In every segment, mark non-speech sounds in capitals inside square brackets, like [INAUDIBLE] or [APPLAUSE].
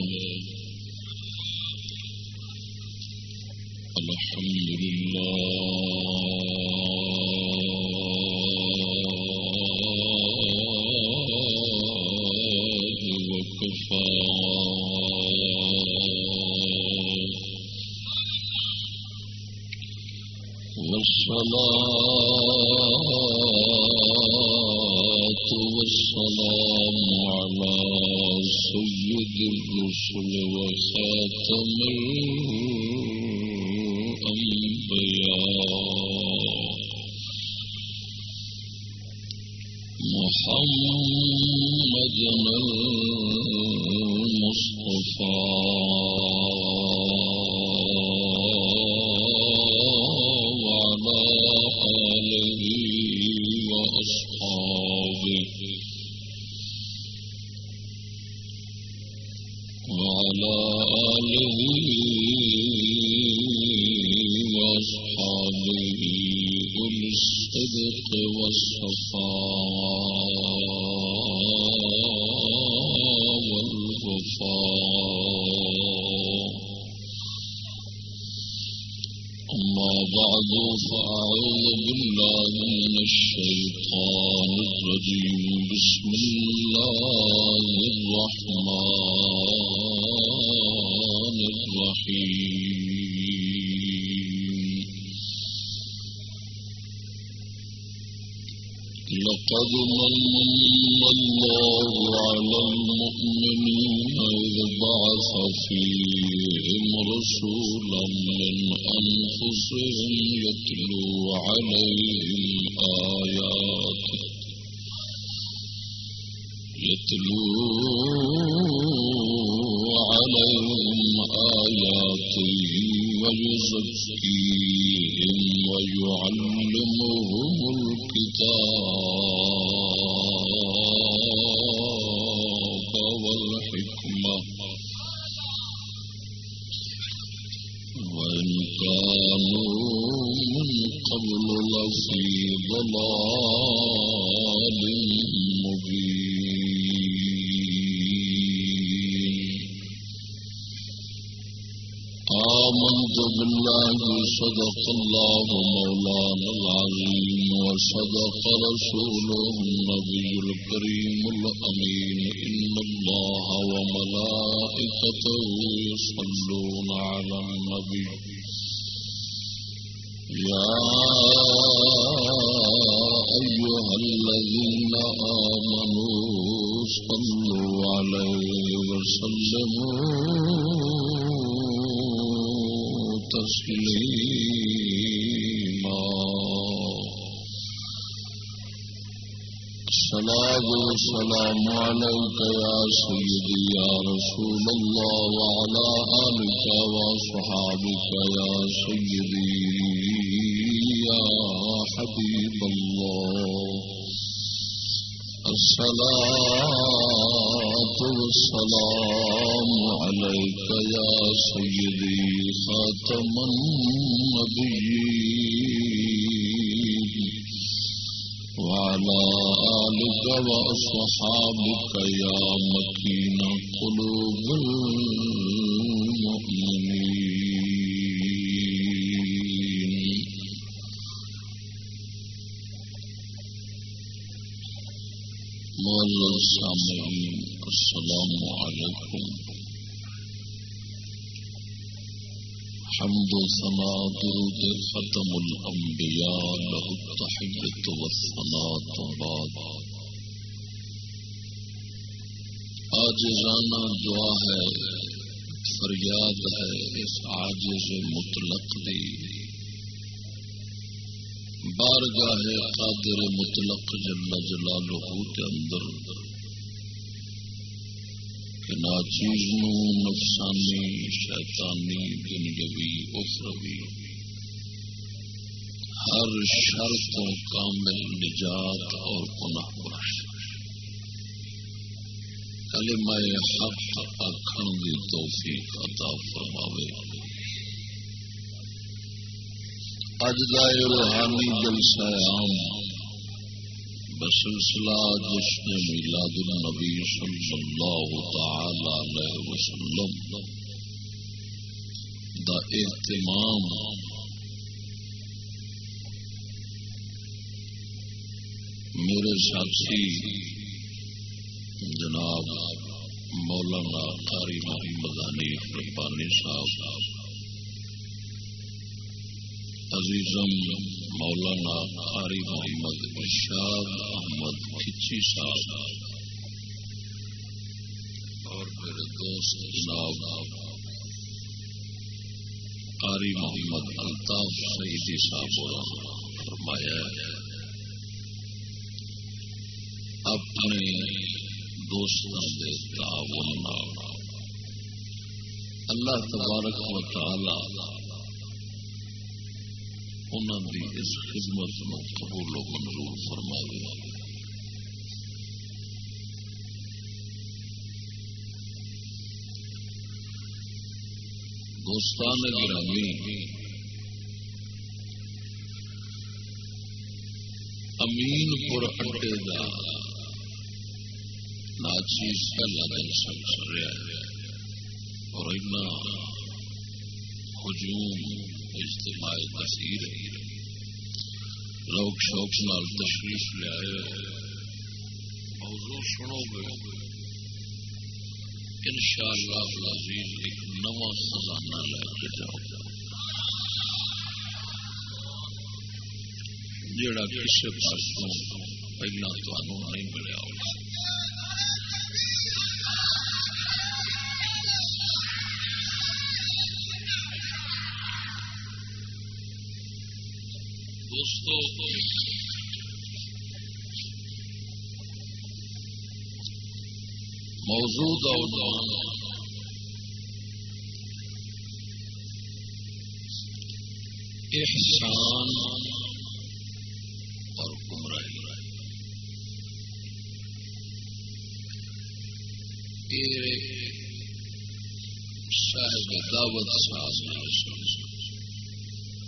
الحمد وسلم الحمد و گرو درود ختم الانبیاء لہو تحیت و ثنا بعد آجزانہ دعا ہے، فریاد ہے اس عاجز مطلق دی. بارگاہ قادر مطلق جل جلالہ کے اندر چیز نفسانی، شیطانی، دنیاوی اخروی۔ ہر شرط کو کامل، نجات اور پناہ بخش۔ کلمہ حق آخر کی توفیق عطا فرماوے۔ اج کا روحانی جلسہ عام۔ بسلسلہ جشن میلاد النبی صلی اللہ تعالی علیہ وسلم دا اہتمام میرے ساتھی جناب مولانا قاری محمد حنیف ربانی صاحب عزیزم، مولانا قاری محمد ارشاد احمد کھچی صاحب۔ اور میرے دوست جناب قاری محمد الطاف سعیدی صاحب فرمایا اپنے دوستوں کے تعاون اللہ تبارک و تعالی انہوں کی اس خدمت میں قبول و منظور فرما دیا۔ دوستان گرامی، امین پور اڈے کا ناچیز پہلا دن سن چل رہا ہے اور ہجوم اجتماع کثیر لوگ شوق نال تشریف لے آئے۔ موضوع سنو گے۔ ان شاء اللہ ایک نواں خزانہ لے کے جاؤ۔ جڑا کسی پاسوں پہلے تمہیں نہیں ملیا ہوگا دوستو موجود عنوان احسان اور گمراہی۔ صاحب دعوت صاحب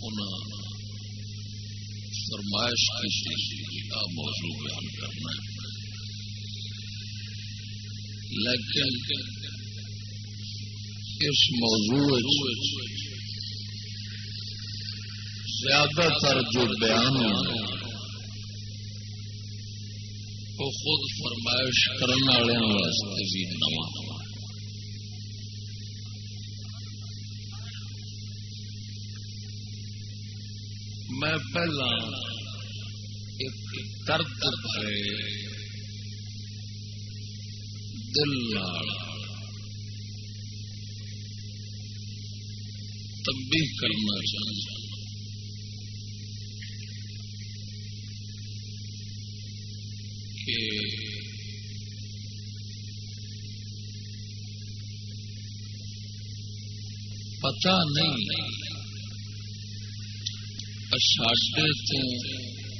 انہوں فرمائش کی کا موضوع بیان کرنا ہے۔ لیکن اس موضوع زیادہ تر جو بیان وہ خود فرمائش کرنے والے بھی نواں میں پہلا ایک درد بھرے دل تبھی کرنا چاہتا کہ پتا نہیں ساڈے تو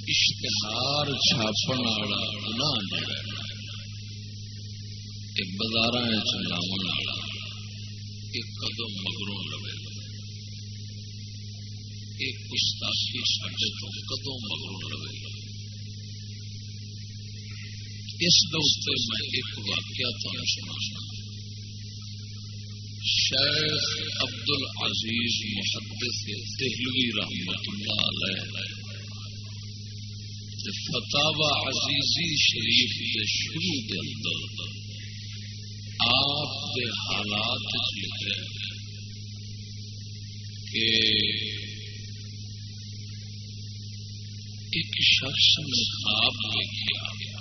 اشتہار چھاپن والا گنا بازار چلاو والا ایک قدم مگروں لوے ایک گستاخی ساڈے تو کدو مگروں لوے اس میں ایک واقعہ تمہیں سنا شیخ عبد العزیز محدث دہلوی رحمت اللہ علیہ. فتح عزیزی شریف کے شروع کے اندر آپ کے حالات لکھے کہ ایک شخص نے خواب دیکھا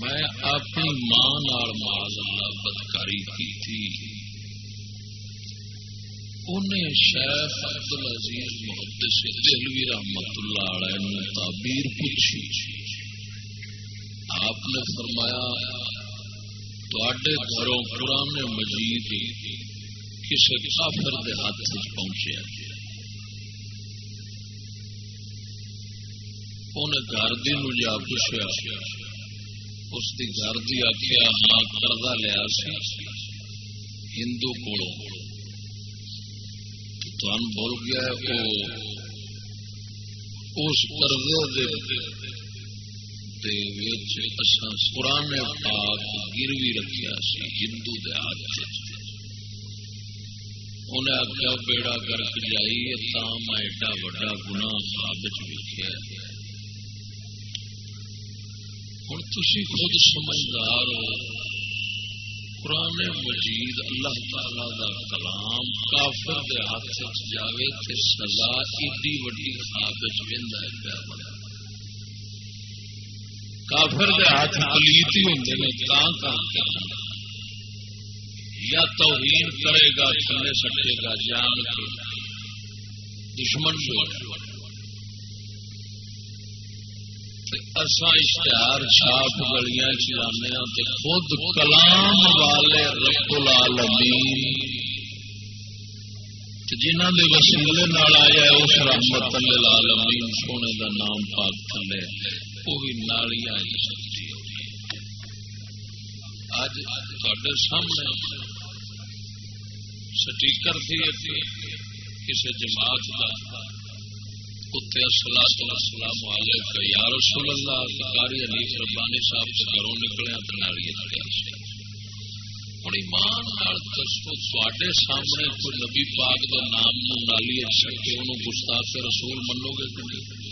میں اپنی ماں معاذ اللہ بدکاری کی تھی انہیں شیخ عبد العزیز محدث دہلوی رحمت اللہ علیہ نے تعبیر پوچھی۔ آپ نے فرمایا تے گھروں پرانے مجید کسی کافر دے ہاتھ پہنچے انہیں گھر دی جا پوچھا اس کی گھر کی آخیا ہاں کردہ لیا سی ہندو کو بول گیا اس قرضے پرانے پاک گروی رکھا سی ہندو ہاتھ انہیں آگیا بیڑا گرک جائی تام ایڈا وا گنا سابت لکھا ہوں تھی خود سمجھدار ہو قرآن مجید اللہ تعالی دا کلام کافر دے ہاتھ جاوے تے سزا ایڈی وڈی خواب پیا کافر دے ہاتھ پلیت ہی ہوں نے کر یا توہین کرے گا چلے سکے گا، جان کے۔ دشمن جو اصا اشتہار چھاپ گلیاں چلانے تو خود کلام والے رب العالمین جنہ کے وسیلے آیا اس رحمت العالمین سونے کا نام پاک تھلے، وہ بھی نالیاں ہی سکتی اج تے سامنے سٹیکر تھی کسی جماعت کا اتنے اصلا تو اسلام والے یا رسول اللہ کاری علی ربانی صاحب، سے گھروں نکلے تو نالیاں ہوں ایمان تے سامنے کوئی نبی پاک کا نام نالی سکے انہوں گستاخ رسول منو گے کہ نہیں؟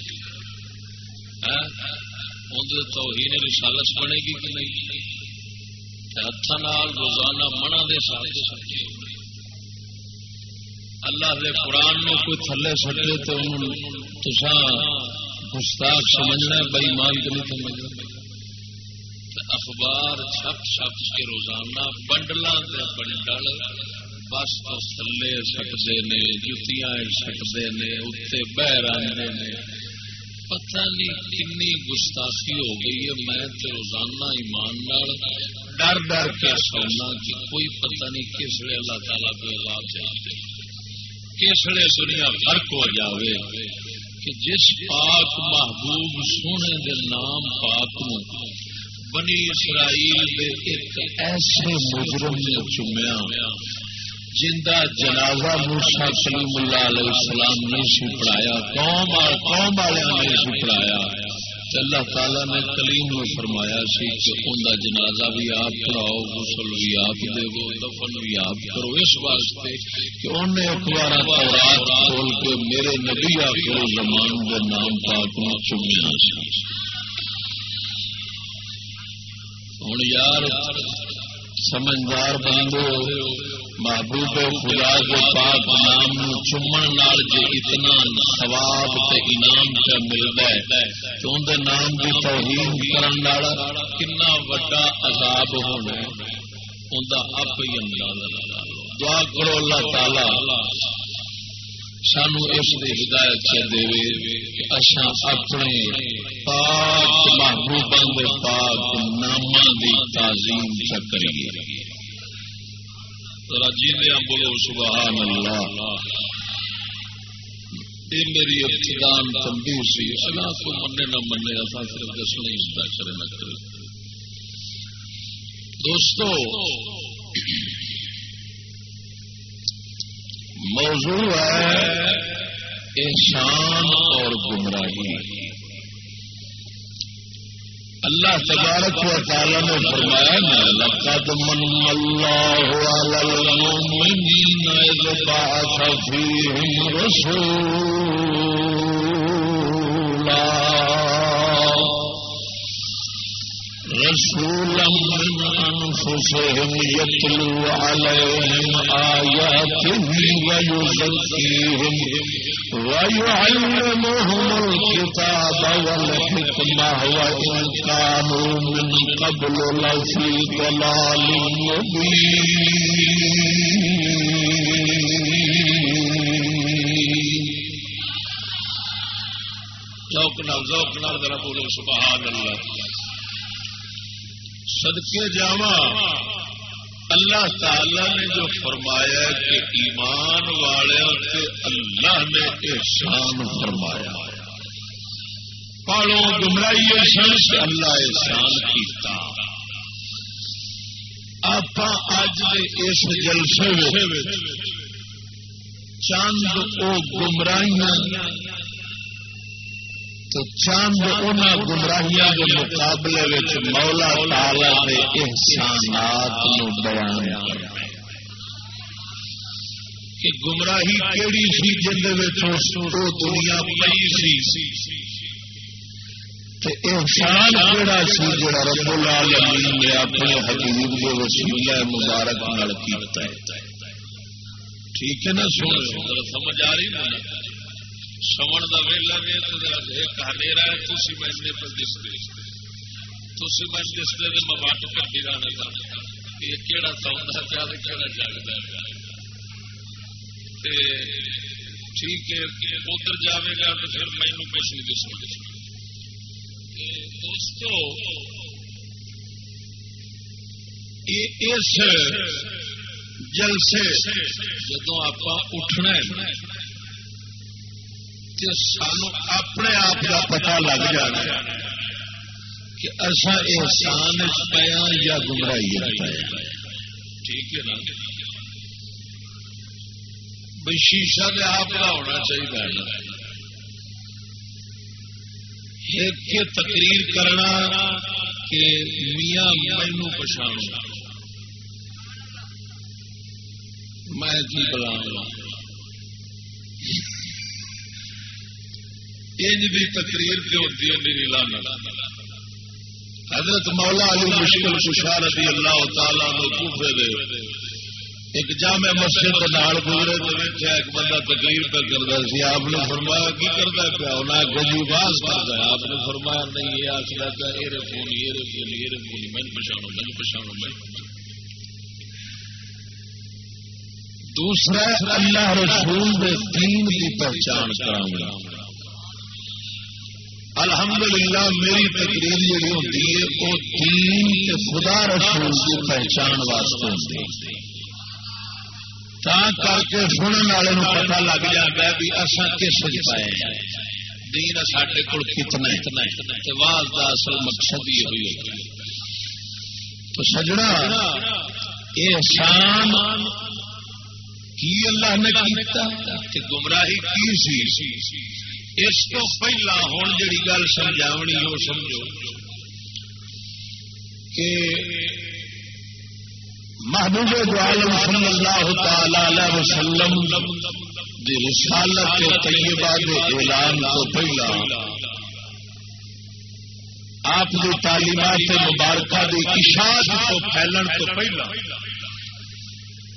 ہاں؟ اندر توہین رسالت بنے گی کہ نہیں؟ ہاتھ روزانہ منا دے سارے ساتھ۔ اللہ دے قرآن میں کوئی تھلے سٹے تو گستاخ سمجھنا بئی مان کے نہیں سمجھنا۔ اخبار چھپ چھپ کے روزانہ بنڈل بنڈل بس تو تھلے سٹتے نے، جتیاں سٹتے نے اتنے بہ رہے ہیں پتہ نہیں کنی گستاخی ہو گئی ہے۔ میں تو روزانہ ایمان نال ڈر ڈر کے سونا کہ کوئی پتہ نہیں کس ویلے اللہ تعالیٰ کو عذاب جائے کس ویلے دنیا فرق ہو جاوے کہ جس پاک محبوب سونے دے نام پاک نو بنی اسرائیل دے ایک ایسے مجرم نے چومیا جندہ جنازہ موسا سلیم اللہ علیہ السلام نہیں سی پڑھایا، قوم والوں نے نہیں سی پڑھایا۔ اللہ تعالی نے کلیم نے فرمایا سی کہ ان کا جنازہ بھی آپ پڑھاؤ غسل بھی آپ دے دفن بھی آپ کرو۔ اس واسطے کہ انہیں ایک بار کھول کے میرے نبی آخر زمان کے نام پاک میں چمیا ہوں یار، سمجھدار بندو محبوب خدا کے پاک نام چومن جی اتنا سواب تے انعام پہ ملتا ہے، تو اندر نام کی توہین کرن والا کنا وڈا عذاب ہونا انہیں آپ ہی اندازہ دعا کرو اللہ تعالی سانو اس کی ہدایت سے دے کہ اصا اپنے پاک محبوبہ پاک نام کی تعظیم چکریے جی بولو سبحان اللہ یہ میری ابتدان تمبی سی، اللہ کو منے نہ منے اصا صرف دسنا ہی ہوتا، کرے نہ کرے۔ دوستو، موضوع ہے احسان اور گمراہی۔ اللہ تبارک و تعالیٰ نے فرمایا لقد من اللہ بعث رسولا. رسولا من أنفسهم يتلو عليهم آياته ويزكيهم ويعلمهم الكتاب والحكمة وإن كانوا من قبل لفي ضلال مبين. ذوق نال ذوق نال ذرا بولو، سبحان اللہ. صدقے جاوا اللہ تعالی نے جو فرمایا کہ ایمان والے اللہ نے احسان فرمایا۔ پالو گمرائی احسان سے اللہ احسان کیتا۔ آپ اج اس جلسے چند وہ گمراہیاں تو چند ان گمراہیاں کے مقابلے مولا تالا کے احسانات بیان کرنا کہ گمراہی کیڑی سی جن دنیا پی سی۔ احسان کہڑا سی جڑا رب العالمین نے اپنے حبیب کے وسیلہ مبارک نال کیتا ہے۔ ٹھیک ہے نا سن سمجھ آ رہی نا؟ سمن کا ویلا بھی ایک ہنیرا ہے تھی میں پر دستے تھی میں دستے تو میں وٹ کرتی رہا یہ کہڑا سوندا پیا کہڑا جگتا ٹھیک ہے، ادھر جائے گا تو پھر مینو کچھ نہیں دس دوستو اس جلسے جدو آپ اٹھنا سان اپنے آپ کا پتا لگ جانا کہ اصا احسان پایا یا گمراہی پایا ٹھیک ہے نا؟ بھائی شیشہ تو آپ کا ہونا چاہیے۔ ایک تقریر کرنا کہ میاں مینو پچھاڑ میں کی بلا انج بھی تقریر کے ہوتی ہے میری لانا حضرت مولا علی مشکل خوشار رضی اللہ تعالیٰ کوفے دے ایک جامع مسجد نال گزرے تو بیٹھا ایک بندہ تقریر پہ کرتا سی، آپ نے فرمایا، کی کرتا پیا؟ انہیں گجو جی، باز کرتا ہے۔ آپ نے فرمایا، نہیں، یہ آخر پیا ایرے فونی ایرے فونی ایرے فونی میں پچھاڑو میں پچھاڑو میں دوسرا، اللہ رسول دے دین کی پہچان کراؤں گا۔ الحمدللہ، میری تقریر جی ہوتی ہے، وہ دین کے خدا رسول کی پہچان واسطے ہوتی کر کے سننے والے پتا لگ جاتا ہے بھی اصا کس پایا دین سڈے کو کتنا واز کا اصل مقصد یہ ہوئی تو سجنا احسان کی اللہ نے کیا گمراہی کی سی اس کو پہلا ہوں جی گل سمجھاونی وہ سمجھو کہ محبوب عالم صلی اللہ تعالی وسلم دی رسالت طیبہ کے اعلان کو پہلا آپ کی تعلیمات مبارکہ کی اشاعت کو پھیلن تو پہلا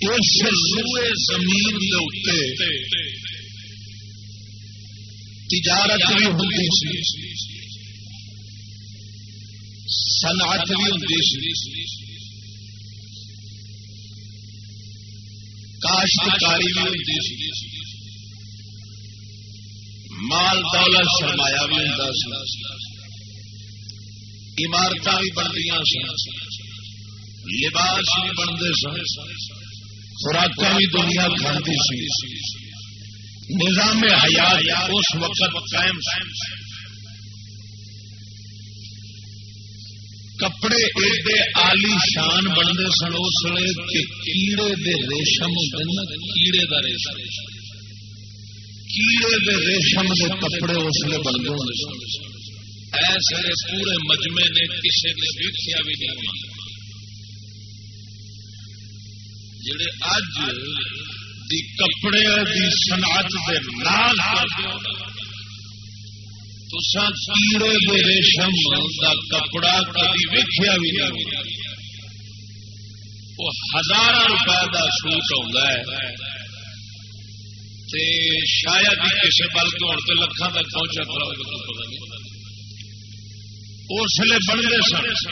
اس روئے زمین کے اتنے تجارت بھی ہوتی سی صنعت بھی ہوتی سی کاشتکاری بھی ہوتی سی مال دولت سرمایا بھی ہوتا عمارت بھی بنتی سن لباس بھی بنتے سن. خوراک بھی دنیا کھاتی سی. نظام حیات اس وقت قائم کپڑے ایڈے آلی شان بنتے سن اس لیے کیڑے دے ریشم کیڑے کا ریشم۔ کیڑے دے ریشم دے کپڑے اس لیے بنتے ہوتے سن۔ ایسے پورے مجمے نے کسی نے ویکیا بھی نہیں۔ جڑے اج دی کپڑے دی صنعت دے نال تسا کیڑے دے ریشم دا کپڑا کبھی ویکیا بھی نہیں وہ ہزار روپے کا سوٹ آتا ہے۔ تے شاید ہی کسی بل کے ہونے تو لکھان تک پہنچا کھڑا ہوگا مطلب اس لیے بنتے سن۔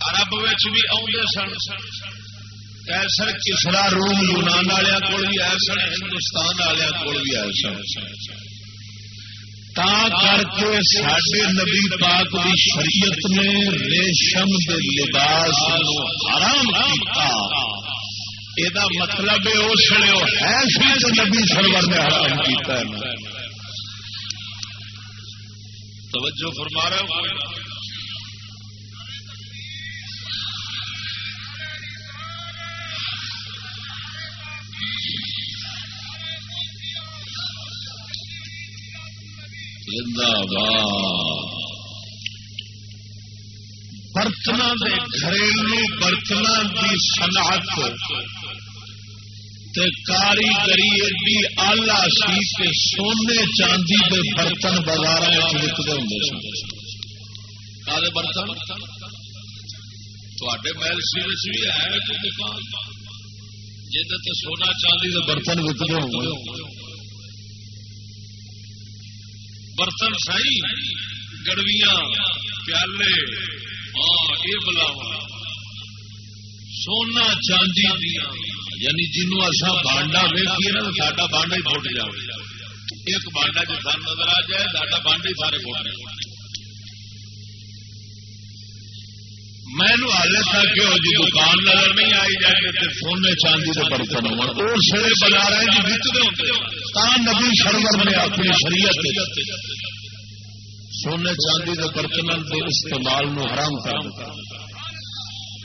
عرب بھی آدھے سن۔ ایسا کسرا روم یونان والے کول بھی آئے سن ہندوستان والے کول بھی آئے سن کر کے سڈے نبی پاک کی شریعت نے ریشم کے لباس حرام کیا یہ مطلب اس لیے ہے سی نبی سرور نے حرام کیا توجہ فرما رہے ہو برتن گھریلو برتن کی صنعت کاریگری ایڈی آلہ سی کہ سونے چاندی کے برتن بازار وکتے ہوں سن۔ برتن؟ تے محل سی بھی ہے۔ دکان جی سونا چاندی کے برتن وکتے ہوں برتن سائی، گڑویاں، پیالے ہاں یہ بلاوا سونا چاندی دیا۔ یعنی جنوں اصا بانڈا ویکھیے نا ساڈا بانڈا ہی فٹ جائے ایک بانڈا جو سن نظر آ جائے، ساڈا بانڈا ہی سارے فٹ جائے مینو ہال تک جی دکان نظر نہیں آئی جائے تو سونے چاندی کے برتن ہو سر بنا رہے جی وکتے نبی سرور نے اپنی شریعت سونے چاندی کے برتن کے استعمال نو حرام کر۔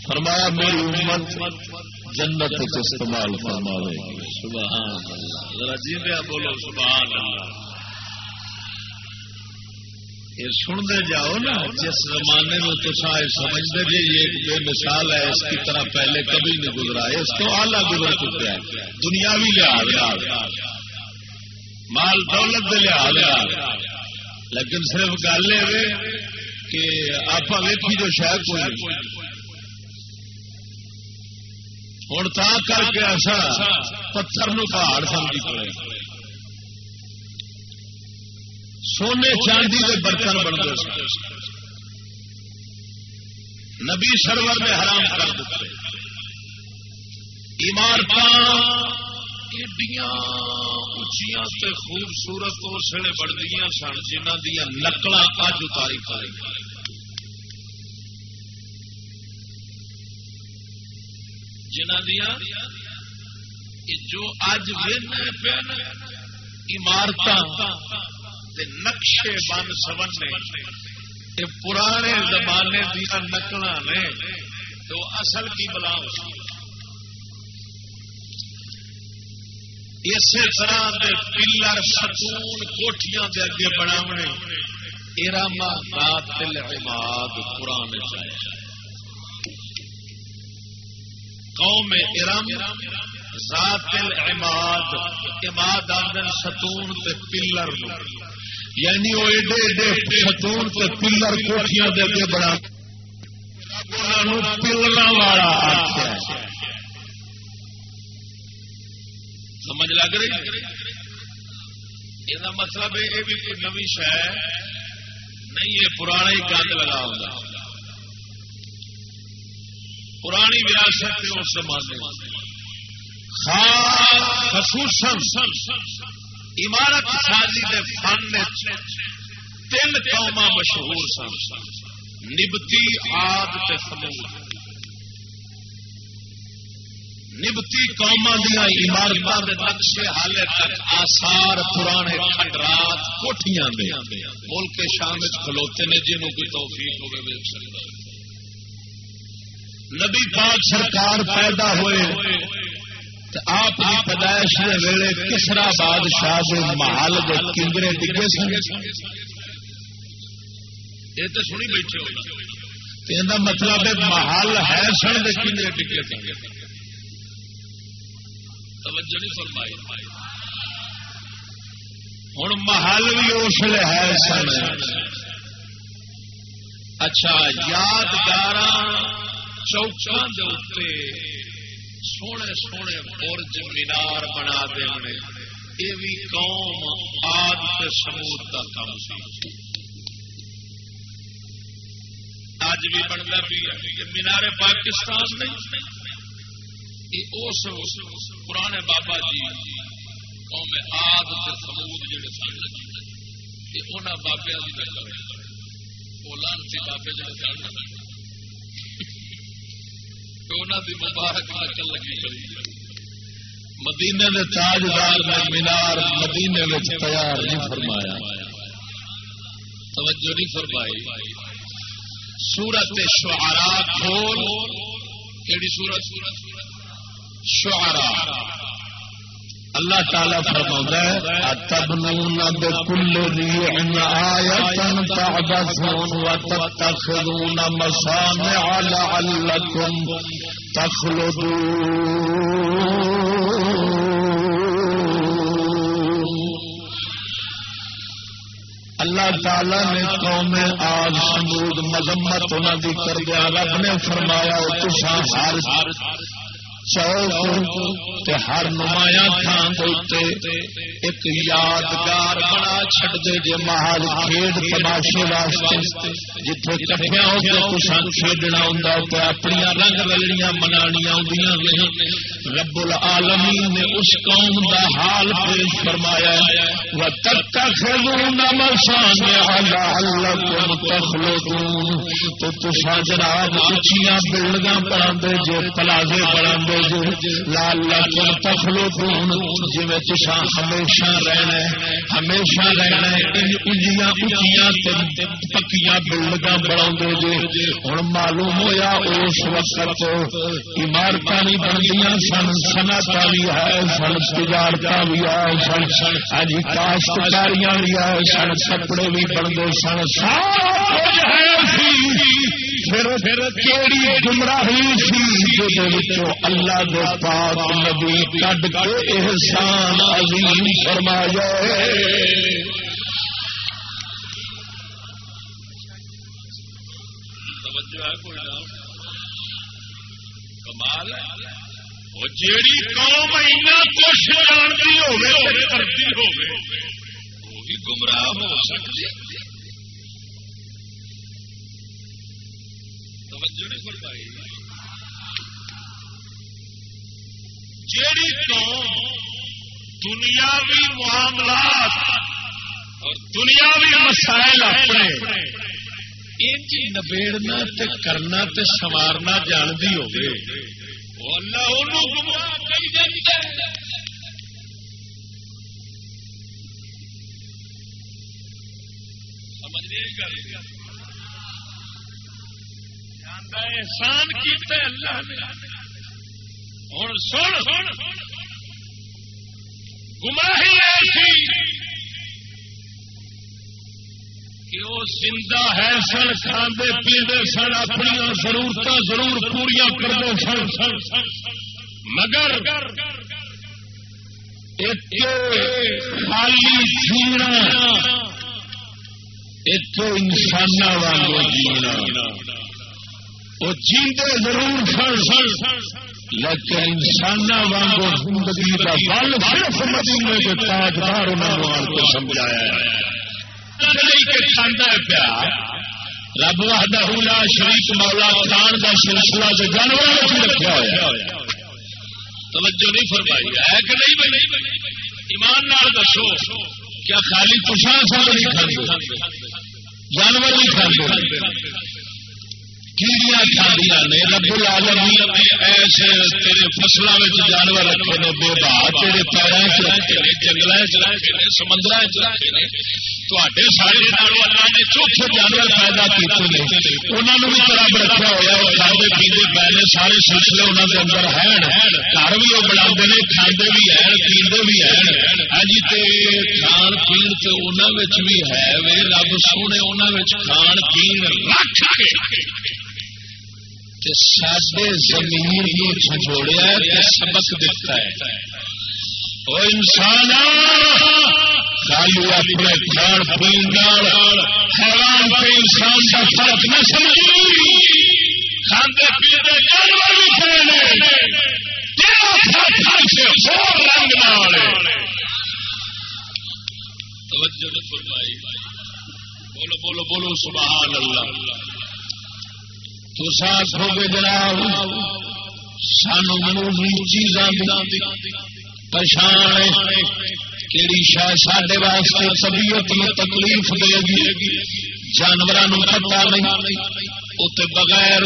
فرمایا میری امت جنت استعمال فرماوے۔ سبحان اللہ۔ جی بولو، سبحان اللہ۔ یہ سنتے جاؤ نا، جس زمانے میں تو سمجھتے جی یہ بے مثال ہے، اس کی طرح پہلے کبھی نہیں گزرا اس کو آلہ گزر چکا ہے دنیاوی لحاظ مال دولت کے لحاظ لیکن صرف گل یہ کہ آپ ویکھی جو شاید کوئی ہوں تا کر کے ایسا پتھر نو پہاڑ سمجھی پڑے۔ سونے چاندی کے برتن بنتے نبی سرور نے حرام کر دیتے۔ عمارت اچیا خوبصورت اس ویلے بڑھتی سن جنہ دیا نقل اج اتاری پائی۔ جنہ دیا جو اج پہ عمارت نقشے بن سبن پرانے زمانے دیا نقل نے تو اصل کی بلا اسی طرح کے پلر ستون کوٹیاں دے اگے بناونے ارما باطل عماد قرآن چاہیے قوم ارم ذات العماد عماد آدن ستون تے پلر یعنی وہ ایڈے ایڈے ستون تے پلر کوٹیاں دے کے بڑا پلنا والا سمجھ لگ رہی؟ یہ مطلب ہے یہ بھی کوئی نوی شہ نہیں، یہ پرانا ہی گند لگا ہوگا پرانی وراثت اس زمانے۔ خصوصاً عمارت سازی کے فن تین قوما مشہور سن۔ نبتی آد سمود نبتی قوما دیا عمارت نقشے حالے تک آسار پرانے کھنڈرات کوٹیاں ملک شام کھلوتے نے جنہوں کی توفیق ہوگی ویک سکتا۔ نبی پاک سرکار پیدا ہوئے۔ آپ کی پیدائش کے ویلے کسرا بادشاہ کے محل کے کنگرے ڈگے سن۔ یہ تو سنی بیٹھے یہ مطلب محل ہے سن کے کنگرے ڈگے سن۔ توجہ نہیں فرمائی۔ ہوں محل بھی اس لیے ہے سن۔ اچھا یادگار چوکان سونے سونے برج مینار بنا دے یہ بھی قوم آد کے سمود کا کام سی۔ اج بھی بنتا بھی مینارے پاکستان نہیں اس پرانے بابا جی قوم آد کے سمود جڑے سن انہوں بابیا کی گل وہ لانسی بابے جڑے سن مبارک نقل لگی مدینے نے تاجدار نے مینار مدینے میں تیار نہیں فرمایا۔ توجہ نہیں فرمائی۔ سورت شعرا کھول۔ کہڑی سورت؟ شعرا اللہ تعالی فرما ہے تب نو کل آیتن تعبثون وتتخذون مصانع لعلكم تخلدون. اللہ تعالی نے قوم آج سمود مذمت انہوں کی کر دیا رب نے فرمایا تسا ہر چوک ہر نمایاں تھان ایک یادگار بنا چڈتے جی محل کھیڈ تماشے واسطے۔ جتھے کٹیا ہو کے کھیڈنا ہوں اپنی رنگ رلڑیاں منانیاں رب العالمین نے اس قوم دا حال پیش فرمایا تو تسا جناب اچھیاں بلڈنگ بنا جے پلازے بنا لال لال تخلو دون جی تسا ہمیشہ رہنا ہمیشہ رہنا انجیاں اچیاں پکیاں بلڈنگ بنا جی ہوں معلوم ہوا اس وقت عمارت نہیں بنتی سن سنت بھی ہے سن تجارت بھی ہے سن اج کاشتکاریاں بھی ہے سن، کپڑے بھی بنتے سن سب کچھ ہے۔ پھر کیڑی گمراہی سی اللہ دے پاک نبی کڈ کے احسان عظیم فرمایا کمال جیڑی قوم اینا کچھ جانتی ہوگی کرتی ہوگی گمراہ ہو سکتی توجہ نہیں فرمائی۔ جیڑی قوم دنیاوی معاملات اور دنیاوی مسائل اپنے انج نبیڑنا تے کرنا تے سوارنا جانتی ہوگی اللہ انہوں گمراہ کئی جانتا سمجھ نہیں گل۔ احسان کیتا اللہ نے۔ ہوں سن، گمراہی ایسی کہ وہ زندہ ہے سن کھانے پیندے سن اپنی ضرورت ضرور پوریا کرتے سن۔ سن مگر خالی جینا ایک انسان والا جینا۔ وہ جیتے ضرور سن سن، لیکن انسان وانگو زندگی کا بل صرف مدینے کے تاجدار انہوں کو سمجھایا کھانا پیا۔ رب وحدہ لا شریف مولا خان کا سلسلہ سے جانور رکھا ہوا توجہ نہیں فرمائی ہے کہ نہیں بھائی؟ ایمان نال دسو کیا خالی تشاہ سب نہیں کھانے جانور نہیں کھانے کیڑیاں نے رب العالمین نے ایسے تیرے فصلوں میں جانور رکھے نے، بے بہا تیرے پیروں چ رکھے نے جنگل چ رکھے نے سمندر چ رکھے نے۔ تے سارے اللہ نے چوکھے جانور پیدا کیتے ہیں انہوں نے بھی رب رکھا ہوا وہ کھانے پیندے پے نے، سارے سلسلے انہوں کے اندر ہیں۔ گھر بھی وہ بنا نے کھانے بھی ہیں، پیندے بھی ہیں۔ ہاں جی کھان پین انہوں بھی ہے۔ وے رب سونے انہوں کھان پین رکھ کے۔ سڈے زمین کو جھجوڑیا سبق دیتا ہے۔ وہ انسان خالی اپنے کھان پین حیران پہ انسان کا فرق نہ سمجھ کھانے پیتے جانور بولو بولو بولو، سبحان اللہ۔ تو ساتھ ہو گے جناب۔ سانو منوی چیزاں پچھان کہڑی شاید سڈے واسطے طبیعت میں تکلیف دے گی۔ جانوروں پتا نہیں۔ اتنے بغیر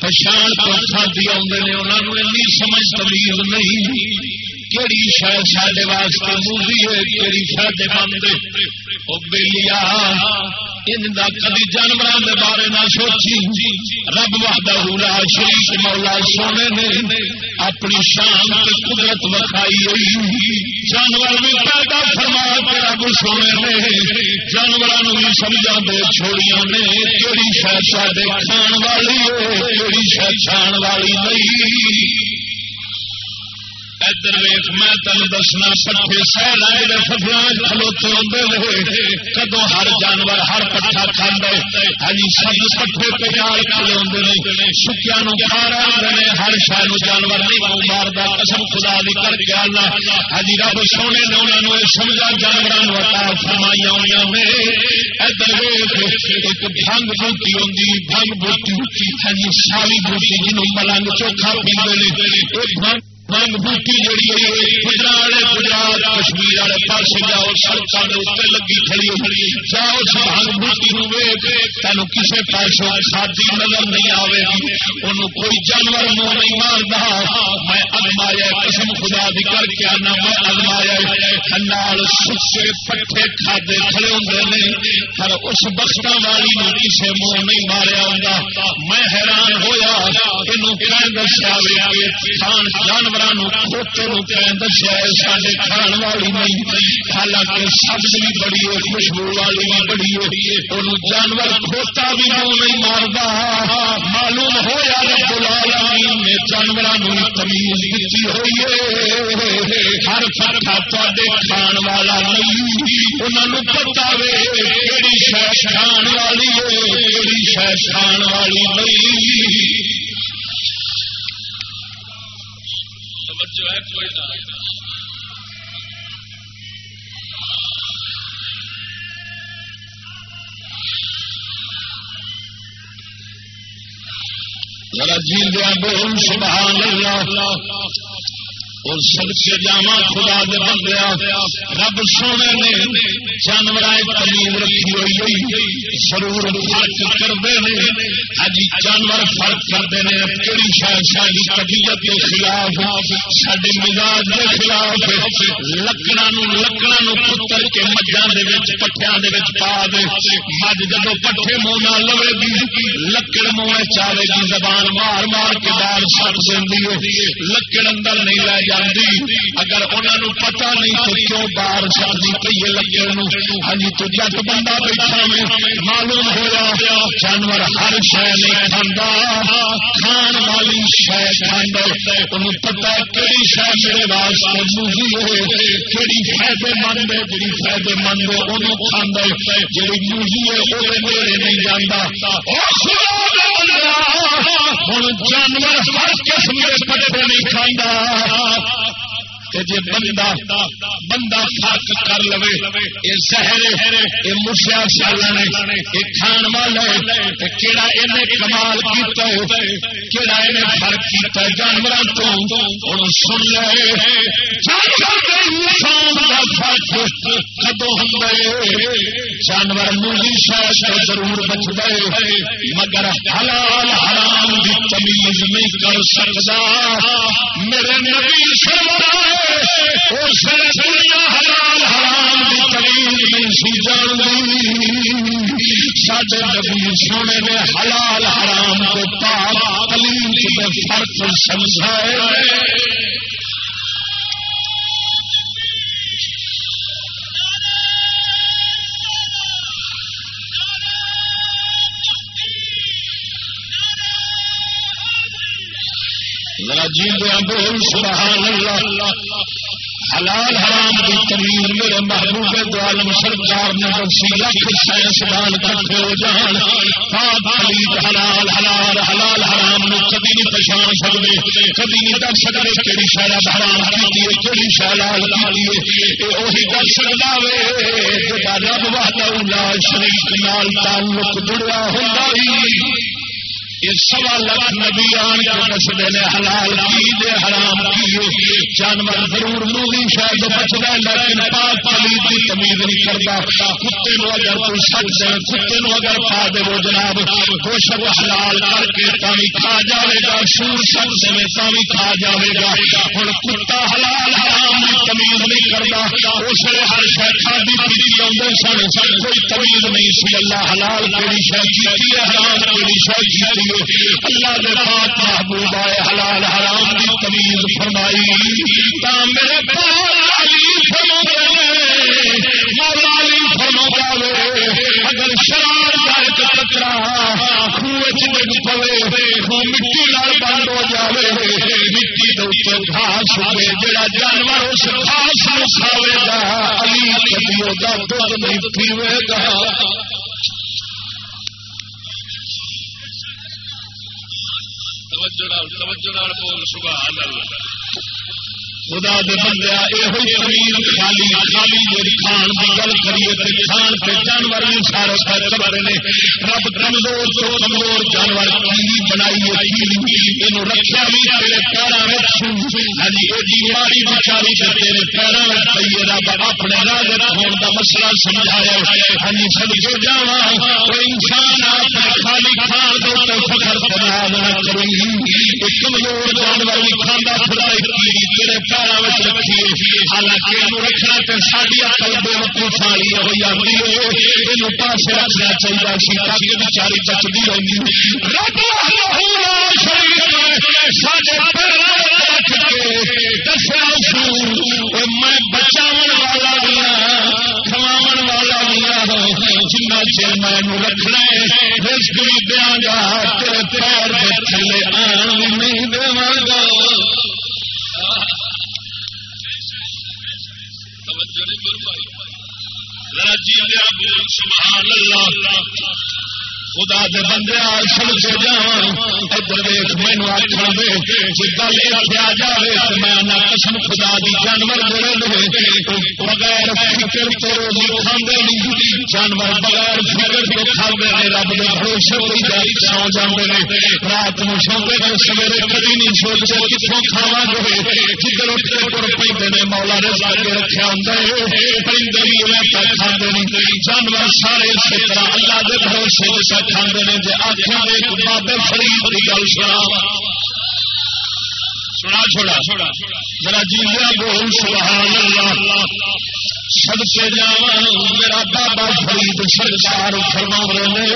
پچھان تو کھادی آدھے انہوں نے سمجھ تمیز نہیں۔ کہڑی شاید سڈے واسطے موزی ہے کہڑی شاید بند وہ بے لیا کدی جانوروں کے بارے نہ سوچی۔ رب وحدہ لا شریف مولا سونے نے اپنی شان قدرت وکھائی ہوئی۔ جانور بھی پیدا فرما کے رب سونے نے جانوروں بھی سمجھا دے چھوڑیاں نے۔ کہڑی شہ سڈے کھان والی ہے کہڑی شہ کھان والی نہیں۔ ادھر ویخ میں تین دسنا، پٹھے سہل آئے فصل کھلوتے آدھے ہوتے کدو ہر جانور، ہر پٹھا کھانا ہاں جی، سب پٹھے پیار کھلے آدھے نہیں سکیا نو کھا رہے ہر شہر جانور نہیں مارتا قسم خدا بھی کر کے آنا ہاں جی، رب سونے نے انہوں نے سمجھا جانوروں عطا فرمائی ہوئی نے ادھر ویخ ایک بھنگ بوٹی ہوتی بھنگ بوٹی ہاں جی، سالی بوٹی جنوب ملنگ چوکھا پیندے رنگ بوٹی جڑی گجرات گجرات کشمیر والے پاس جاؤ سڑکوں کے اتنے لگی کھڑی کھڑی جاؤ اس رنگ بوٹی نو تین کسی پاسوں کھادی نظر نہیں آئے گی۔ ان کوئی جانور منہ نہیں مارتا میں ازمایا قسم خدا دی کر کے آنا، میں ازمایا نال سچے پٹھے کھادے کھڑے ہوں پر اس بخت والی نے کسی منہ نہیں ماریا ہوں میں حیران ہوا یہ دسیا کھان جانور دسیا سارے کھان والی نہیں حالانکہ سبز بھی بڑی ہے خوشبو والی بھی بڑی ہے جانور کھوتا بھی نہیں مارتا معلوم ہو جائے نے جانوروں تمیز دیتی ہوئی ہے ہر فرقہ تے کھان والا نہیں انہوں پتا وے کہڑی شہ کھان والی ہے کہڑی شہ کھان والی نہیں توجہ ہے کوئی نہ ذرا جی دیا بول سبحان اللہ۔ اور سب سے جاوا خدا دے بندیا رب سونے نے جانور تمیز رکھی ہوئی ضرور فرق کرتے ہیں ہی جی، جانور فرق کرتے ہیں کہڑی شاید ساری طبیعت کے خلاف سارے مزاج کے خلاف لکڑا لکڑا پتر کے مجھا پٹھیا پا دے۔ مجھ جب پٹھے منہ نہ لوے گی، لکڑ منہ چاہے گی، زبان مار مار کے بار سٹ دینی لکڑ اندر نہیں لے جا اگر انہوں پتا نہیں تو کیوں بار شادی پی لگے ہاں جی، تو جگ بندہ بیٹھا میں معلوم ہوا جانور ہر شہ نہیں کھانا کھان والی شہ کھانا انہوں پتا کہڑی شہ میرے واسطے موہی ہے کہڑی فائدے مند ہے جی فائدے مند ہے، انہوں کھانا جی موہی ہے، وہ نیڑے نہیں جانا ہوں جانور ہر قسم کے پٹے نہیں کھانا جی بندہ بندہ فرق کر لو یہ زہر یہ مسیا سالن یہ کھان والا کہڑا انہیں کمال کیڑا انہیں فرق کیتا جانوروں تو ہوں سن لے۔ کدو ہوں جانور مولی شاید ضرور بچ گئے مگر حلال حرام کی تمیز نہیں کر سکتا میرے نبی سرور حلال حرام کی تمیز نہیں سڈے نبی سونے نے حلال حرام کو پاک تلیف میں فرق سمجھائے جی بول سبحان اللہ، حلال حرام کی تمیز میرے محبوب دو عالم سرکار نے دسی لکھ سائنسدان کٹھے ہو جان حلال حلال حلال حرام نو کبھی نہیں پچھان سکتے، کبھی نہیں دس سکتے کہڑی شاید حرام کی کہڑی شاید وہی دس سکتا وے جب رب والا شریف نال تعلق جڑا ہوں یہ سوا لکھ نبی آن کے دستے نے حلال کی دے، حرام کی جانور ضرور موی شاید بچتا لیکن پاک پالی کی تمیز نہیں کرتا۔ کتے نو اگر کوئی سٹ دے، کتے نو اگر پا دے وہ جناب گوشت حلال کر کے تامی کھا جائے گا سور سٹ دے تامی کھا جائے گا۔ ہوں کتا حلال، حرام کی تمیز نہیں کرتا۔ وہ اسے ہر شاید کھادی پیتی آدھے سن۔ کوئی تمیز نہیں سی۔ اللہ حلال کہڑی شاید کی حرام کہڑی شاید کی اللہ دے پاک محبوب آئے، حلال حرام کی تمیز فرمائی۔ تا میرے علی مولا علی اگر شرار خوہ پوے مٹی لال بند ہو جائے مٹی دے گھاس ہوئے جڑا جانور اس گھاس کھاوے گا، علی کبھی دا دودھ نہیں پیوے گا۔ توجہ توجہ بول سبحان اللہ۔ خدا دے بندیا یہ زمین خالی خالی میری کھان کی گل کریے کھان سے جانور بھی سارے خبر نے۔ رب کمزور تو کمزور جانور کی بنائی یہ رکھا بھی تیرے پیروں ہاں جی یہ جی بیماری بچاری سے تیرے پیروں میں پی رب اپنے راج رکھنے کا مسئلہ سمجھایا ہاں جی سب کے جا انسان اپنے خالی کھان دو فخر بنا نہ کریں کمزور جانور بھی کھانا پھر تیرے پیروں رکھیے حالانکہ رکھنا تو ساری اکل بے ہوئی آتی ہے یہ پاس رکھنا چاہیے سی، تاکہ بچاری بچتی رہی میں بچاؤ والا بھی ہوں کھواو والا بھی ہوں جنا چر میں رکھنا رسک بھی دیا گا پیر سبحان اللہ۔ خدا دے بندے سن کے جا ادھر ویخ مینو آخر دے جی گل اتنے آ جائے میں قسم خدا دی جانور جڑے بغیر فکر تو روزی کھانے نہیں، جانور بغیر فکر تو کھانے نے رب نے بھروسے ہوئی جائی سو جانے نے رات میں سوتے نے سویرے کبھی نہیں سوچتے کتوں کھاوا گے، جدھر اٹھتے تر پہ نے مولا نے لا کے رکھا ہوں پرندے بھی کھانے نہیں، جانور سارے اسی طرح اللہ کے بھروسے کھانے نے جی آخر بابے فرید کی گل سنا۔ سنا چھوڑا۔ ذرا جی بول، سبحان اللہ۔ سب سے جا میرا بابا فرید سرکار فرما نے،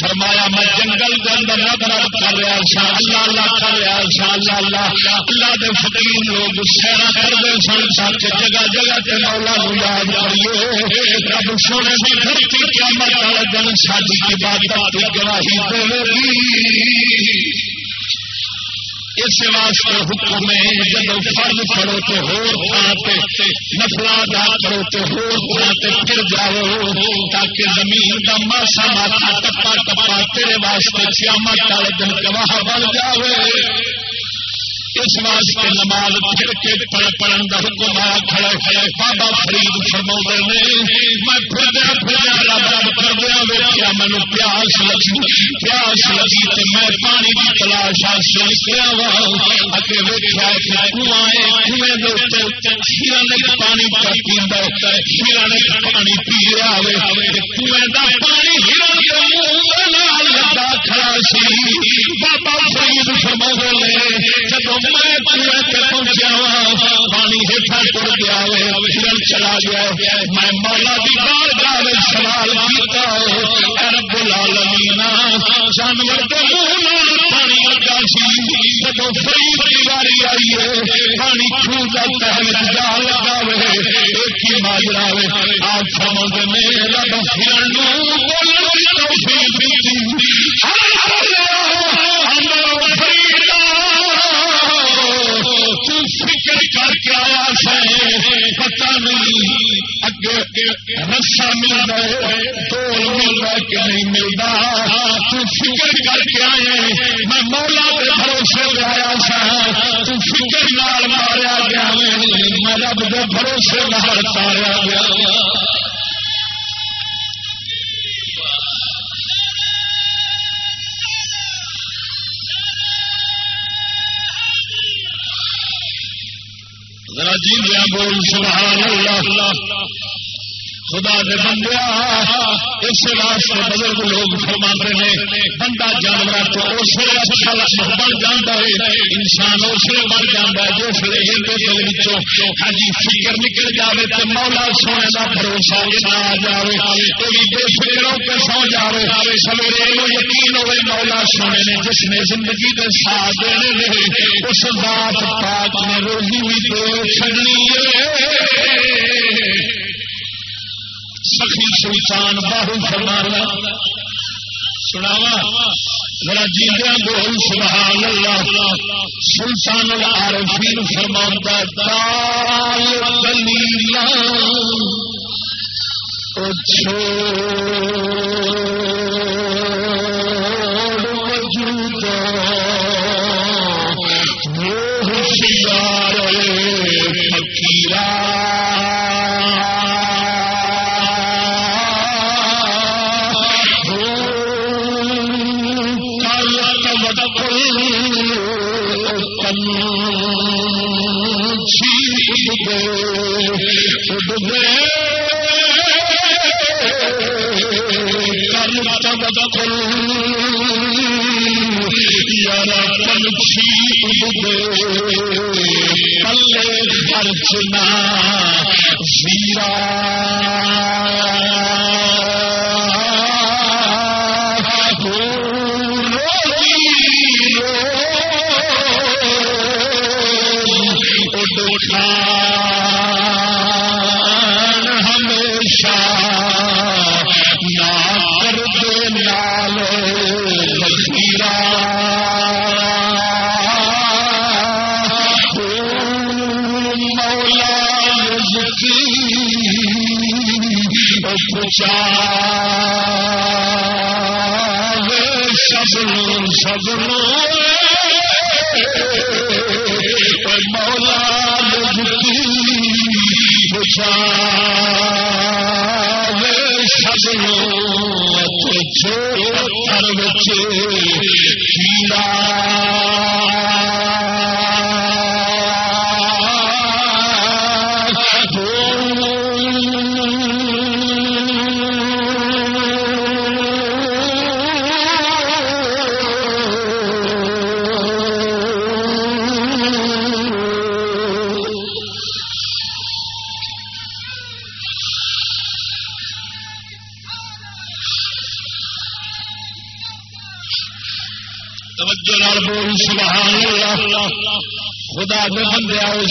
فرمایا میں جنگل کے اندر رب رب کر رہا سا، اللہ اللہ کر رہا سا، اللہ اللہ اللہ دے فقیر لوگ سیرا کرتے سن، سچ جگہ جگہ تے مولا نو یاد کریے۔ رب سونے کی دھرتی قیامت والے دن ساری عبادت کی گواہی دے اس واسطے حکم ہے، جب فرد پڑھو تو ہوتے نفلا دا کرو تو ہوتے پھر جاؤ، تاکہ زمین کا ماسا ماسا ٹپا ٹپا تیرے واسطے سیاما والے دن گواہ بن جاؤ اس واسطے نماز پھر کے پڑھ پڑھن کا حکم آیا کھڑا کھڑا بابا فرید فرما نے، میں پھردیا پھردیا رب رب کردیا ویکیا مینو پیاس لگی۔ پیاس لگی تو میں پانی کی تلاش سے نکلیا وا۔ اگے ویکیا کنواں کنویں پانی کا پیندا ہرن پانی پی رہا ہوئے کنویں کا پانی ہرن کے منہ لگا کھڑا سی بابا فرید فرما نے جب پہنچا ہاں, پانی ہیٹا ٹر گیا ہرن چلا گیا میں مولا کی بار بار سوال کیا رب العالمین، جانور کے منہ پانی لگا سی جب فرید کی باری آئی ہے، پانی چھو جاتا ہے جا لگا ایک ہی ماجرا آپ سمجھ میں رب ہرن بولنے کی توفیق دی رسا مل رہا ہے ٹول مل رہا کہ نہیں ملتا تو فکر کر کے آئے، میں مولا کے بھروسے پہ آیا سا۔ تو فکر نال ماریا گیا میں رب کے بھروسے نال تاریا گیا۔ جی بول سبحان اللہ۔ خدا دے بندیا اس واسطے بزرگ لوگ فرما نے، بندہ جانور تو اس اچھا بن جاتا ہے، انسان اس لیے بن جاتا ہے جس لیے دل ہاں جی، فکر نکل جائے تو مولا سونے کا بھروسہ آ جائے کوئی بے فکر ہو کے سو جائے سویرے یقین ہوئے مولا سونے نے، جس نے زندگی کے ساتھ دینے رہے اس بات پاک نے روزی بھی دے چڑنی ہے۔ سخی سلطان باہو فرمانا۔ سناوا، ذرا جیدیا بول سبحان اللہ۔ سلطان العارفین فرماتا تال دلیلا وجود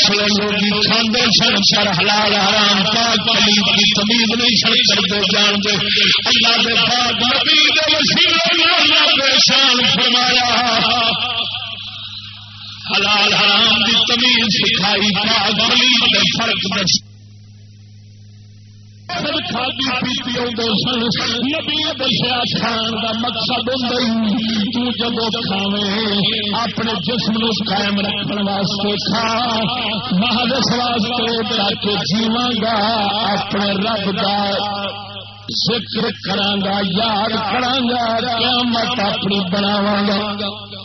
مسئلے لوگ کھانے سن، سر حلال، حرام، پاک پلیت کی تمیز نہیں سن، کرتے جانتے اللہ کے پاک نبی کے وسیلے پریشان فرمایا۔ حلال، حرام کی تمیز سکھائی، پاک پلیت فرق دس مقصد اپنے جسم نو قائم رکھنے واسطے کھا مہادس واسطے تاکہ جیوا گا اپنے رب کا ذکر کرا یاد کرا قیامت اپنی بناوا گا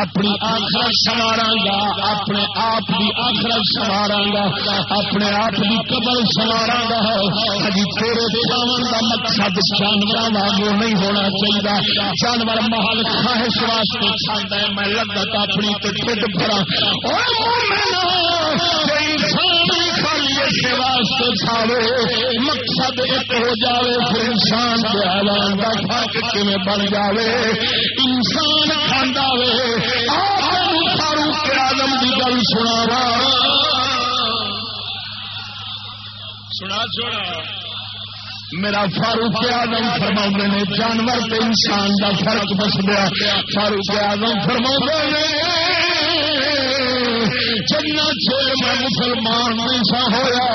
اپنی آخرت سوارا گا اپنے آپ کی آخرت سوارا گا اپنے آپ کی قبر سوارا گا ہجی ہاں، تیرے پاؤن کا مقصد جانور واگو نہیں ہونا چاہیے جانور محل خواہش واسطے کھانا ہے، میں لگت اپنی ٹھڈ بھرا۔ واسطے کھاوے مقصد ایک ہو جائے پھر انسان کے آلان کا فرق کم بن جائے انسان کھانا وے فاروق آدم کی گل سنا سنا۔ چھوڑا میرا فاروق آدم فرما نے جانور کے انسان کا فرق بس گیا فاروق آدم فرما نے جنا چیر میں مسلمان نہیں سا ہوا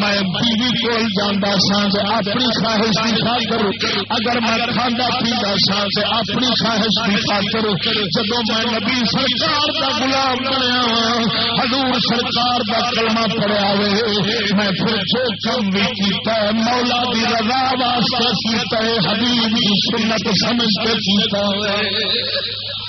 میں بیوی کول جانا سا اپنی خواہش کی خاطر، اگر میں کھانا پیتا سا اپنی خواہش کی خاطر جب میں نبی سرکار کا گلاب بنیا ہاں، حضور سرکار کا کلمہ پڑیا ہوئے میں پھر جو کم بھی کیتا ہے، مولا دی رضا واسطے کیتا ہے، حبیب کی سنت سمجھ کے کیتا ہے۔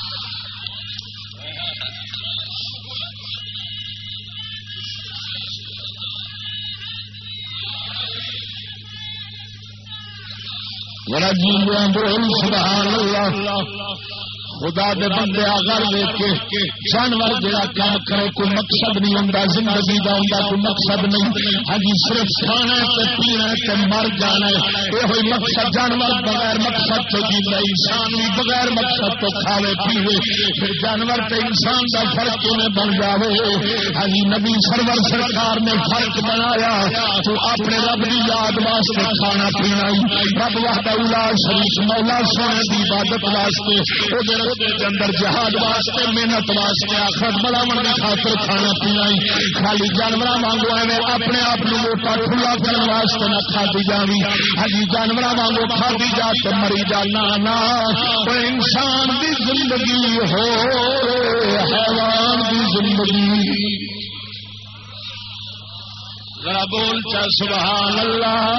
بول سبحان اللہ خدا دے بندے اگر کے جانور جڑا کام کرے، کوئی مقصد نہیں ہوں زندگی کا ہوں کوئی مقصد نہیں۔ ہاں جی، صرف کھانا پینا مر جانا یہ مقصد جانور بغیر مقصد تو جی انسان بھی بغیر مقصد تو کھاوے، پیوے۔ پھر جانور تے انسان کا فرق میں بن جائے ہاں جی، نبی سرور سرکار نے فرق بنایا تو اپنے رب کی یاد واسطے کھانا پینا رب واہدہ شریف، مولا سونے کی عبادت واسطے اندر جہاد واسطے، محنت واسطے آخر بڑا کی خاطر کھانا پینا خالی جانور مانگو ایویں اپنے آپ کو موٹا کھلا کرنے واسطے نہ کھادی جانی ہی ہاں جی، جانور مانگو کھادی جا تو مری جانا نہ انسان دی زندگی ہو، حیوان دی زندگی۔ ذرا بول چا سبحان اللہ۔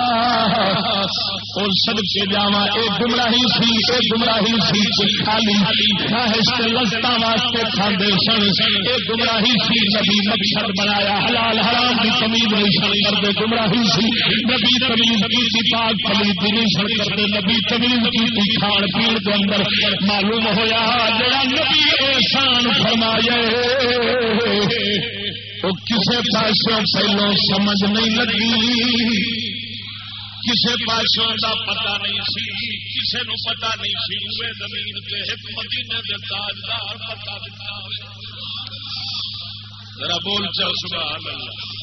اور سب کے جاوا اے گمراہی سی اے گمراہی سی خالی خواہش کے لذتا واسطے کھاندے سن۔ اے گمراہی سی، نبی مقصد بنایا، حلال حرام کی تمیز نہیں سن کرتے گمراہی سی۔ نبی تمیز کی تھی پاک تمیز نہیں سن کرتے نبی تمیز کی تھی کھان پین کے اندر معلوم ہویا، جڑا نبی احسان فرمایا وہ کسی پاسوں پہلو سمجھ نہیں لگی۔ کسی پاسوں کا پتا نہیں سی۔ کسی نو پتا نہیں سی۔ اوے زمین کے ایک مدینے کے تاجدار پتا دتا ذرا بول چل، سبحان اللہ۔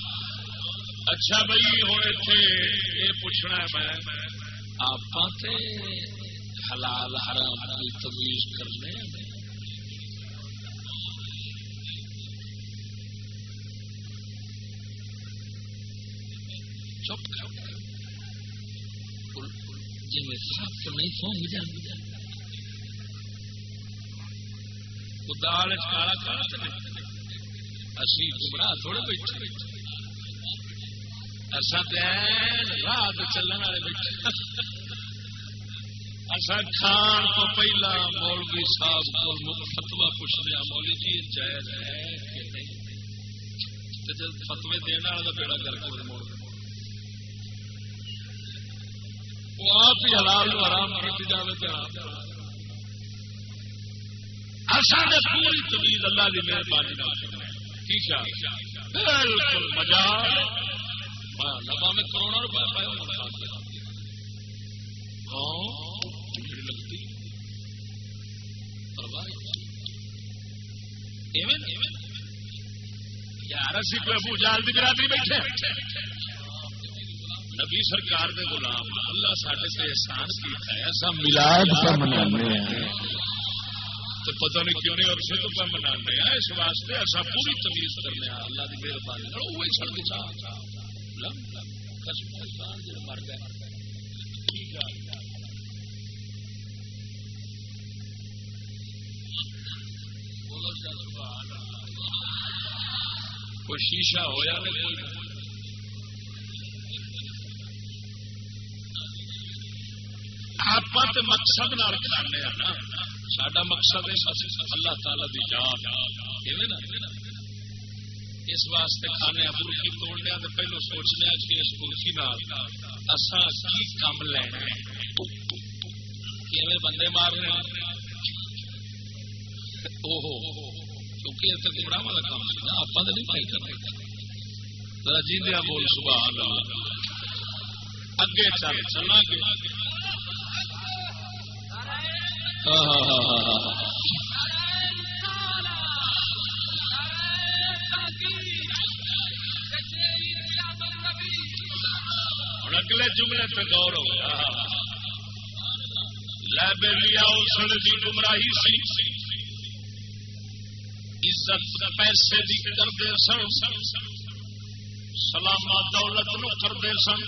اچھا بھائی، ہوں اتنے یہ پوچھنا ہے میں۔ آپ حلال حرام کی تمیز کرنے چپ کر۔ جی میں سب تو نہیں سونگ جان دال کالا کالا اسی گمراہ تھوڑے بیٹھے۔ اصا رات چلنے والے بیٹھے۔ اصا کھان تو پہلا مولوی صاحب کو فتوا پوچھ لیا مولوی جی جائز ہے کہ نہیں؟ جب فتوے دینے والا بیڑا کر کے موڑ وہ آپ ہی حلال نو آرام کرتی جائے اصل پوری تمیز اللہ کی مہربانی بالکل مزہ لبا میں کروڑا روپئے پایا ہاں، لگتی۔ یار، اسی کوئی ابو جال کی برادری بیٹھے۔ نبی سرکار دے غلام اللہ سڈے سے احسان کیا ہے ایسا ملاد پر منانے ہیں۔ تو پتہ نہیں کیوں نہیں عرصے تو پر منانے ہیں۔ اس واسطے ایسا پوری تمیز کرنے ہیں۔ اللہ کی مہربانی وہی چھڑ کے چاہ۔ مر گئے۔ کوئی شیشہ ہوا نہیں؟ آپ مقصد کھانے نا سڈا مقصد اللہ تعالی دی جان اس واسطے کھانے برکی توڑنے تو پہلو سوچنے کہ اس برکی اصا کی کم لینا بندے مارنے کیونکہ یہ تو گمراہ والا کام ہے آپ تو نہیں پائی کرنا جی بول سبحان اگے چل چلا گے ہاں ہاں ہاں ہاں ہاں اگلے جملے پہ غور ہو گیا لائبریریا اسل کی گمراہی سی عزت پیسے کی کرتے سن سلامت دولت نو کرتے سن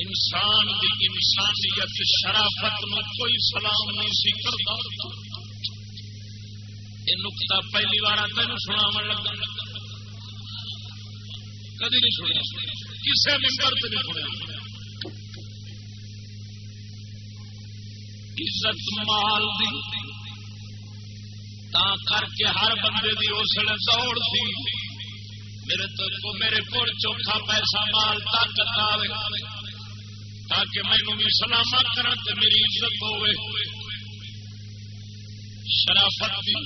انسان دی انسانیت شرافت میں کوئی سلام نہیں سی کرتا۔ یہ نقتا پہلی بار تین سنا لگا۔ کدی نہیں سنیا۔ کسی ممبر سے نہیں سنیا۔ عزت مال دی، تا کر کے ہر بندے دی اسلے دوڑ سی۔ میرے تو میرے کو چوکھا پیسہ مال طاقت آئے تاکہ مینو بھی سلامت کرن میری عزت ہوئے شرافت دی،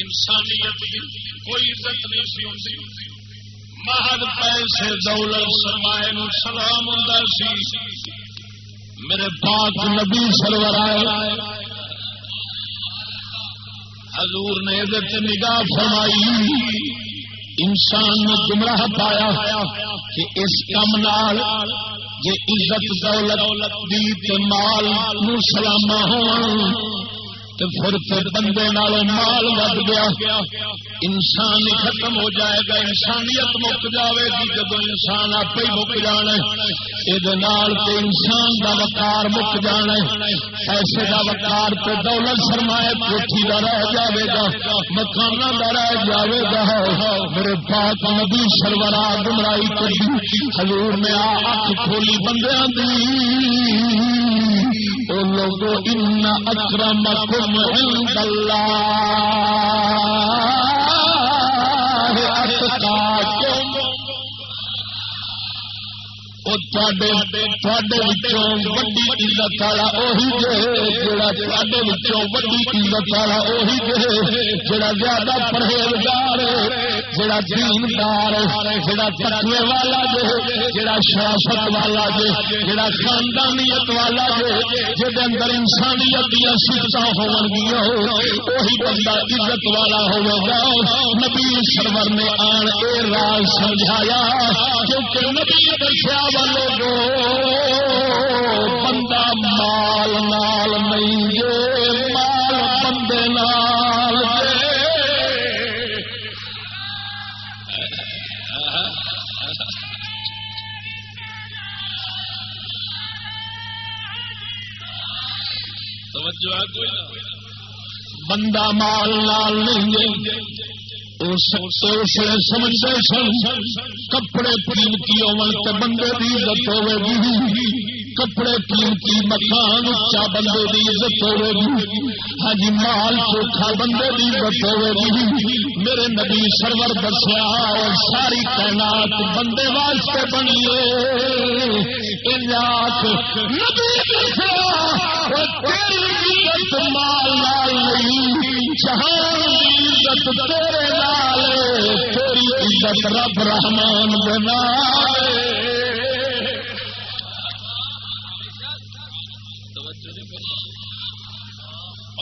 انسانیت دی کوئی عزت نہیں سی ہوتی محد پیسے دولت سرمائے نو سلام ہوں سی۔ میرے پاک نبی سرور آئے۔ حضور نے نگاہ فرمائی۔ انسان نے گمراہ پایا کہ اس کام نال جی عزت دولت دی مال نو سلامہ ہو تو پھر پھر بندے نال مال ود گیا۔ انسان ختم ہو جائے گا، انسانیت مک جائے گی جب انسان آپ ہی مک جانا یہ انسان کا وقار مک جانا پیسے کا وقار تو دولت سرمائے کوٹھی کا رہ جائے گا مکان کا رہ جائے گا۔ میرے پاک نبی سرورا گمرائی کری۔ حضور نے آ اک کھولی بندیاں دی۔ لوگو ان اکرمکم عند اللہ وڈی عزت والا وہی جڑا وڈی عزت والا وہی جڑا زیادہ پرہیزگار جڑا دیندار جڑا تقوی والا جے جڑا شرافت والا جے جڑا خاندانیت والا جے جہد اندر انسانیت دیا سفت ہون گیا وہی بندہ عزت والا ہوگا نبی سرور نے آن اے راز سمجھایا، کیونکہ نبی دسیا بندہ مال نال نہیں مال سمجھتے سن کپڑے قیمتی ہو بندے کی عزت ہوگی کپڑے قیمتی مکان اچا بندے کی عزت ہوگی ہاں جی مال چوکھا بندے کی عزت ہوگی میرے نبی سرور دسیا ساری تعینات بندے واسطے بنیے مال لال نہیں عزت تیرے نال تیری عزت رب رحمان بنا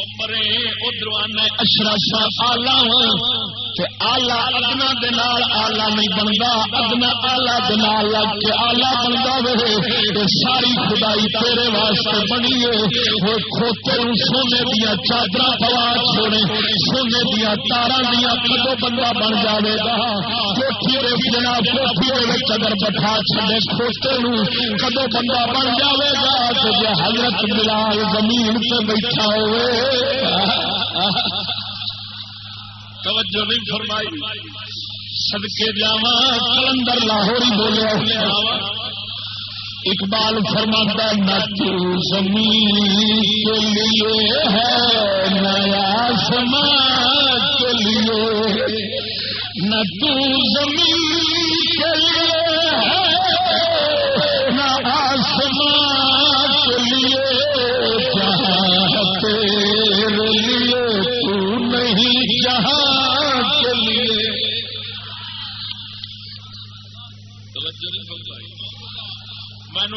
مرے، ادھر اشرف آلہ آلہ ادنا دال آلہ نہیں بنتا ادنا آلہ دال لگ کے آلہ بنتا وے۔ ساری خدائی تیرے واسطے بنی ہے۔ کھوتے سونے دیا چادر پوا چھوڑے، سونے دیا تارا دیا کدو بندہ بن جائے گا؟ کوٹھی جنا کوٹھی اگر بٹھا چلے کھوتے کدو بندہ بن جائے گا؟ تو حضرت بلال زمین سے بیٹھا ہوئے توجہ نہیں فرمائی۔ سدکے جا کلندر لاہور بولیا اقبال فرماتا نہ تو زمین کے لیے ہے، نیا سماج کے لیے۔ نہ تو زمین کے لیے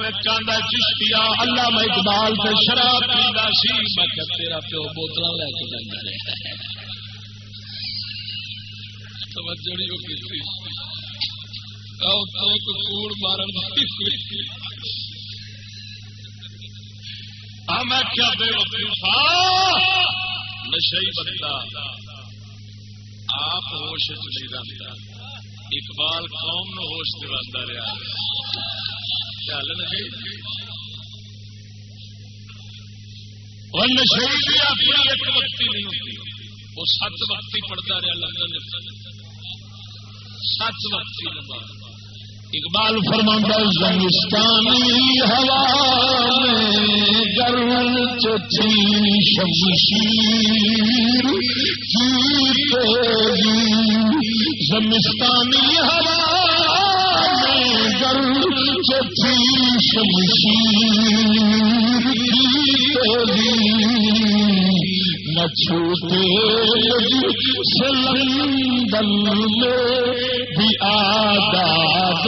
مینو چشتیا اللہ میں اقبال سے شراب پیدا سی۔ میں کہ تیرا پیو بوتل لے کے جانا رہا توجہ نہیں ہوگی کوڑ مارن میں کیا بے نشئی بندہ۔ آپ ہوش نہیں رکھتا اقبال قوم نو ہوش دلا رہا نشئی اپنی ایک وقتی نہیں ہوتی۔ وہ وقتی پڑھتا رہا لندن سچ وقتی اقبال فرماتا زمستانی ہوا میں گرم شمشیر جی زمستانی ہوا میں چھوٹے سلندن میں بھی آداد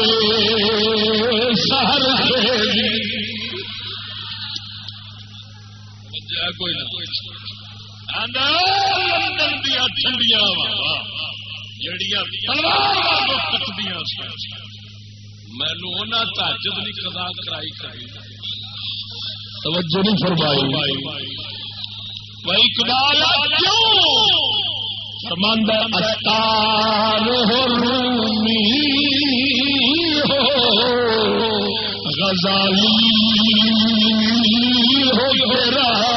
سہر کوئی لندن دیا ٹھنڈیاں جڑیاں کٹدیاں مینو تاجد نہیں کدا کرائی کرائی توجہ نہیں فرمائی۔ اقبال فرمند اتار ہو رومی ہو غزالی ہو راجی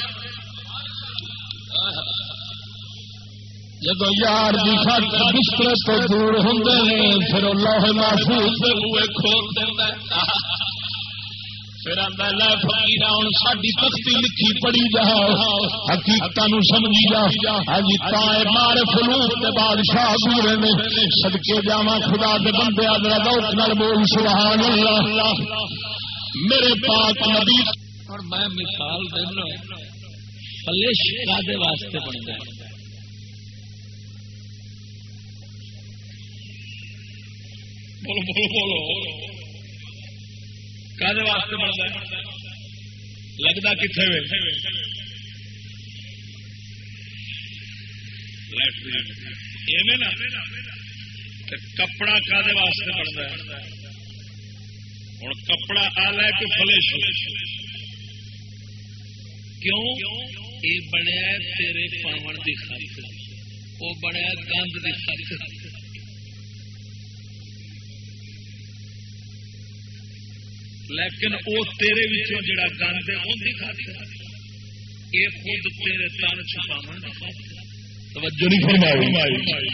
محن المباد جب یار کی بستر تو دور ہوں پھر اللہ محفوظ کھول پھر فکیر ہوں ساری تختی لکھی پڑی جا۔ حقیقت سمجھی جا۔ ہاں جی، مار بادشاہ پورے نے۔ جا خدا کے بندے نال بول، سبحان اللہ۔ میرے پاک نبی۔ اور میں مثال دینا پلش کا واسطے ہے بولو بولو بولو واسطے بنتا لگتا کتنے کپڑا کدے واسطے بنتا ہے؟ ہوں کپڑا آ کہ فلش کیوں؟ یہ بنیا تیرے پاون کی خاطر، وہ بنیا گند کی خاطر۔ لیکن وہ تیرے بچوں جڑا گند ہے ان کی خاطر یہ خود تیرے تن چھپا توجہ نہیں فرمائی۔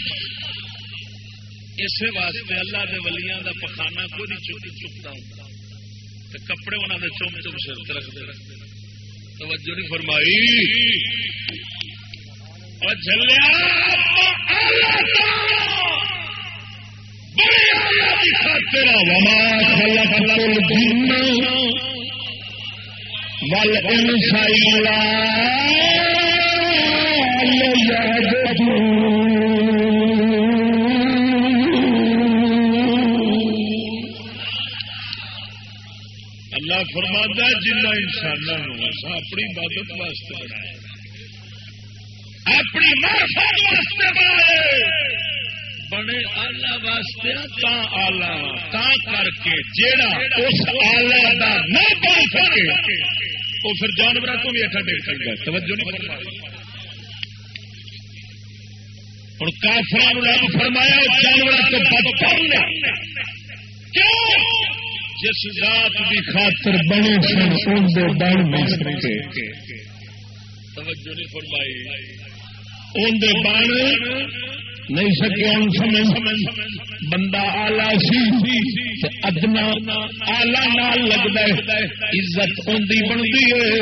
اسی واسطے اللہ دے ولیاں دا پخانا کوئی نہیں چک چکتا ہوں۔ کپڑے انہوں نے چم چم سر رکھتے رکھتے توجہ نہیں فرمائی۔ اور جلیا خاطر وما الجن والانس الا اللہ فرماتا جنہ انسانوں اپنی عبادت واسطے بنایا اپنی معرفت واسطے بنائے بنے آلہ واسطے، تا آلہ تا کر کے جیڑا اس آلہ دا نہ بن سکے وہ پھر جانور کو بھی اٹھا ڈیک سکتا ہے توجہ نہیں فرمائی اور کافر رب فرمایا جانور کو بدتر نے کیوں؟ جس ذات کی خاطر بنے سن ان دے بن نہیں سکے۔ توجہ نہیں فرمائی۔ ان دے بن نہیں سکے بندہ آلہ سی ادنا آلہ نال لگتا ہے۔ عزت اندی بنتی ہے۔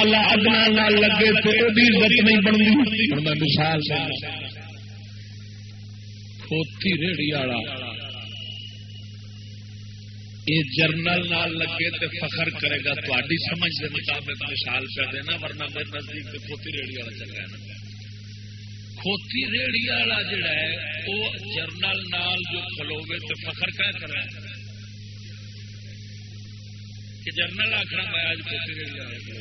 آلہ ادنا نال لگے تو عزت نہیں بنتی۔ ہوں میں مثال کھوتی ریڑی والا یہ جرنل نال لگے تو فخر کرے گا۔ تاری سمجھ کے مطابق مثال پہ دینا، ورنہ میرے نزدیک کھوتی ریڑی والا چل رہا ہے۔ کھوتی ریڑی والا جڑا ہے، وہ جرنل نال جو کھلوے تو فخر کیا کر رہا ہے کہ جرنل آخر میں آج کھوتی ریڑی والا کیا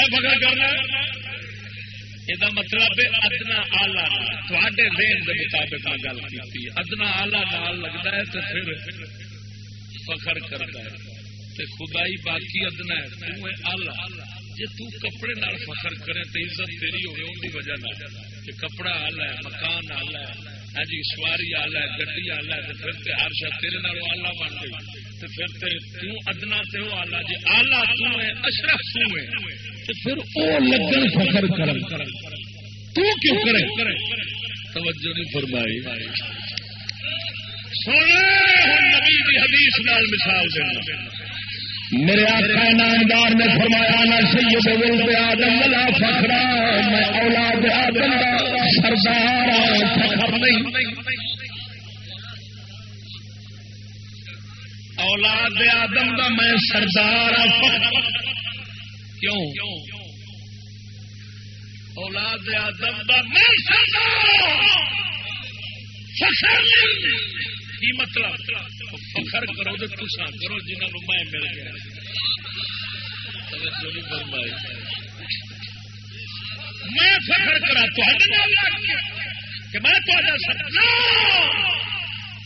فخر کرنا یہ مطلب ادنا آلہ تھوڑے دین کے مطابق گل کی ادنا آلہ نال لگتا ہے تو پھر فخر کرتا ہے۔ تے خدائی باقی ادنا ہے، تو ہے آلہ جی تو کپڑے نال فخر کرے تو عزت تیری ہوگی ان کی وجہ نہ کہ کپڑا آلہ ہے، مکان آلہ ہے ہاں جی سواری آلہ ہے، گڈی آلہ ہے پھر تے ہر شاید تیرے نال آلہ بن گئی۔ تو پھر تے تو ادنا تے وہ آلہ جی آلہ تو ہے، اشرف تو ہے تو پھر او لگن فخر کرم تو کیوں کرے؟ توجہ نہیں فرمائی۔ سونے نبی دی حدیث نال مثال دینا۔ میرے آقا نامدار نے فرمایا، نہ سید ولد آدم ولا فخرا میں اولاد آدم دا سردار فخر نہیں. اولاد آدم دا میں سردار فخر کیوں؟ اولاد آدم دا میں سردار فخر نہیں مطلب؟ فخر کرو تو کسا کرو جنہوں میں مل گیا۔ میں فخر کرا کہ میں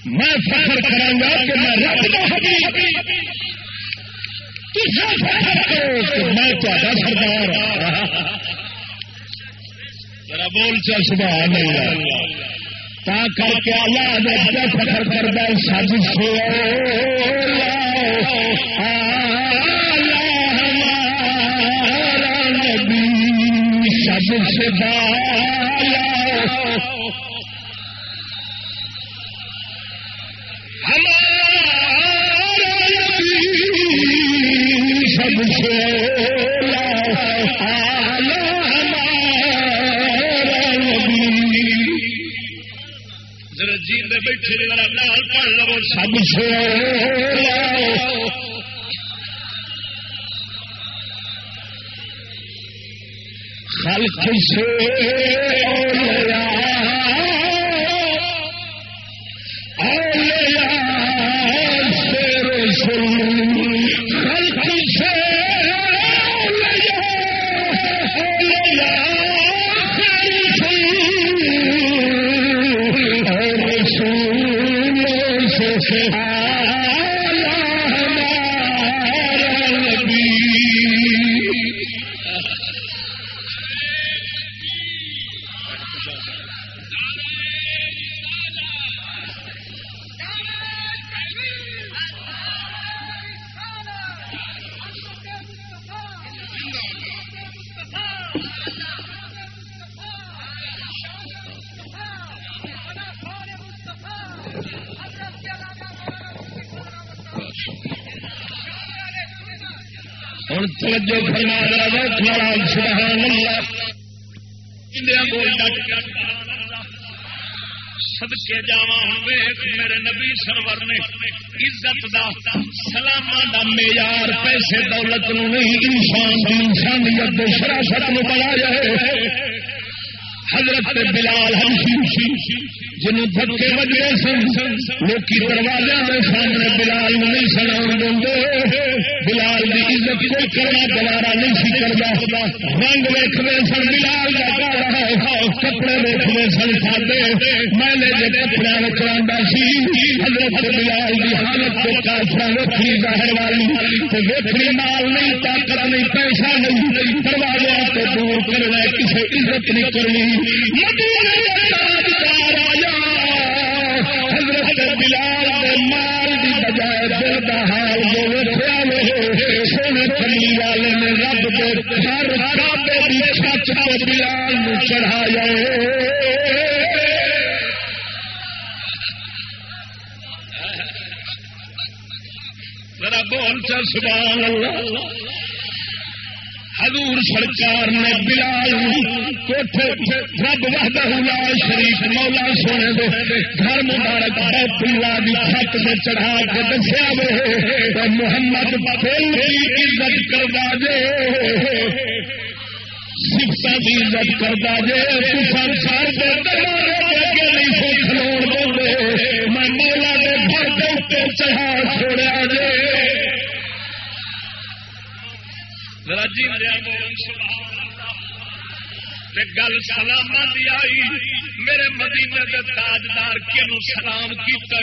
میں فخر کرا گا کہ میں میں سردار ذرا بول۔ چل سبحان اللہ۔ تا کر کے اللہ فخر کرتا سب سو سب سے لال پڑھ لو سب چھوڑ خلق سے توجہ فرما رہا سبحان اللہ سدکے جا میرے نبی سرور نے عزت دا سلام دا معیار، پیسے دولت نو نہیں، انسان کی انسانیت شراست میں بڑا جائے حضرت بلال ہم جن دھکے بجے سن لوگ دروازے کے سامنے بلال نہیں سنا دیں بلال کی عزت کوئی کرنا دوبارہ نہیں سی کرتا رنگ ویخنے سن، بلال کا رہا کپڑے ویخنے سن ساتے میں نے جب کپڑے چلا سی، حضرت بلال کی حالت کو کافر وکری ظاہر والی۔ ویخری مال نہیں، طاقت نہیں، پیسہ نہیں، دروازے کو دور کرنا کسی عزت نہیں کرنی۔ سچ بلال چڑھایا ذرا بول چل، سبحان اللہ۔ حضور سرکار نے بلال رب وحدہ لا شریف مولا سونے دو گھر مبارک بیت اللہ دی چھت سے چڑھا کے دسیا وے۔ محمد پھول کی عزت کردا دے۔ سفتا کی عزت کردا دے سنسار نہیں سو دے۔ میں مولا دے گھر کے چڑھا چھوڑیا دے گل سلام آئی، میرے مدینے کے تاجدار کنو سلام کیتا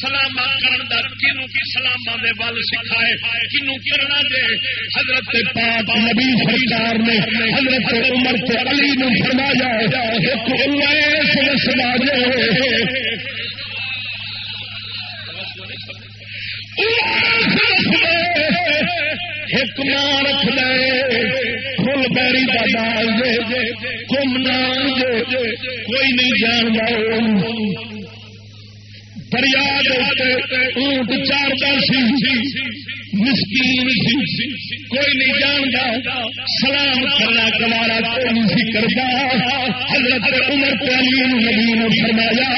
سلام کرن دا کنو کی سلام دے ول سکھائے کنو کرنا دے حضرت پاک نبی سرکار نے حضرت عمر تے علی نو فرمایا ایک اللہ سمجھا دے ایک ماں رکھ دے۔ فل بیری کا ڈال دے کم نہ کوئی نہیں جان دریا اونٹ چارتا سی، مسکین سی، کوئی نہیں جانتا سلام کرنا گوارا کوئی نہیں کرتا حضرت عمر پہلی نبی نے فرمایا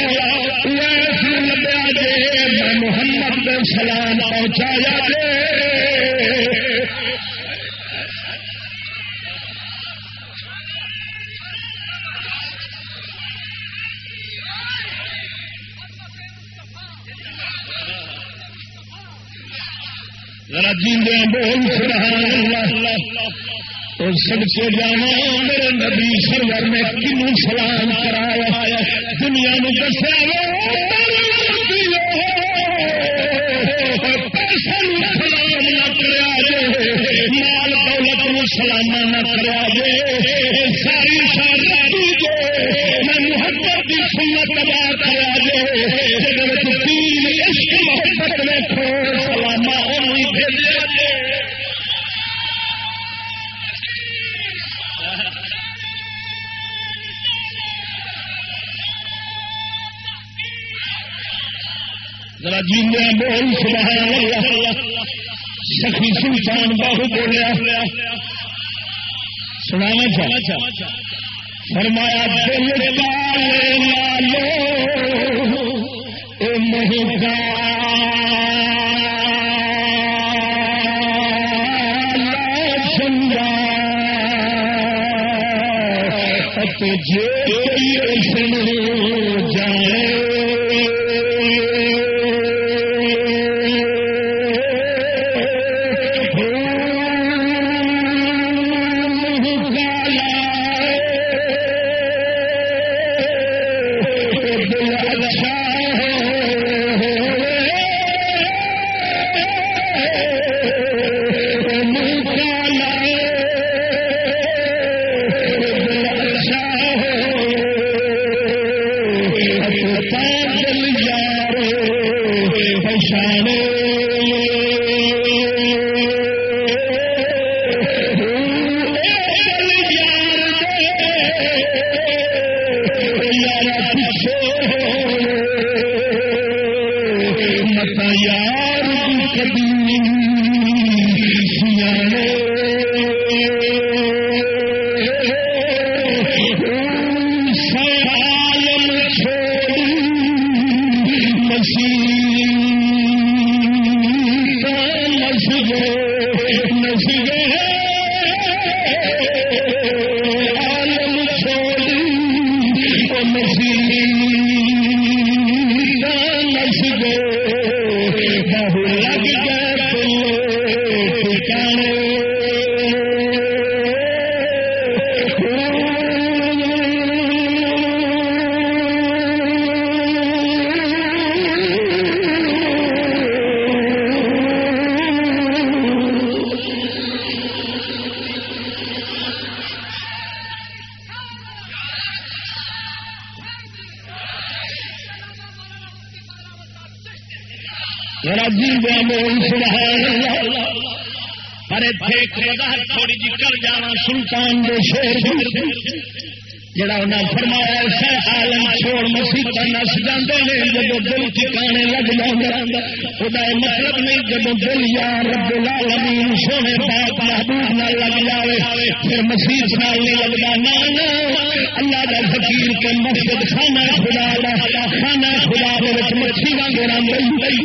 لگیا جے، میں محمد سلام پہنچایا جے۔ ذرا جیندے بول، سبحان اللہ۔ اور سب سے جانا میرے نبی سرور نے کنو سلام کرایا۔ دنیا میں دسیا سلام نہ کرا مال دولت نو سلام نہ کرا دے ساری ساری میں محبت کی سنت ادا کرا دے ذرا بول، سبحان اللہ۔ سخی سلطان باہو بولیا۔ سنانا چاہ فرمایا، دل لالو اے مہنگا جی دے شیر جڑا انہیں فرمایا ایسا عالم چھوڑ مسیح نس جانے جب دل ٹھکانے لگ جانا وہ مطلب نہیں جب دل یار رب العالمین سونے پاک محبوب نہ لگ جائے پھر مسیح نال نہیں لگتا نہ اللہ کا فقیر کے مسجد خانہ خدا دا، خانہ خدا دے مچھی وانگے رنگ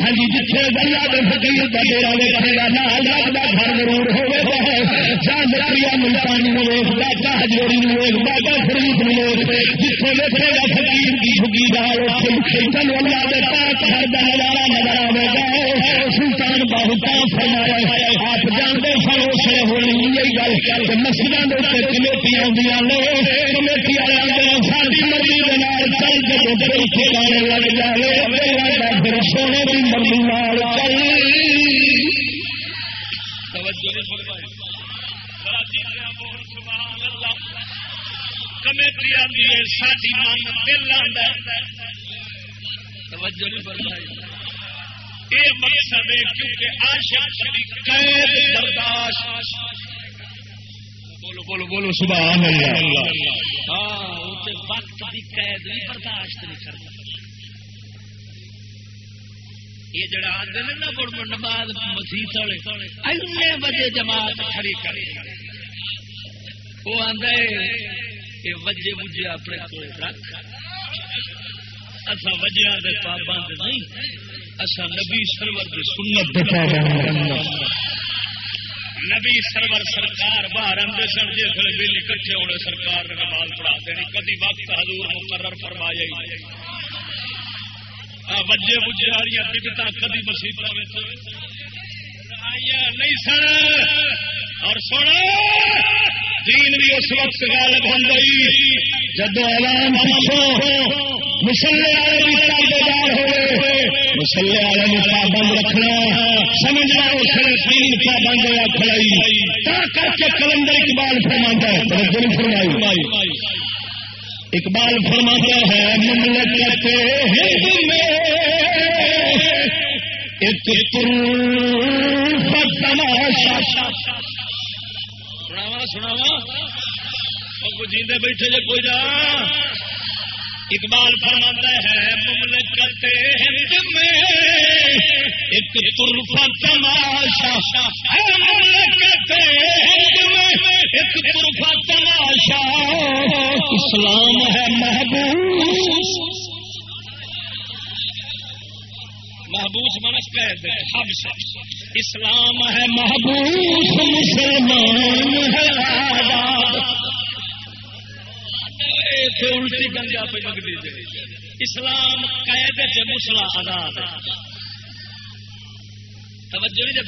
ہاں جی جتنے اللہ کے فقیر کا ڈیرا ویکھے گا نہ رب کا گھر ضرور ہوے چاند کریا ملتانی ویخ باٹا ہجوری ویخ باٹا فرید جتنے ویکھے گا فقیر کی جھگی گال چلو اللہ کے پاک گھر کا نظارہ نظر آئے گا۔ سلطان بہتا فرمایا، آپ جانتے سن اس نے ہونی یہی گل مسجدوں کے کمیٹی آدی نے چل جب دل ٹھکانے لگ جائے پھر سونے کی مرضی نال چل۔ جی کمیٹی آتی ہے ساری من دل آتا توجہ نہیں فرمائی۔ یہ مقصد ہے کیونکہ عاشق قید برداشت۔ بولو بولو بولو، سبحان اللہ۔ وقت قید بھی برداشت نہیں کرتا یہ جڑا آتے ہیں نا مڑ نماز مسیح والے بجے جماعت کھڑی کرے وہ آدھا یہ وجے بجے اپنے کو رکھ۔ اصا وجہ پابند نہیں اصا نبی سرور سنت نبی سرور سرکار باہر آدھے سن جس بل کٹھے ہونے سرکار نے نماز پڑھا دینی۔ کدی وقت حضور مقرر فرمایا ہی بجے بجے والی بتا کدی مسیح نہیں سن۔ اور سن، دین بھی اس وقت غالب ہو گئی۔ جب اعلان پوچھو مسلے والے بھی تابے ہوئے۔ مسلے والے بھی پابند رکھنا سمجھنا اس نے تین پابند یا کھڑائی کر کے کلندر اقبال فرما ہے۔ فرمائی۔ اقبال فرماتا ہے، مملکت ہند میں ایک تماشا۔ سناوا سناوا جیندے بیٹھے جے کوئی جا۔ اقبال فرماتا ہے، مملکت ہند میں ایک طرفہ تماشا ہے، مملکت ہند میں ایک طرفہ تماشا، اسلام ہے محبوب محبوس منس قید اسلام ہے محبوس، مسلمان ہے آزاد۔ الٹی گنجا پہ لگ دیجیے اسلام قید سے مسلا آزاد توجہ نہیں جب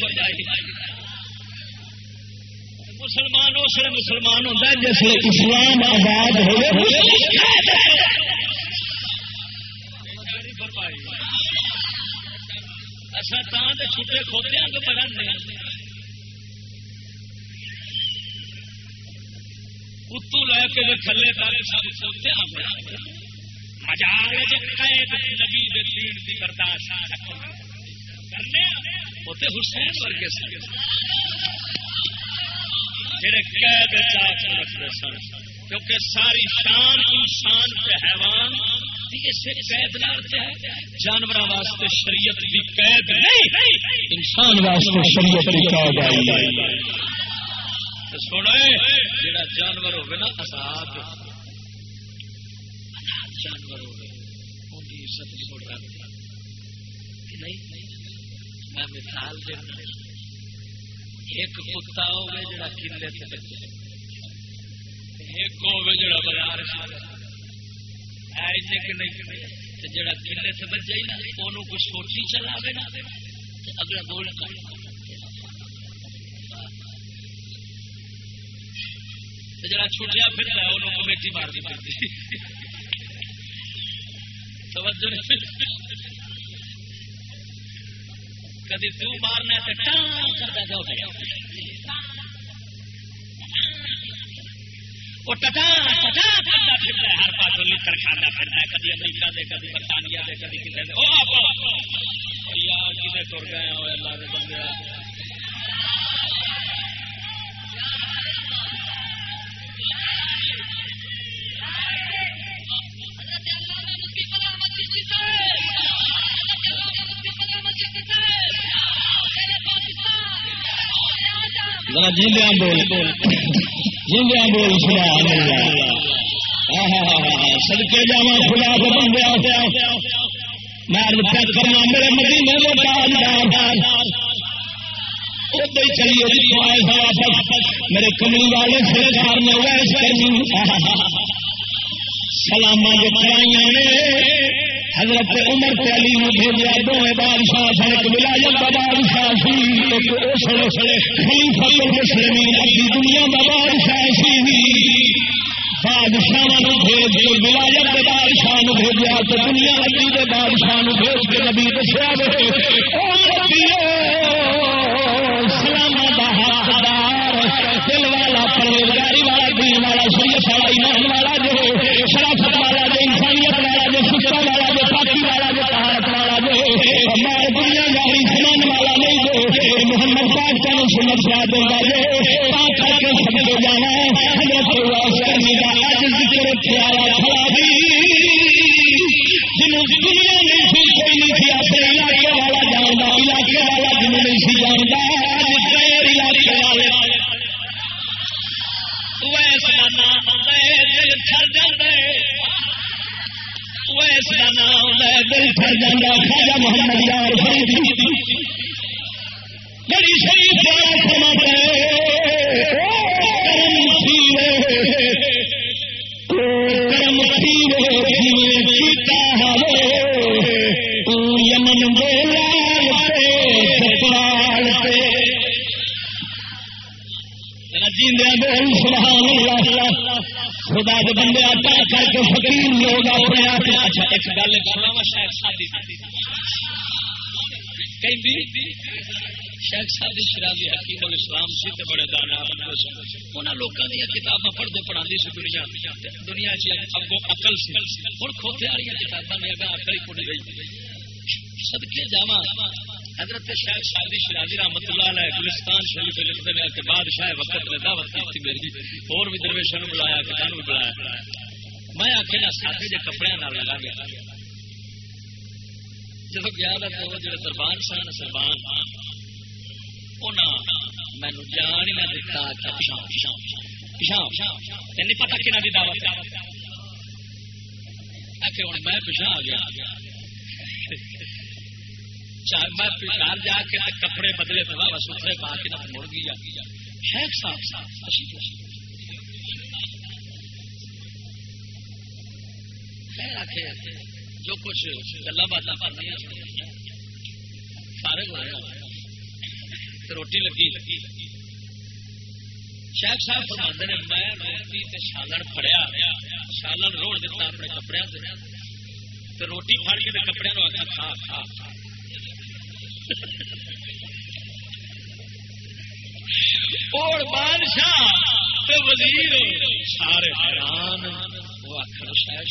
مسلمان اس لیے مسلمان ہوتا ہے، جس اسلام آزاد ہو اصل اچھا، چھوٹے کھوتے ہیں تو پڑھنے اتو لے کے تھلے تک سب کھوتے قید نبی دین برداشت کرنے ہوتے حسین ورگے سن۔ جڑے قید چاچ رکھتے سن۔ کیونکہ ساری شان انسان حیوان۔ جانور واسطے شریعت کی قید نہیں، انسان واسطے شریعت کی قید آئی۔ سونا جا جانور ہوگا نا آزاد جانور ہوگا ان کی عزت چھوڑ نہیں، میں مثال دینا ایک کتا ہوگا جڑا کلے سے ایک ہوگا جڑا بازار سے کہ نہیں؟ جڑا کلے سے بچ جائے نا وہ کوئی سوچی چلا نا اگلا بول کر جڑا چھوٹیا پھر وہ کمیٹی مار دی پڑتی کدی تو مارنا وہ ٹٹا ٹٹا ہے ہر پاس لکڑ کھانا پھرتا ہے کبھی امریکہ دے کبھی برطانیہ دے کبھی کسی دے یار تر گئے اللہ بندے جی بول بول جی بول سبحان سڑکے جا خدا کو بندے میں کرنا، میرے مدینے میں چلیے میرے کملی والے سرکار نے ویس کرنی۔ سلام جو کرائیاں نے حضرت عمر سے علی نے بھیجا دونوں بادشاہ سڑک ولایت کا بادشاہ سی خلیفہ مسلمین اپنی دنیا کا بادشاہ سی۔ بادشاہ بھیج کے، ولایت کے بادشاہ بھیجا تو دنیا لگی کے بادشاہ بھیج کے نبی دسیا والا والا، دین والا شریف والا، ایمان والا جو شرافت والا جو، انسانیت والا جو سکھا والا جو، پاکی والا جو، طہارت والا جو ہمارے دنیا داری سنان والا نہیں جو محمد پاک کا سنت شاہ دے گا جو پاک کر کے سب کو جانا حضرت اللہ کرنے کا آج ذکر کھلایا کھلا بھی۔ جانا خواجہ محمد یار فرید شیخ صاحب شرابی حکیم الاسلام سی تے بڑے دانا انہوں لوگوں دیا کتاباں پڑھتے پڑھا سی دنیا دنیا چ اگوں اقل سی۔ ہوں کھوتے والی کتابیں میں اگا اکل ہی کھڑی رہی سدکے جاوا حضرت شیخ شادی شرازی رحمت اللہ علیہ گلستان شریف لکھتے ہیں کہ بادشاہ وقت نے دعوت کی تھی میری۔ اور بھی درویشوں نے بلایا کتاب بھی بلایا؟ میں آخر نہ ساتھی کے کپڑے لگا گیا۔ جب گیا تو جڑے دربان سن، سربان۔ مینو جان ہی نہ دتا نہیں پتا کہ دعوت ہوں میں پچھا آ گیا۔ میں گھر جا کے کپڑے بدلے تو ستھرے پا کے مڑ گیا شیخ صاحب جو کچھ گلا باتیں کرنی سارے روٹی لگی لگی شیخ صاحب فرما نے، میں روٹی سالن پڑیا سالن روڑ دیتا اپنے کپڑے روٹی پڑ کے کپڑے نو آخر کھا کھا اور بادشاہ وزیر سارے حیران، وہ آخر شاید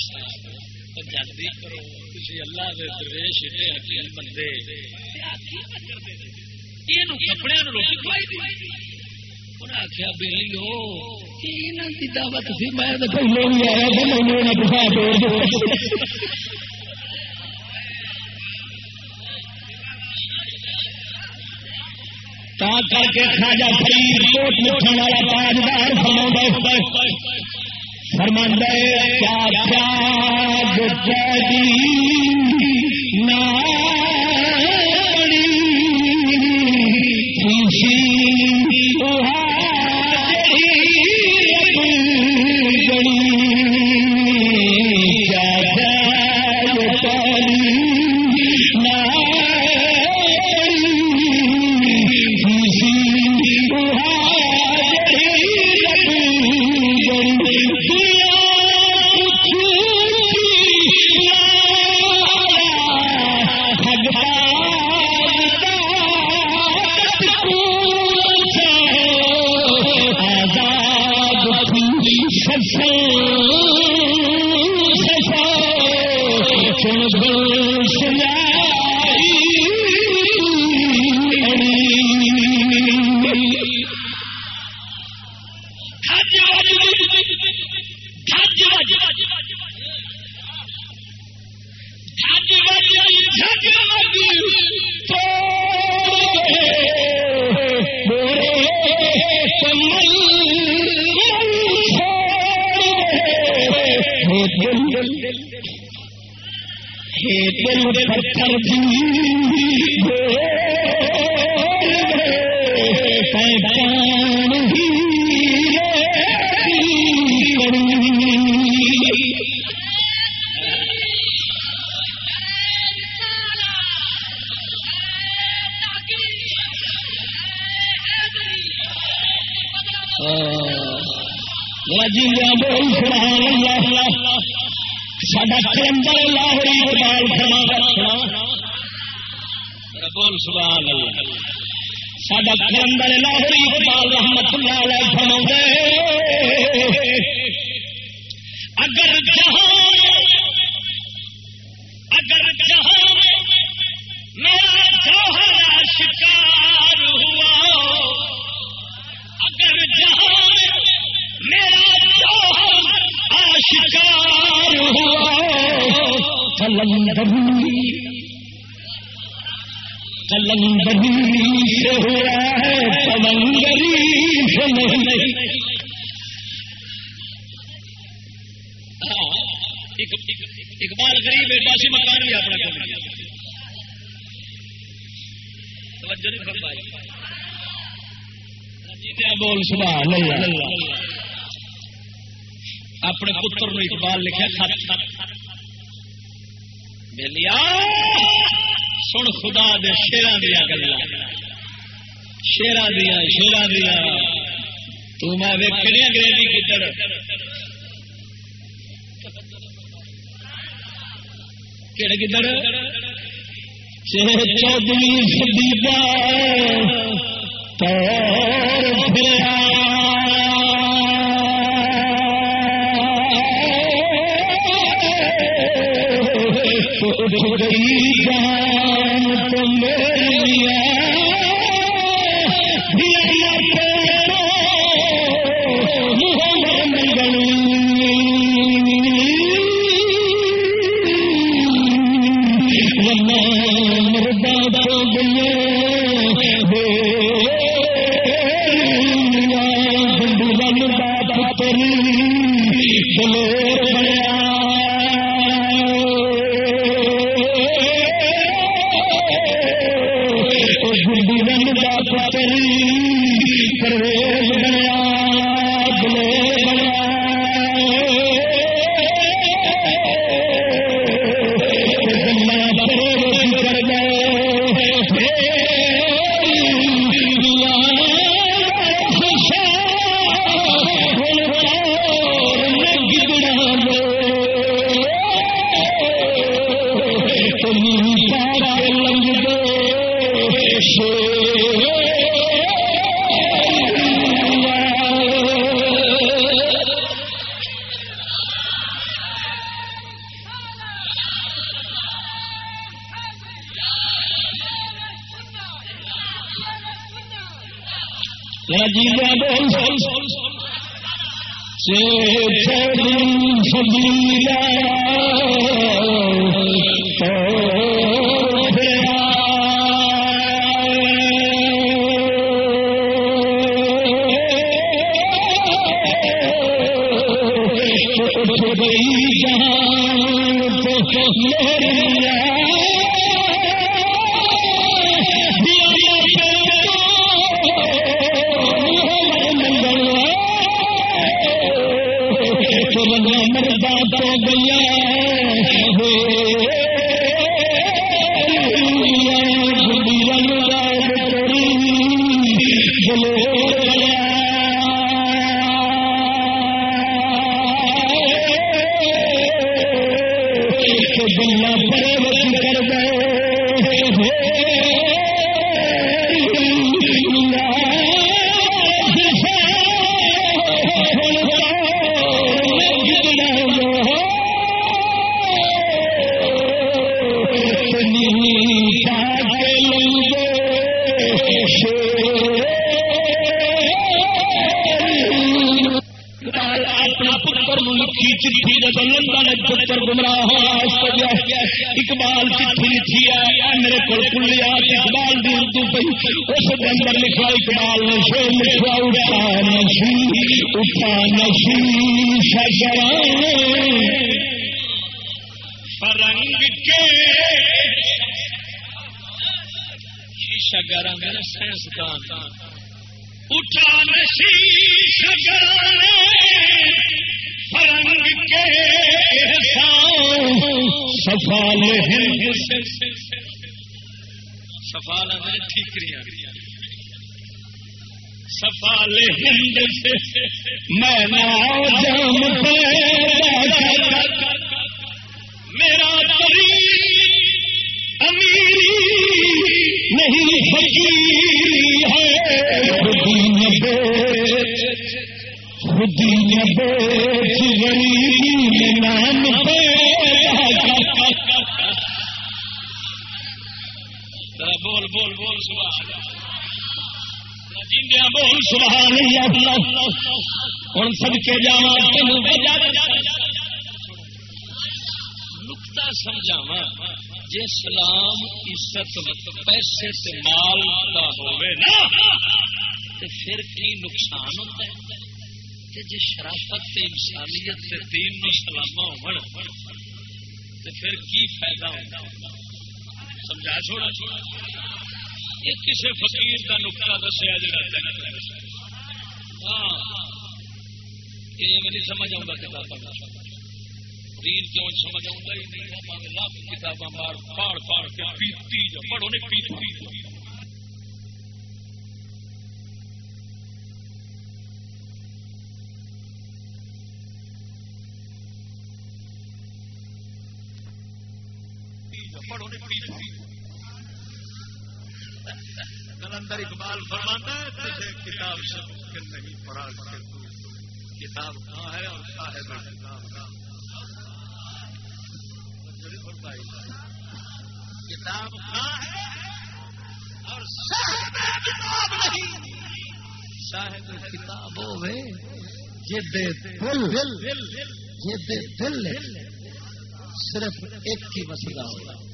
جلدی کرو تھی اللہ دے درویش حکیم بندے۔ کپڑے روٹی کھوائی دی انہیں آخیا بہلی ہو دعوت سی میں کر کے خاجا فرید کوٹ لکھن والا تاجدار فرما فرماندہ کیا بول کلندر لاہوری اقبال رحمت اللہ علیہ فرما اگر جہاں اگر جہاں میرا جوہر شکار ہوا اگر جہاں میرا جوہر آشکار ہوا کلندری کلندری سے ہوا ہے کلندری سے نہیں اقبال غریب بیٹا سی مکان بھی اپنا کر توجہ نہیں فرمائی۔ جی، بول، سبحان اللہ۔ اپنے پتر نے اقبال لکھا خط۔ ملیا سن خدا دے شیران دیا گلا شیران دیا شیرا دیا۔ تو میں ویکنی انگریزی کدھر کہڑے کدھر چودھری سدی اقبال چٹھی لکھی ہے میرے کو اقبال کی اردو پہ اس کے اندر لکھا اقبال نے لکھا، اٹھا نشی اٹھا نشی شجران فرنگ سائنسدان سفال آدھے سفال ہند میں ہوں سب کے جا۔ نقتا سمجھاوا جی سلام، عزت، پیسے سے مال کا ہوئے نا تو پھر کی نقصان ہوتا ہے؟ کہ جی شرافت سے انسانیت سے دین میں سلامہ ہو پھر کی فائدہ ہوتا سمجھا چھوڑا چھوڑا۔ یہ کسی فقیر کا نقطہ دسیا جا ہاں۔ یہ نہیں سمجھ آؤں کتاب دین کیوں سمجھ آؤں نہیں لاکھ کتاباں مار پاڑ پاڑ کے پیتی پڑھو نہیں پیتی پڑھو پیتی کلندر اقبال فرماتا ہے تجھے کتاب سے ممکن نہیں پڑھا کہ کتاب کہاں ہے اور صاحب کتاب کہاں کتاب کہاں ہے اور صاحب کتاب نہیں۔ صاحب کتاب ہوئے یہ دے دل دل یہ دے دل، صرف ایک کی وسیلہ ہوگا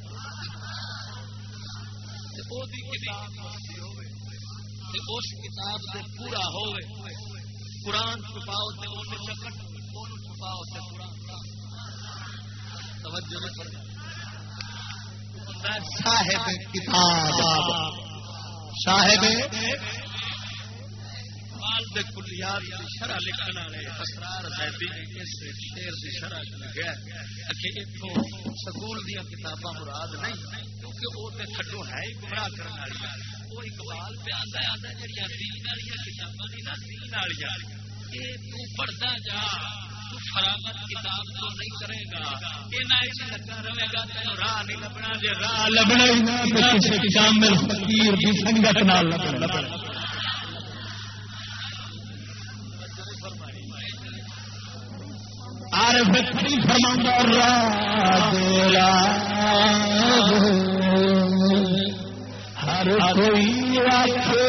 اس کتاب سے پورا ہوئے۔ قرآن چھپاؤ سے چکر چھپاؤ سے قرآن توجہ صاحب کتاب صاحب اقبال دے کلیات کی شرح لکھن والے اسرار زیدی اس شیر کی شرح لگیا سکول دیا کتاباں مراد نہیں، کیونکہ وہ تو کھڈو ہے ہی گمراہ کرنے والی۔ وہ اقبال پہ آتا آتا جہاں دین والی کتاباں نہیں نہ دین والی یہ پڑھتا جا، تو فراغت کتاب تو نہیں کرے گا۔ لگا رہے گا تین راہ نہیں لبنا جی راہ لبنا ہی نہ تے کسی کامل فقیر کی سنگت نال لبنا۔ عارف فرما را ہر کوئی آخے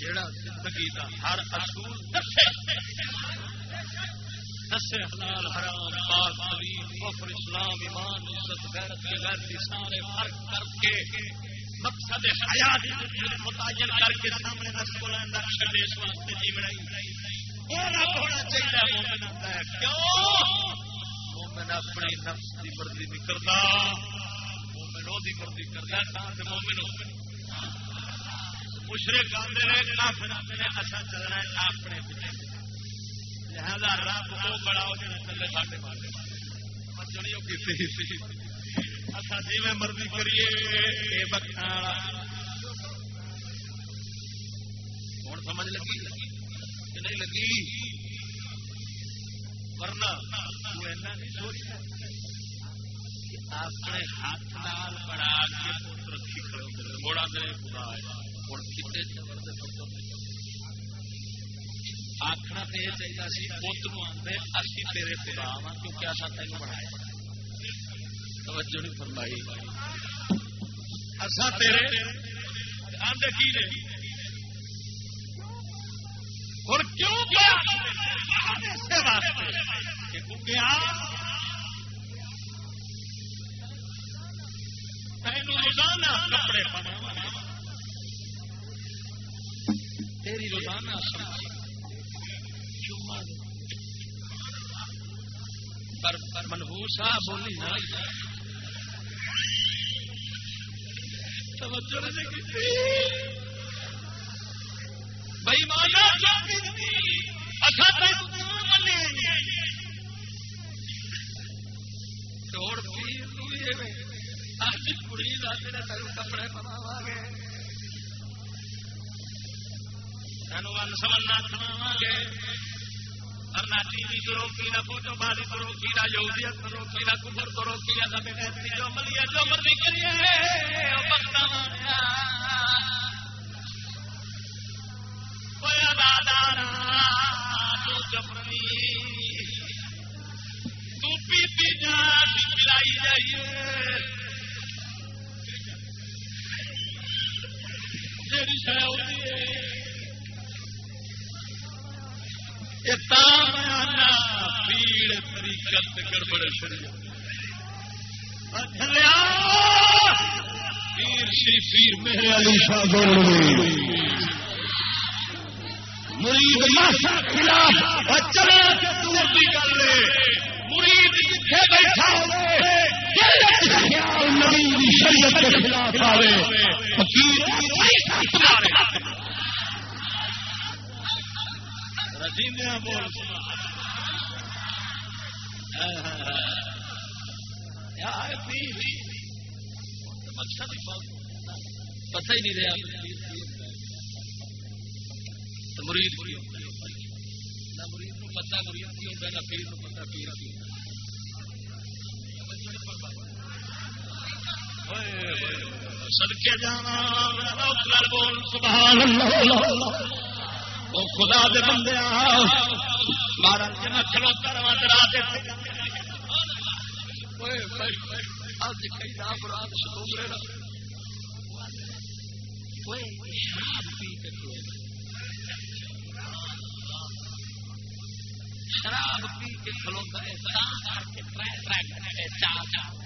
جڑا زندگی دا ہر اصول دسے۔ دسے حلال حرام، پاک تعلیم کفر، اسلام، ایمان، عزت، غیرت کے غیرتی سارے فرق کر کے مقصد حیات متعین کر کے سامنے نسل بلند نقش دے اس واسطے جیونا ہونا چاہیے مومن ہوتا ہے؟ کیوں؟ مومن اپنی نفس کی مرضی نہیں کرتا مومن وہ مرضی کرتا ہے مومن مشرق آتے ہیں کافر آتے ہیں اصا چلنا ہے اپنے لہذا رب وہ بڑا ہو جائے چلے ساڈے والے اصا جی میں مرضی کریے بکھا ہوں سمجھ لگی؟ کہ نہیں لگی؟ ورنہ تو ایسا نہیں سوچتا۔ اپنے ہاتھ نال بڑا کے پوت رکھی کرو موڑا دے پورا ہے آخنا تو یہ چاہیے سی پوت آدھے اسی تیرے خدا وا کیونکہ اصا تین بنایا؟ توجہ نہیں فرمائی۔ اصا تیرے آدھے کی نہیں اور کیوں تین روزانہ کپڑے تیری روزانہ پر منہوس آ بولی نہ بھائی مانا توڑ پی کڑی کپڑے پوا گے سانو سمنا کھوا گے کرنا ٹی وی کو روکی نہ فوٹو بازی کو روکی نہ یہودیت کو روکی نہ کفر کو روکی نہ دبے جو ملی جو مرضی کریے جائیے کہڑی شہ ہوتی ہے۔ پیڑ طریقت گڑبڑ شریع پیر سی پیر میرے علی شاہ مرید ماسا خلاف چلے کر لے۔ مرید جتنے بیٹھا ہوئے نبی شریعت کے خلاف آئے فقیر پتہ ہی نہیں رہا مرید۔ نہ مرید کو پتا مرید کی ہوتا نہ پیر کو پتا پیر کی سڑکے جانا بول سبحان اللہ وہ خدا دے بندے مارا جنا کھلوتا رہا رات شراب پی کے کھلوتا ہے چار چار۔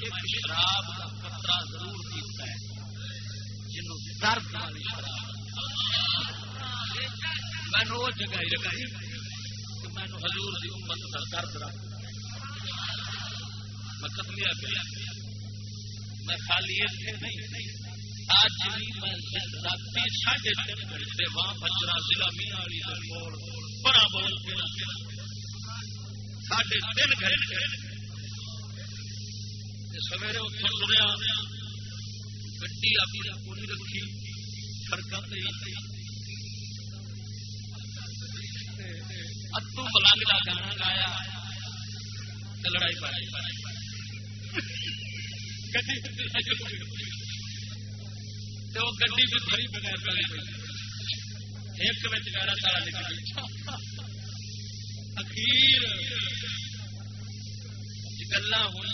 چیشتی شراب کا خطرہ ضرور کیتا ہے جنوں درد والی شراب میں وہ جگہ ہی لگائی میں حضور کی امت کا درد رکھ میں کتلیا پیا میں خالی اتنے نہیں۔ آج بھی میں رات ساڑھے تین گھنٹے وہاں بچرا ضلع میاں والی بڑا بول کے ساڑھے تین گھنٹے سویرے اتوں لڑیا گی اپنی پوری رکھی سڑکوں سے اتو ملنگ کا گانا گایا لڑائی پائی گی بھی تھری بغیر ایک گارا تارا نکل اخیر گلا ہوئی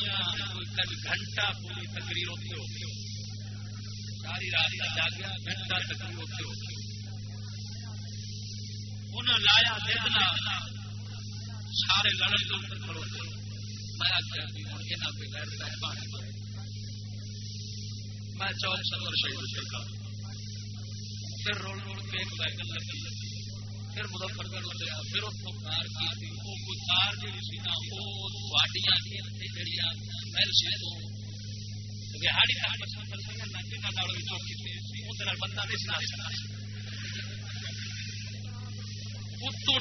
گھنٹہ پوری تقریر اتنے ہو ساری رات کا جاگیا، گھنٹہ تقریر اتنے ہو انہیں لایا دیکھنا سارے لڑن کے اوپر کھڑو میں آخیا یہاں پہ غیر پانی میں چوک سفر شہید دیکھا پھر رول رول کے ایک ویگن لگی۔ پھر مظفر گڑھ لگیا پھر اس کار کی وہ کار جی سی نا، وہ تھوڑیاں جہیا محل تو چوکی بندہ نہیں سنا۔ سکتا اتو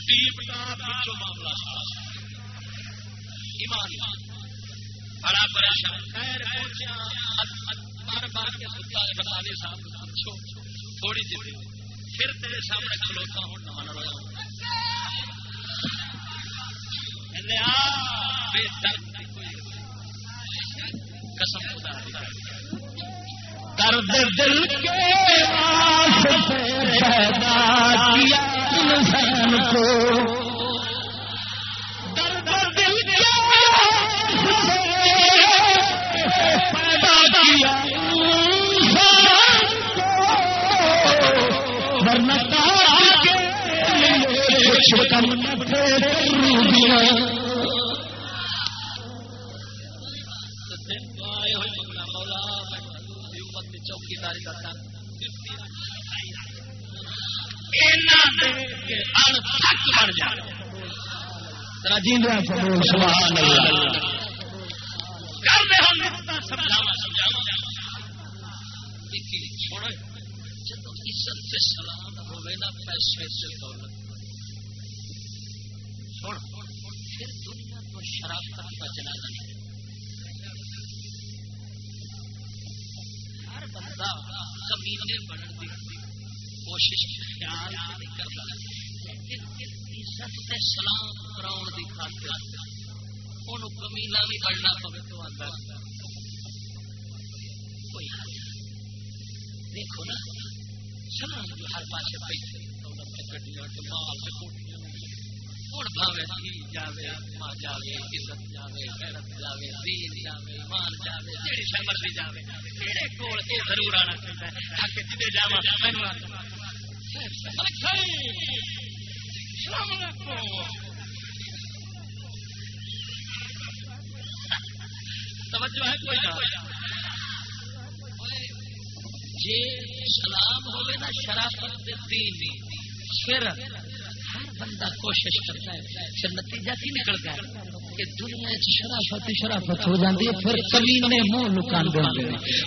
معاملہ۔ ایمان۔ بڑا پریشان۔ خیر پہنچا بار بار کے بتانے صاحب پوچھو تھوڑی جی۔ پھر تیرے سامنے کھلوتا ہوں نہ رویا قسم خدا درد دل کے پیدا کیا انسان کو۔ سبحان اللہ۔ سلام ہوئے نا پیسے سے دولت۔ پھر دنیا کو شرافت کا جنازہ ہر بندہ کمینے بننے کی کوشش خیال نہیں کرتا۔ لیکن عزت سے سلام کراؤ کی خاطر ان کمینا بھی بڑھنا پوے تو آتا کوئی دیکھو نا سلام جو ہر پاس پیسے دولت سے گڈیاں مال سے ہوں بھاوے دھی ماں جائے عزت جائے غیرت دین بھی جائے کول ضرور آنا چاہیے آ توجہ ہے کوئی نہ؟ جی سلام ہوئے نا شرافت دین پھر بندہ کوشش کرتا ہے پھر نتیجہ کی نکل گیا کہ دنیا شرافت شرافت ہو جاتی ہے پھر منہ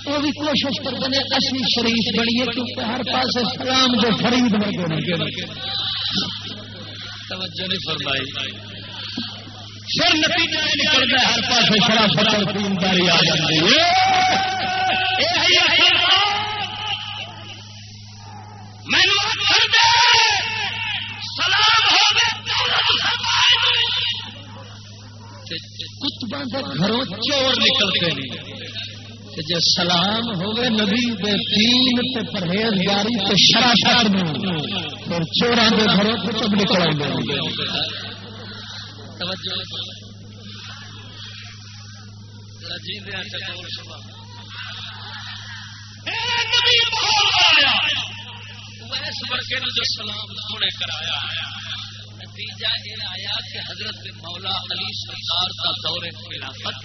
وہ بھی کوشش کرتے ہیں اصلی شریف بنیے کیونکہ ہر پاس اسلام جو خرید ورگے توجہ نہیں فرمائی۔ پھر نتیجہ نکل گیا ہر پاس شرافت اور دینداری آ جاتی ہے۔ کتبا کے گھروں چور نکلتے ہیں۔ جی سلام ہوئے نبی دے تین تے پرہیزگاری تے شراشار پھر چوراں دے گھروں کتب نکل آئے توجہ۔ جی ورگے جو سلام سونے کرایا۔ نتیجہ یہ آیا کہ حضرت مولا علی سرکار کا دور خلافت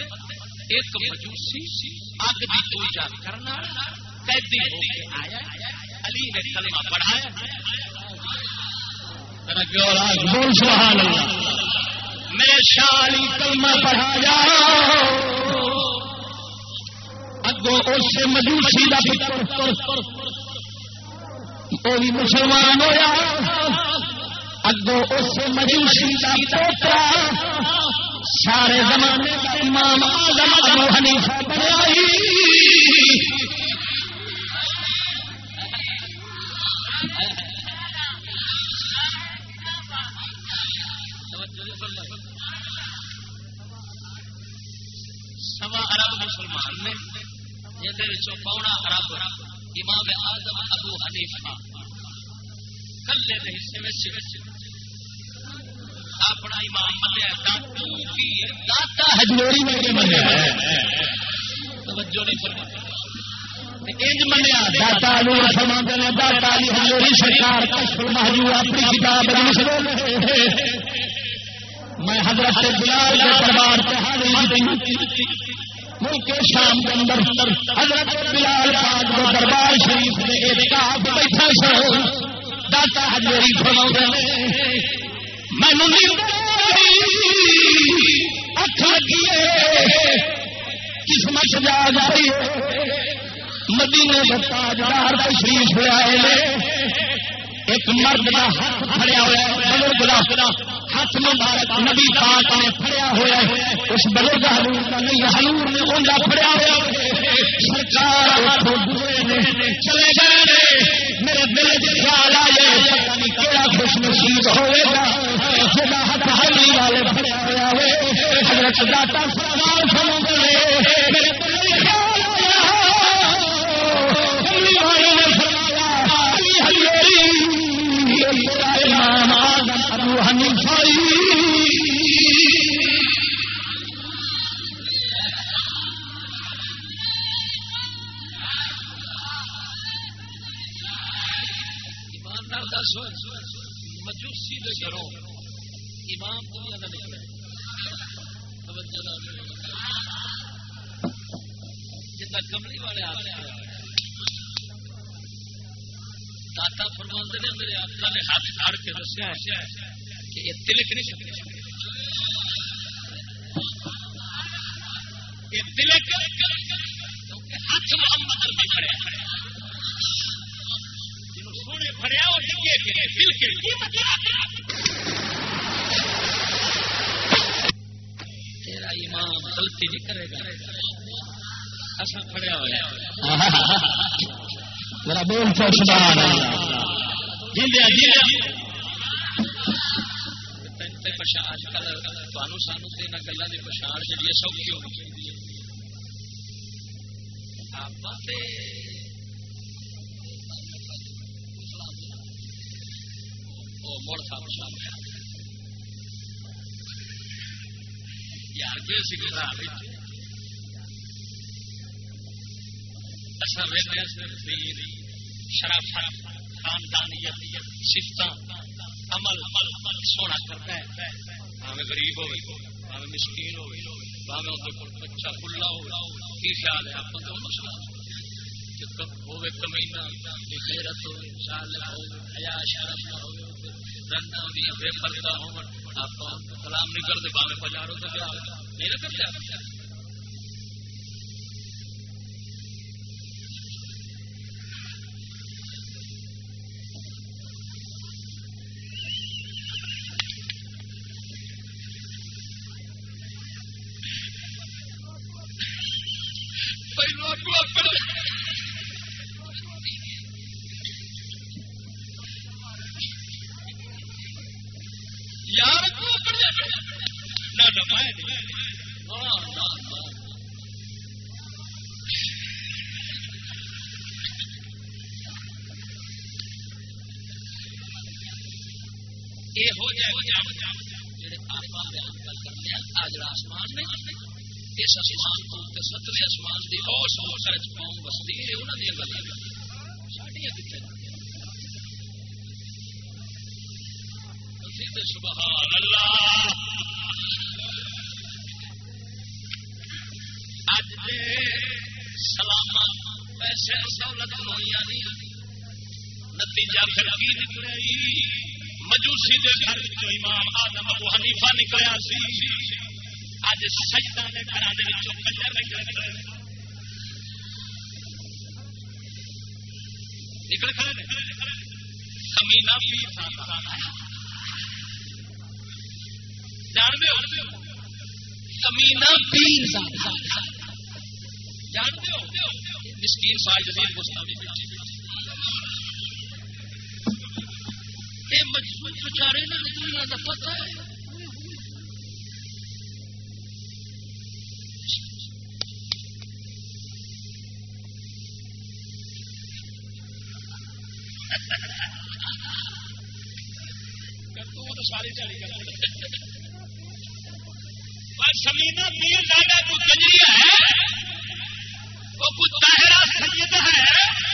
ایک مجوسی اگ کی پوجا کرنا قیدی ہو کے آیا علی نے کلمہ پڑھایا میرے شالی کلمہ پڑھایا اگو اس مجوسی کا وہ بھی مسلمان ہوا اگو اس مجوسی کا پوترا سارے زمانے کا امام آزم ابو حنیفہ بنائی سوا ارب مسلمان نے یہ پونا ارب امام آزم ابو حنیفہ۔ کلے حصے میں اپنا امام منیا، داتا ہجوری توجہ نہیں فرما منیا داتا داتا ہجوری سرکار اپنی کتاب میں حضرت بلال کے دربار ملک شام کے اندر حضرت بلال پاک دربار شریف میں ایک بیٹھا سو داتا ہجوری فرما قسمت جا جائی مدینے تاجدار تشریف لیا ایک مرد کا ہاتھ پڑیا ہوا بزرگ ہاتھ مبارک نبی پاک نے پڑیا ہوا اس بزرگ ہلور کا نہیں ہلور نے اونجا پڑیا ہوا سرکار چلے گئے میرے دل خیال آئے پتا نہیں کہڑا خوش نصیب ہوئے گا۔ ہاتھ ہلی والے بھریا ہوا حضرت داتا سوال سنو میرے ابو مجوسی دے گھروں۔ امام دنیا کا نکلا جتنا کملی والے آ رہے داتا فرمان نے میرے آتا نے ہاتھ کاٹ کے دسیا کہ یہ تلک نہیں سکتے تلک ہاتھ محمد پکڑے سونے فریا اور دل کے امام غلطی نہیں کرے گا۔ ایسا پڑیا ہوا میرا بول سبحان اج کل سانو گلوں کی پچھاڑ جی سوکھی ہونی چاہیے آپ وہ مڑ تھا پچھاڑ شرافت خاندانیت سفت عمل، سونا کرتا ہے۔ بھاوے غریب ہوئے بھاوے مسکین ہوئے بھاوے بچہ کلا ہو خیال ہے؟ آپ ہوئے کمینا غیرت ہو سال ہو، حیا، شرم ہو، رنگ بے پردہ ہو، آپ سلام نہیں کرتے پاوے بازاروں جڑے سلام پیسے نتیجہ پھر نکلے؟ مجوسی دے گھر امام آدم ابو حنیفہ نکلیا سی اج سجدہ دے گھر دے وچوں کجر نکل کر کھڑے نے؟ کمینہ بھی جان دے ہو؟ کمینہ بھی جان دے ہو؟ مسکین ساجدین مستعمل۔ گستاوی مجبور بچارے نا پتہ ہے ساری سمینا پیر زیادہ تو کنجری ہے وہ کچھ طاہرہ سید ہے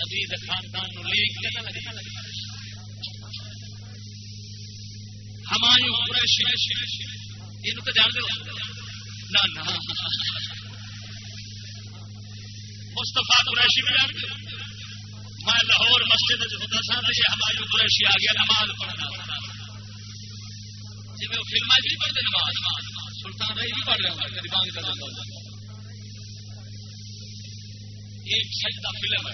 نبی خاندان ہمایوں قریشی یہ تو جان دو نہ مستفا قریشی بھی جان میں لاہور مسجد ہوتا سا یہ ہمایوں قریشی آ گیا، نماز پڑھنا جی فلم بھی پڑھتے نماز۔ سلطان رائی بھی پڑھ رہا ہوں کبھی بانگ کر ایک سجدہ فلم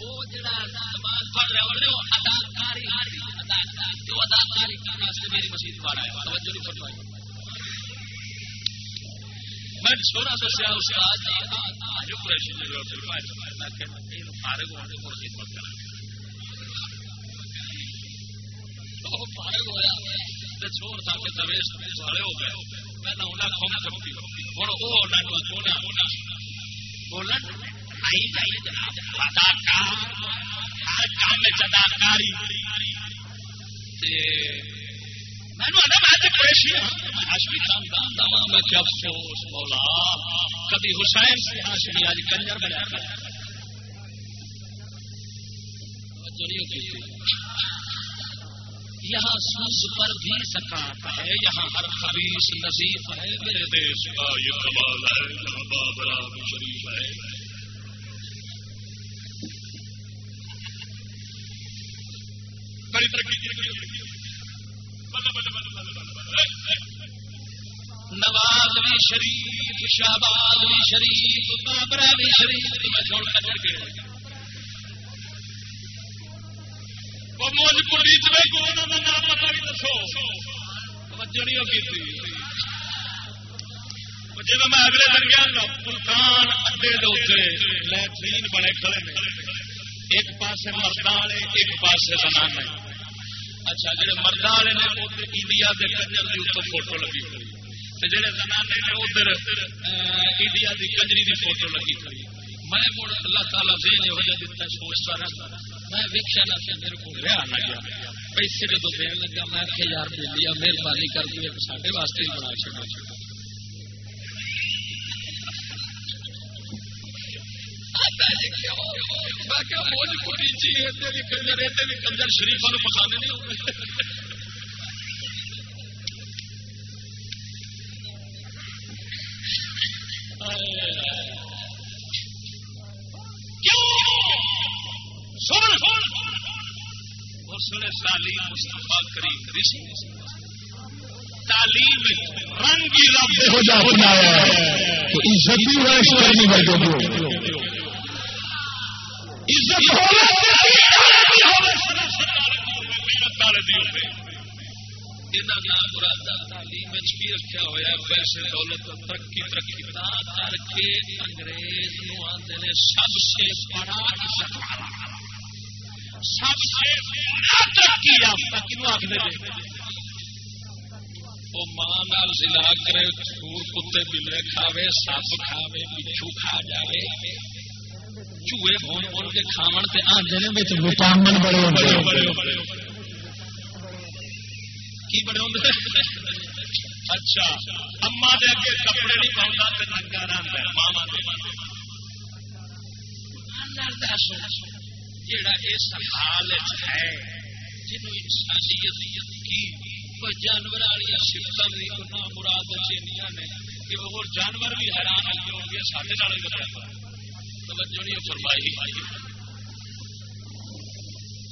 وہ جڑا نماز پڑھ رہا ہے وہ اداکاری اداکاری جو اداکاری کرنے میری مسیح پڑھ رہا توجہ نہیں فرمائی۔ میں چھوڑا سا سیا اس کا آج جو قریشی میں فارغ ہونے کو خدمت کرا فارغ ہوا چھوڑ تھا کہ درویش والے ہو گئے پہلے انہیں کھوم چکی ہوں۔ وہ بولن ہر کام میں افسوس بولا کبھی حسین سے ہاشمی آج کنجر بنا یہاں سوز پر بھی سکاط ہے یہاں ہر خبیص نظیف ہے۔ میرے دیش کا یہ کمال ہے بابرا شریف ہے۔ نواز بھی شریف شہباز بھی شریف بابرا بھی شریف میں چھوڑ کر کے موج نام پتا بھی دسو۔ توجہ جب میں اگلے دن گیا ملتان اڈے لٹرین بڑے کھڑے ایک ایک اچھا مردہ والے نے انڈیا کے کنجر اتوں فوٹو لگی کھڑی جڑے زنانے نے ادھر انڈیا کی کنجری کی فوٹو لگی کھڑی میں مڑ اللہ تعالیٰ دین یہ سوچتا رہتا۔ میں ویکیا نہ میرے کو رہا نہ گیا۔ پیسے جب دین لگا، میں آخیا یار دیا مہربانی کر دی سارے واسطے ہی بنا چڑا کنجر شریفا پسند نہیں تعلیم کریم تعلیم رنگ تعلیم بھی رکھا ہوا ویسے دولت ترقی ترقی کر کے انگریز آتے سب سے بڑا سب سے ترقی یافتہ کنو آخر وہ ماں ضلع کرے سور کتے بلے کھاوے سپ کھاوے پچھو کھا جائے چوہے بون بون کے کھاون تے آندے وٹامن بڑے بڑے کی بڑے ہوندے اچھا اما دے اگے کپڑے نہیں پاؤندا تے ننگا رہندا ماما دے اللہ دس جڑا اس حال ہے جنوں انسانیت کی کوئی جانور والی سفت بھی نہ مراد چینیاں نے، کہ وہ جانور بھی حیران ہو گئے سارے توجہ نہیں فرمائی۔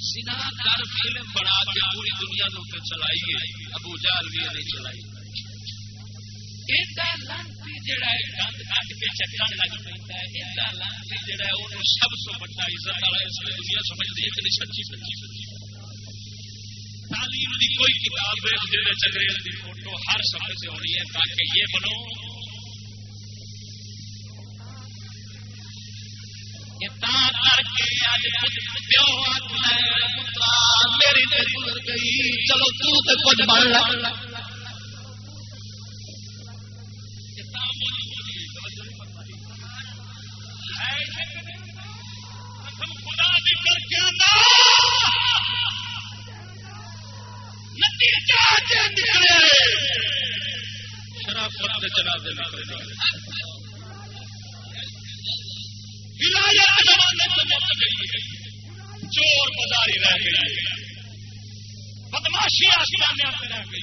سنا کر فلم بنا کے پوری دنیا کے چلائی ہے ابو جال بھی نہیں چلائی جڑا ہے گند کٹ کے چکن لگ پہ ایڈا لانتی جڑا ہے وہ سب بڑا عزت والا اس لیے دنیا سمجھتی ہے کہ سچی سچی سچی تعلیم کی کوئی کتاب ہے جہاں چنگریز کی فوٹو ہر سمے سے ہونی ہے تاکہ یہ بنو چلو تو کچھ بن چلا دینا چور بازاری رہ گئی بدماشی آسمانے رہ گئی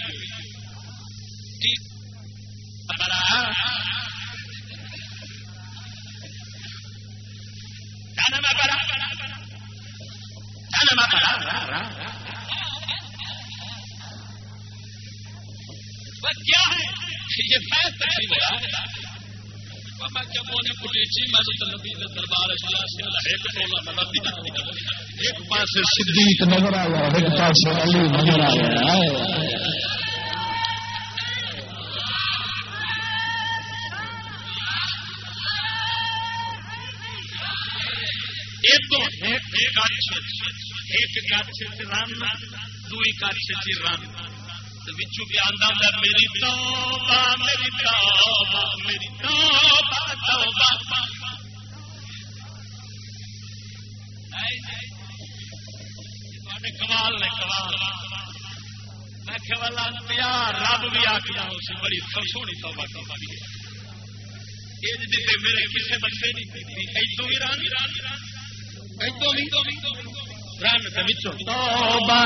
کیا ہے یہ فیض ہوا میں تو نبی دربار ایک ایک پاس صدیق نظر آیا ایک پاس علی نظر آیا ایک گچھ رن، دوئی گچھ رن۔ بچوں بھی آدھا میری توبہ میری توبہ میری توبہ توبہ۔ کمال نے کمال۔ میں کھولا پیار رب بھی آخیا اسی بڑی سونی توبہ توبہ میرے کسی بچے نہیں ادو بھی ران ادو بھی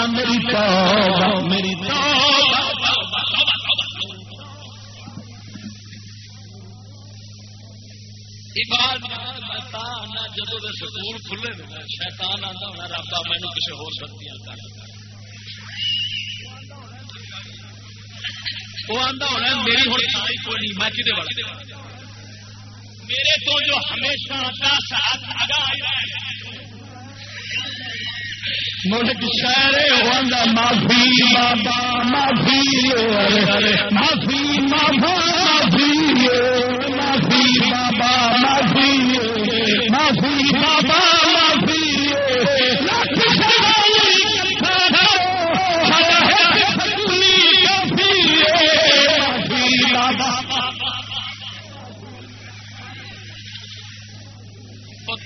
میری سکول کھلے شیطان آتا ہونا رابطہ مینو کسی ہو سکتی وہ آتا ہونا میری ہوں کوئی نہیں میں کھے والا میرے تو جو ہمیشہ دس ہاتھ اگا ملک شہر ہوگا معافی بابا معافی معافی بابا معافی معافی بابا معافی معافی بابا معافی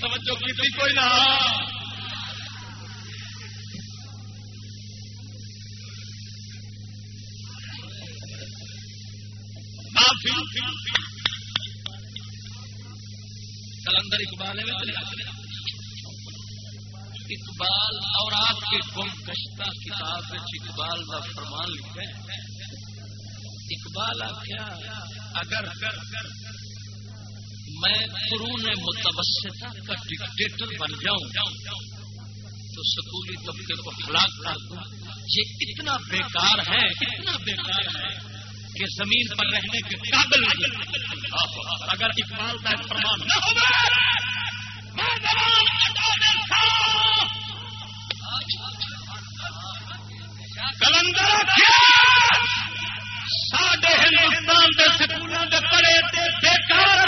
توجہ کی کوئی نہ۔ کلندر اقبال اقبال اور آپ کے گم کشتہ کتاب اقبال کا فرمان لکھے اقبال آخیا اگر میں قرون متوسطہ کا ڈکٹیٹر بن جاؤں، تو سکولی طبقے کو ہلاک کر دوں۔ یہ اتنا بیکار ہے، اتنا بیکار ہے۔ کہ زمین پر رہنے کے قابل نہیں۔ اگر اقبال کا فرمان نہ ہو کلندر ساڈے ہندوستان کے سکولوں کے پڑے بیکار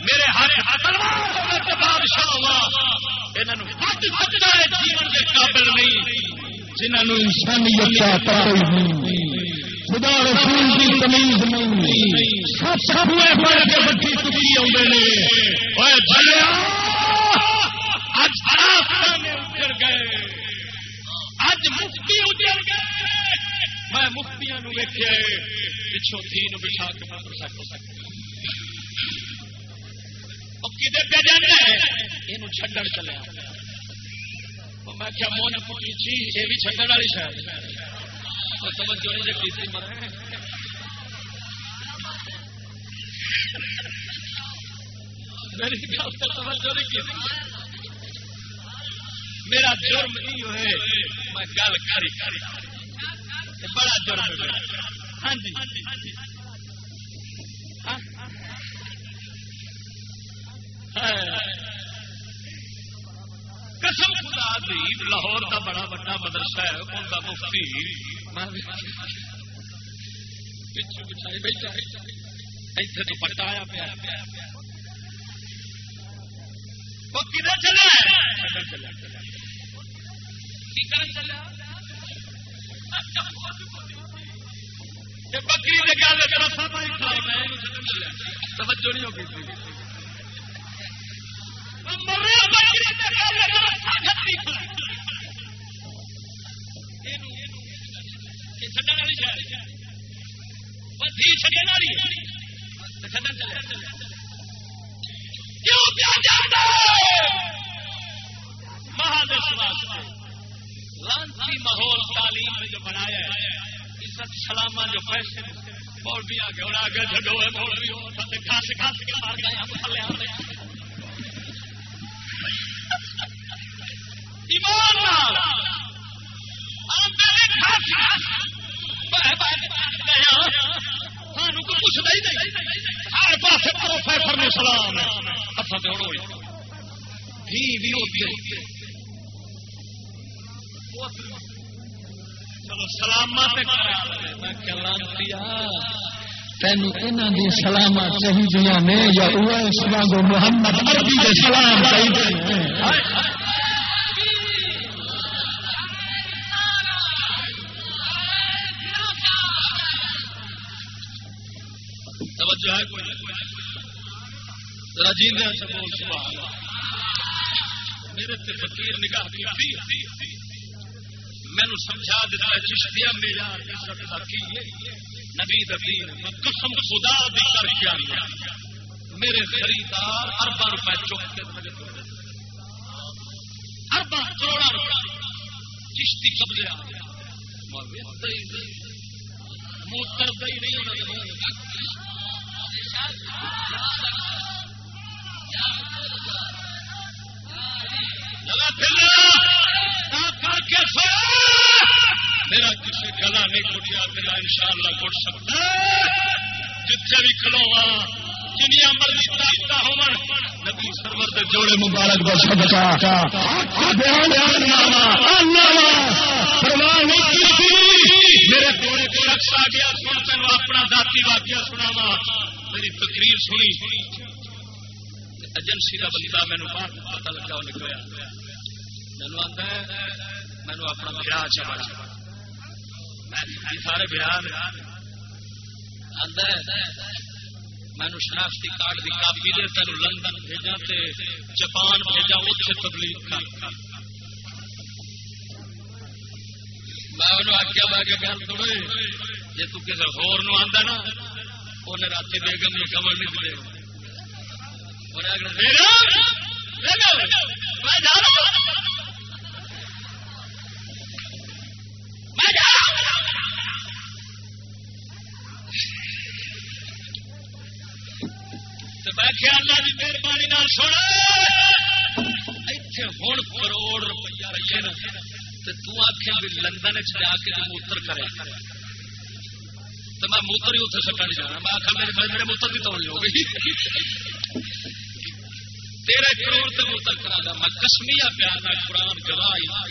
میرے ہاتھ تلوار کے بادشاہ ہوا۔ انہوں جیون کے قابل نہیں۔ جنہوں انسانیت کا پتہ نہیں۔ خدا رسول کی تمیز نہیں۔ سب پڑھ کے بچی چکی آدھے اجر گئے۔ اج مفتی گئے۔ میں مفتی ویکیا پچھوں تین بچھا کے جانا ہے یہ چڈن چلے میں کیا مون پوچھی یہ بھی چکن والی شاید۔ توجہ نہیں کی میرا جرم نہیں ہوئے۔ میں گل کری بڑا جرم ہاں جی۔ ہاں۔ قسم خدا دی، لاہور کا بڑا بڑا مدرسہ ہے ان کا مفتی پچھو اتنے تو پٹا آیا پیا بکری توجہ نہیں ہوگی۔ لانسی ماحول تعلیم میں جو بنایا ہے عزت سلامہ جو پیسے بول بھی آگے اور آگے چڈو ہے بول بھی ہو کھاس کھاس کے مار گئے ہم ہر پاس پروفیسر سلام چلو سلامت تین سلام چاہیے نے یا محمد سلام چاہیے توجہ ہے کوئی جی میرے تے فقیر نگاہ مینو سمجھا دیتا ہے چشتیا میرا نبی دبیر قسم خدا بھی کر کے آئی ہاں۔ میرے خریدار اربا روپئے چک کے اربا کروڑا روپئے چشتی قبضے آ گیا موتر دئی نہیں۔ ہونا میرا کسی گلا نہیں کٹیا میرا ان شاء اللہ کٹ سکتا جتنے بھی کھلوا جنیا مرضی تاریخ ہو نبی سرور کے جوڑے مبارک بس بچا میرے کوڑے کو رکش آ گیا، سن تین اپنا ذاتی واقعہ سناوا میری تقریر سنی ایجنسی کا بندہ مینو باہر پتا لگا نکلیا۔ مینو آتا ہے، مینو اپنا برا چاہ سارے برا آتا ہے، مینو شناختی کارڈ کی کاپی دے تین لندن بھیجا جاپان بھیجا اتنے تبلیغ کر۔ میں آخیا میں کہ گل تھوڑے جی تسی ہور آتا نا انہیں رات بیگم نے نہیں میں کی مہربانی سونا۔ اتنے ہوں کروڑ روپیہ نا۔ تو آخیا بھی لندن جا کے موتر کرے۔ تو میں موتر ہی اتنے سٹا نہیں جانا۔ میں آخر میرے میرے موتر کی توڑ ہو گئی۔ تیرہ کروڑ سے موتر کرا دا۔ میں کسمیا پیار قرآن گواہ ہاں۔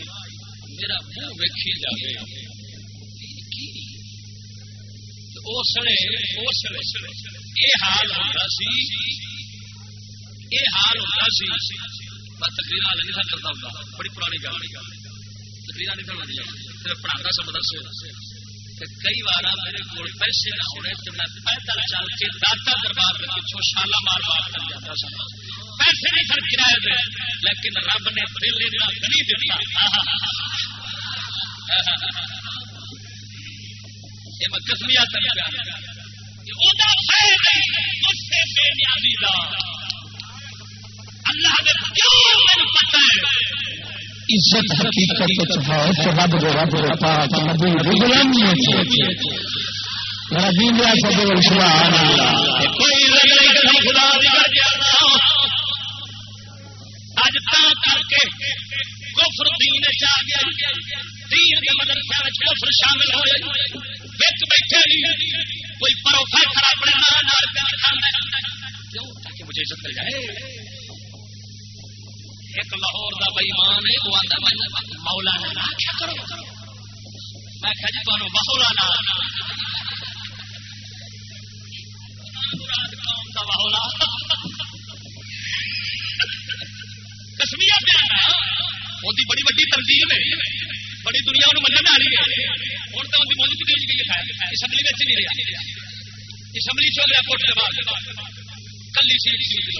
میرا منہ ویکھی جائے اس یہ حال ہوتا سی۔ یہ حال ہوتا سی۔ میں تقریر حال نہیں کرتا ہوتا بڑی پرانی گل۔ تقریر نہیں کرنا صرف پڑھانا سا مدرسے۔ کئی بار میرے کو پیسے نہ ہونے تو میں پیدل چل کے داتا دربار کے پچھوں شالا مار بات کر جاتا سا پیسے نہیں سر کرائے دے۔ لیکن رب نے دل اتنا نہیں دیا یہ میں کسمیا کر اللہ نے کیوں پتا ہے۔ عزت حقیقت رب جو رب پاک، نبی غلامی میرا دین سب سبحان اللہ کوئی خدا اج کر کے کفر دین گیا دین مدرسے کفر شامل ہوئے بیٹھے نہیں۔ کوئی پروفیسر اپنے نام کیوں؟ تاکہ مجھے عزت مل جائے۔ ایک لاہور کا بئیمان ہے، وہ آتا میں مولانا نہ آخیا کرو۔ میں کہ جی تمہوں بہولا تمہیں مولانا کسمیا پیا وہ بڑی ویڈی تنظیم ہے۔ بڑی دنیا انہوں منع والی ہے۔ ہوں تو ان کی مجھے گئی اسمبلی میں نہیں رہا اسمبلی چل رہا کوٹ کے بعد۔ کلی سیٹ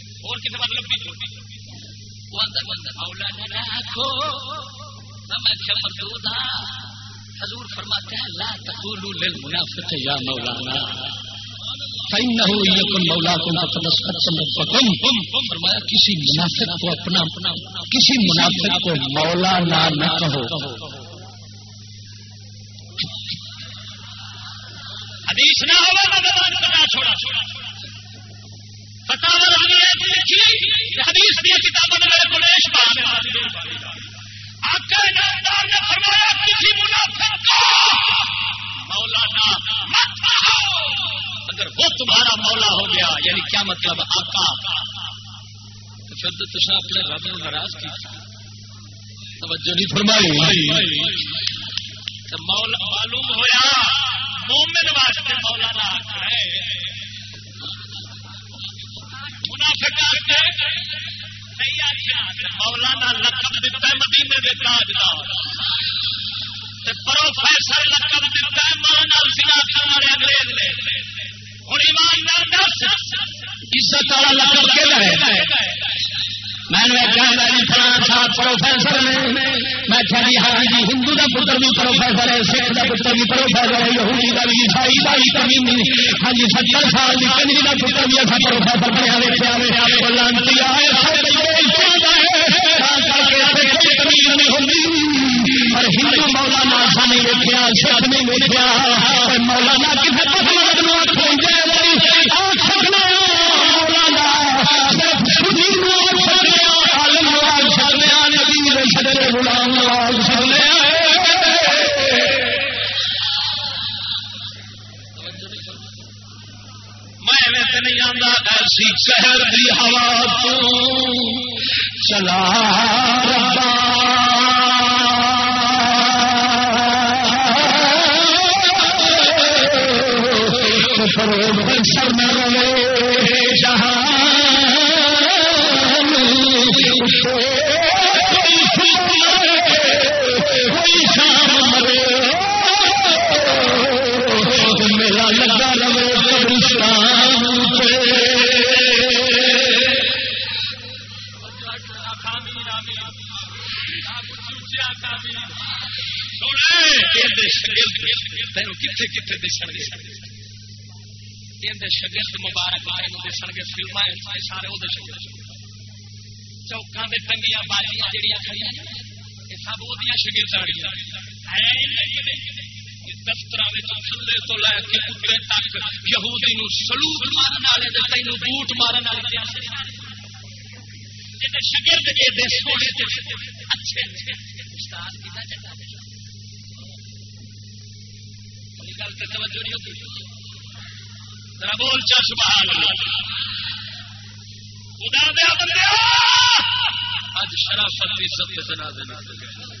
اور کسی مطلب نہیں چھوٹی بھی حضور فرماتے ہیں، لا تقولوا للمنافق یا مولانا فإنه يكن مولاكم فقد فرمایا، کسی منافق کو اپنا، کسی منافق کو مولانا نہ کہو۔ حدیث نہ ہوا چھوڑا۔ چھوڑا حدیث دیا کتابوں نے مولانا اگر وہ تمہارا مولا ہو گیا یعنی کیا مطلب آقا تو پھر اپنے رب نے ناراض کی۔ توجہ نہیں فرمائی۔ مولا معلوم ہوا مومن واسطے مولانا ہے۔ منافق مولانا لقب دتا مدینے کے تاج کا پروفیسر لقب دتا ماں سنا کرنے انگریز نے۔ ہوں ایماندار دس، عزت والا لقب کہ میں نے پروفیسر میں جی ہاں جی ہندو کا پتر بھی پروفیسر ہے، سکھ کا پتر بھی پروفیسر ہے، یہودی کا بھی، عیسائی کا بھی کمی نہیں ہاں جی ستر سال کی کنجری کا پتر بھی ایسا پروفیسر بنیا ویچیا لانتی اور ہندو مولانا سا نہیں ویکیا سکھ نہیں ویکیا مولانا کسی آتا شہر کی ہوا تو چلا رہا کتنے کتنے دسن گے؟ شگرد مبارک دسن گے فلم سارے وہ چوکا ٹنگیا بالیاں جہیا کھڑی سب وہ شگرداڑیاں دفتر تھلے تو لے کے اترے تک یہودی سلوک مارن والے تینوں بوٹ مارن والے شگرد سونے اچھے استاد کتنا چاہیے گل سے توجہ نہیں ہوتی۔ ذرا بول چا، سبحان اللہ۔ خدا دیا بندے اج شرافت عزت جنازے نہ دینا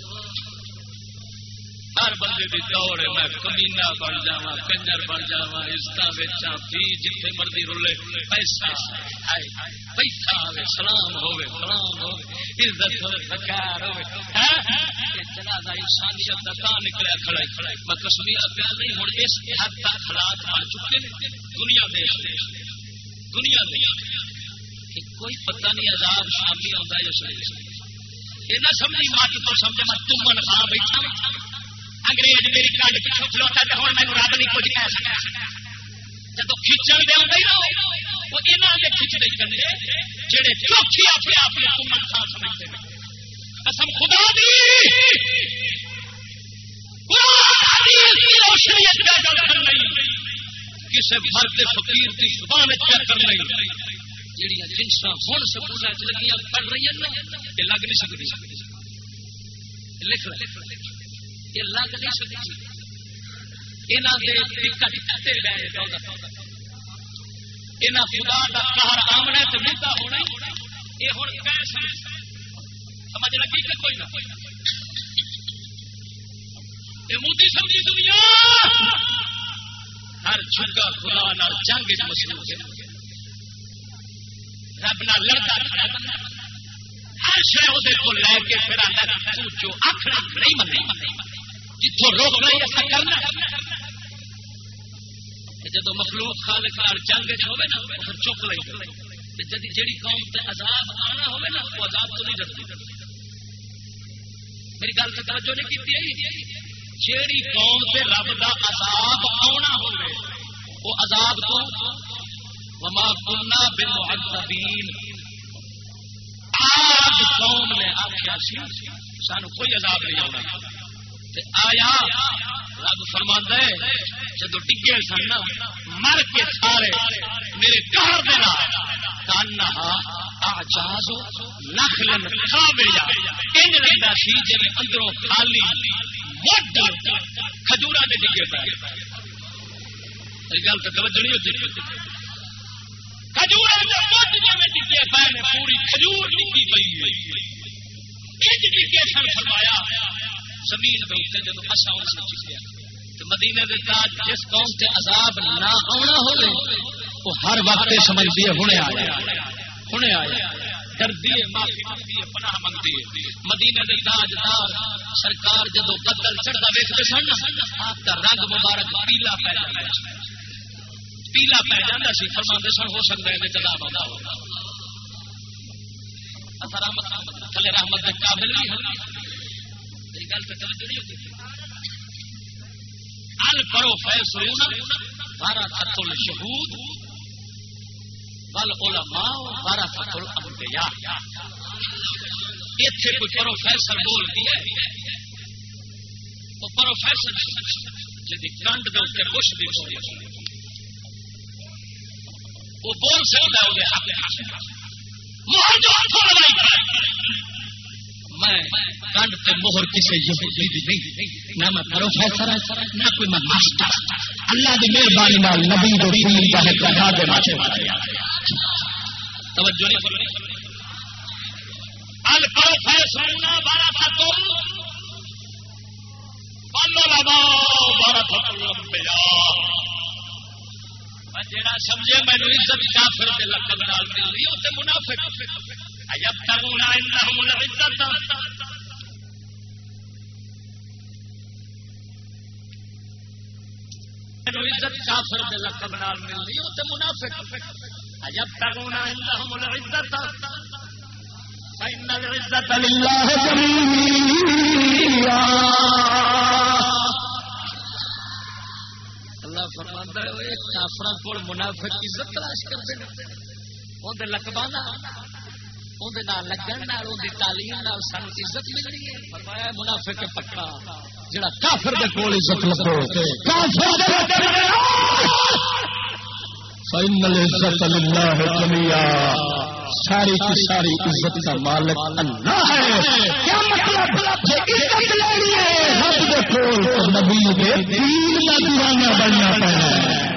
ہر بندے کی دوڑ میں کمینا بن جا کنجر بن جا عزت ویچا پی جتنے مرضی رولے پیسہ پیسہ آئے سلام ہوے سلام ہو عزت ہو سکار جنازہ انسانیت کا کہاں کھڑا میں کشمیر پیا نہیں ہوں اس حد تک حالات بن چکے دنیا دیش دنیا کوئی پتہ نہیں عذاب شامی آتا ہے یہ نہ سمجھی مات تو سمجھ میں بیٹھا ہاں۔ انگریز میری کڈ پیچھو کھلوتا تو ہوں مینو رب نہیں کچھ کہہ سکتا۔ جب کھچڑ دے آئی وہ کرتے جہے اپنے آپ سمجھتے ہیں۔ قسم خدا دی! رہی ہوں سکول لگی پڑھ رہی ہیں لگ نہیں سکتی لکھ رہے یہ لگ نہیں سکتی خدا کا کار آمنا تو ملتا ہونا۔ یہ ہوں سمجھ لگی کہ کوئی نہ مودی سمجھی دنیا۔ ہر جھگا خدا نہ جنگ مصروف ہے۔ رب نہ لڑتا ہر شہر کو لے کے پھر جو آخر نہیں منی جتوں روک رہی ایسا کرنا. جب مخلوق خالق نال جنگ ہوے نا پھر چک لیں جدی جیڑی قوم تے عذاب آنا ہوے نا، وہ عذاب تو نہیں ڈرتی میری گل سے توجہ نہیں کی جی؟ جیڑی قوم تے رب دا عذاب آنا ہوے وہ عذاب تو وما كنا بالمعذبين آج قوم نے آخیا سی، سانو کوئی عذاب نہیں آنا آیا، رب فرما ہے جب ڈگے سن مر کے سارے میرے گھر دے کانہ آجاز نخلن ان لگتا سی جی اندروں خالی کھجورا دے ڈگے پہ گل تو توجہ نہیں ہوتی۔ پوری کھجور لکھی پی فرمایا زمین جب اصا اس مدینے کے تاج جس قوم سے عذاب نہ آنا ہو وہ ہر وقت سمجھتی ہے، ہنے آیا ہنے آیا ڈردی ہے، معافی منگتی ہے، پناہ منگتی ہے۔ کے تاجدار، سرکار جدو قدر چڑھتا ویکتے سن، آپ کا رنگ مبارک پیلا پی پیلا پی جانا سی فرما سن، ہو سکتا ہے جناب آتا ہوگا تھلے رحمت قابل نہیں۔ ہونا گل تو توجہ نہیں ہوتی ال کرو فیصلہ بارہ تھل شہود۔ بل علماء بارہ تھل انبیاء۔ اتنے کوئی پروفیسر بول دیا وہ پروفیسر جی کنڈ دے اتنے کچھ بھی ہو وہ بول سکتا ہے وہ میں کنڈ پہ مہر کسی نہ میں پروفیسر نہ کوئی میں ماسٹر اللہ کی مہربانی نال نبی دو دین کا ہے کہا دے ماچے توجہ نہیں ال جڑا سمجھے مینو عزت کافر کے لقب نال منافق۔ عزت کافر لقب نال مل رہی منافق. عجب عندهم العزت فإن العزت لله جميعا. اللہ فرماتا ہے کافر کو منافق عزت تلاش کرتے ہیں۔ اندر لکبانا لگن تعلیم سان عزت ہے۔ فرمایا منافق پکا جڑا کافر دے کول عزت فإن العزت جميعا۔ ساری کی ساری عزت کا مالک اللہ ہے۔ کیا مطلب؟ عزت لینی ہے، رب دے کول نبی دے دین دا دیوانہ بننا پڑنا ہے۔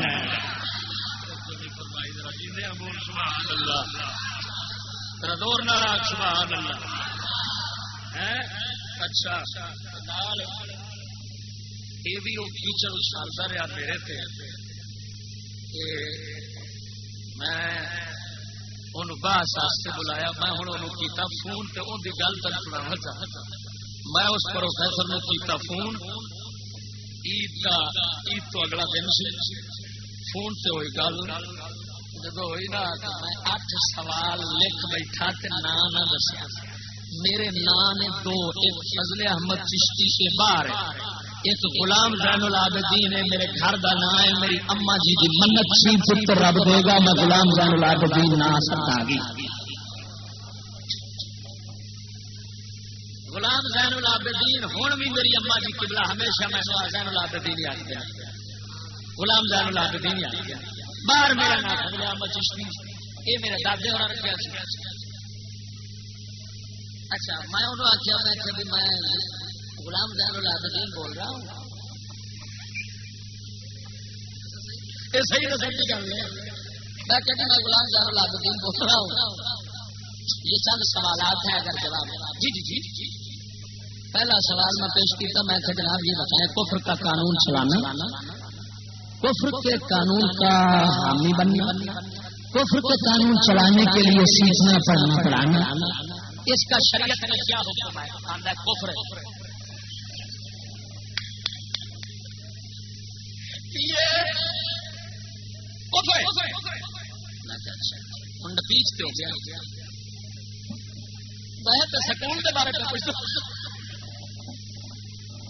دور نارا سبحان اللہ۔ اچھا۔ یہ بھی وہ کیچڑ اچھالتا رہا میرے تھے میں بحث بلایا، میں ہوں انہوں کیتا فون تو ان کی گل تک سنا چاہتا میں اس پروفیسر نے کیتا فون۔ عید کا عید تو اگلا دن سی۔ فون سے ہوئی گل۔ جب ہوئی نا میں اٹھ سوال لکھ بیٹھا نام نہ دسیا میرے نام نے دو ایک فضل احمد چشتی سے باہر ایک غلام زین العابدین ہے میرے گھر کا نام ہے میری اما جی کی منت سی پتر رب دے گا میں غلام زین العابدین نہ سکتا گی غلام زین العابدین ہوں بھی میری اما جی قبلہ ہمیشہ میں زین العابدین آتے ہیں غلام زین العابدین آ گیا باہر میرا نام فضل احمد چشتی۔ یہ میرے دادے ہونا رکھا سی۔ اچھا میں انہوں آخیا میں کہ بھی میں غلام زین العابدین بول رہا ہوں۔ یہ صحیح رسم کی گل ہے۔ میں کہتی میں غلام زین العابدین بول رہا ہوں۔ یہ چند سوالات ہیں اگر جواب جی جی جی۔ پہلا سوال میں پیش کیا میں کہ جناب، یہ بتائیں، کفر کا قانون چلانا۔ کفر کے قانون کا حامی بننا، کفر کے قانون چلانے کے لیے سیکھنا، پڑھنا، پڑھانا۔ اس کا شریعت میں کیا حکم ہے۔ کفر پیچ ہو گیا۔ سکون کے بارے میں پوچھتا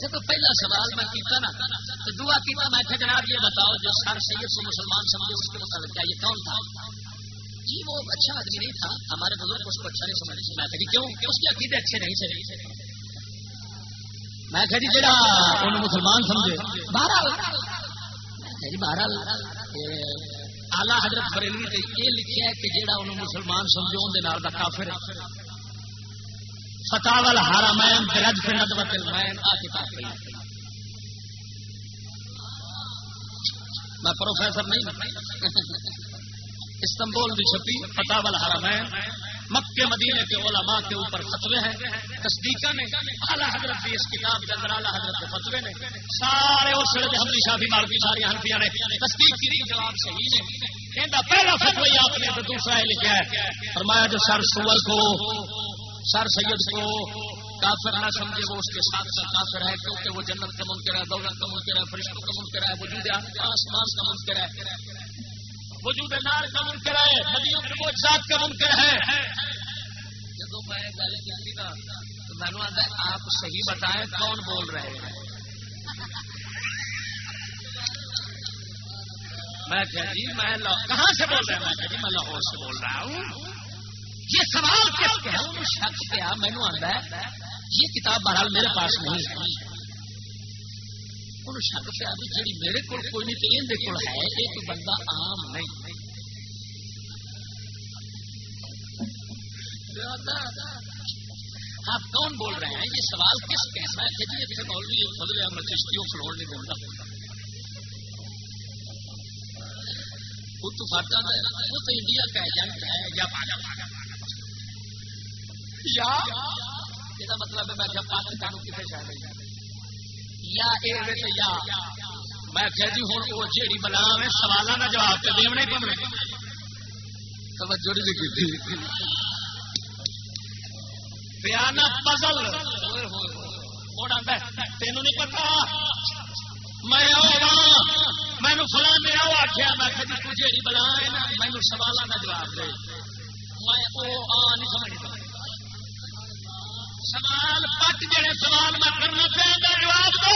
جب پہلا سوال میں کیتا نا، تو دعا کیتا، میں کہ جناب یہ بتاؤ، جو سر سید کو مسلمان سمجھے، اس کے مطابق کیا، یہ کون تھا؟ جی وہ اچھا آدمی نہیں تھا، ہمارے بزرگ اس کو اچھا نہیں سمجھ میں کہ جی، کیوں؟ کہ اس کے عقیدے اچھے نہیں چلے میں کہ جی جڑا ان مسلمان سمجھے۔ بہرحال جی بہرحال آلہ حضرت بریلوی نے یہ لکھا ہے کہ جڑا ان مسلمان سمجھو ان کا کافر فتح والا ہارا مین رج فنت وکل مین آ کتاب میں پروفیسر نہیں استنبول بھی چھپی فتح الحرمین مکے مدینے کے علماء کے اوپر فتوے ہیں۔ تصدیق نے اعلیٰ حضرت بھی اس کتاب کے اندر، اعلیٰ حضرت کے فتوے نے سارے اس سڑے ہمری شافی مالکی ساری ہنفیا نے تصدیق کی نہیں جواب صحیح نے۔ کہتا پہلا فتوی آپ نے تو دوسرا ہے لکھا ہے۔ فرمایا جو سر سور کو سر سید کو کافر نہ سمجھے، وہ اس کے ساتھ ساتھ کافر ہے، کیونکہ وہ جنت کا منکر ہے، دولت کا منکر ہے، فرشتوں کا منکر ہے، وجود آسمان کا منکر ہے۔ وجود نار کا منکر ہے، ندیوں کے موجات کا منکر ہے۔ جب میں گل کی نا، تو میں نے آتا آپ صحیح بتائیں، کون بول رہے ہیں؟ میں کہ جی میں کہاں سے بول رہا ہوں؟ میں جی میں لاہور سے بول رہا ہوں۔ یہ سوال کس کے ہے شخص کیا مینو آتا ہے، یہ کتاب بہرحال میرے پاس نہیں ہے۔ انہوں شک پیا جی میرے کو کوئی نہیں تو یہ ہے ایک بندہ عام نہیں۔ آپ کون بول رہے ہیں؟ یہ سوال کس کیسا ہے جی اتنے مولوی فضل احمد چشتیوں فلور نہیں دیتا۔ وہ تو فاٹا وہ تو انڈیا کا ایجنٹ ہے، یا یا یہ مطلب ہے میں جب پاکستان کتنے شاید یا یا۔ میں کہ جی ہوں وہ جیڑی بلا میں سوالوں کا جواب تو دیونے پڑنے توجہ نہیں کی بیانا پزل۔ تین نہیں پتا۔ میں مینو فلاں نے آؤ آخیا میں کہ جی جیڑی بلا ہے نا مینو سوالوں کا جواب دے۔ میں وہ آ نہیں سمجھتا۔ سوال پٹ جڑے سوال میں کرنا پہ جواب دو۔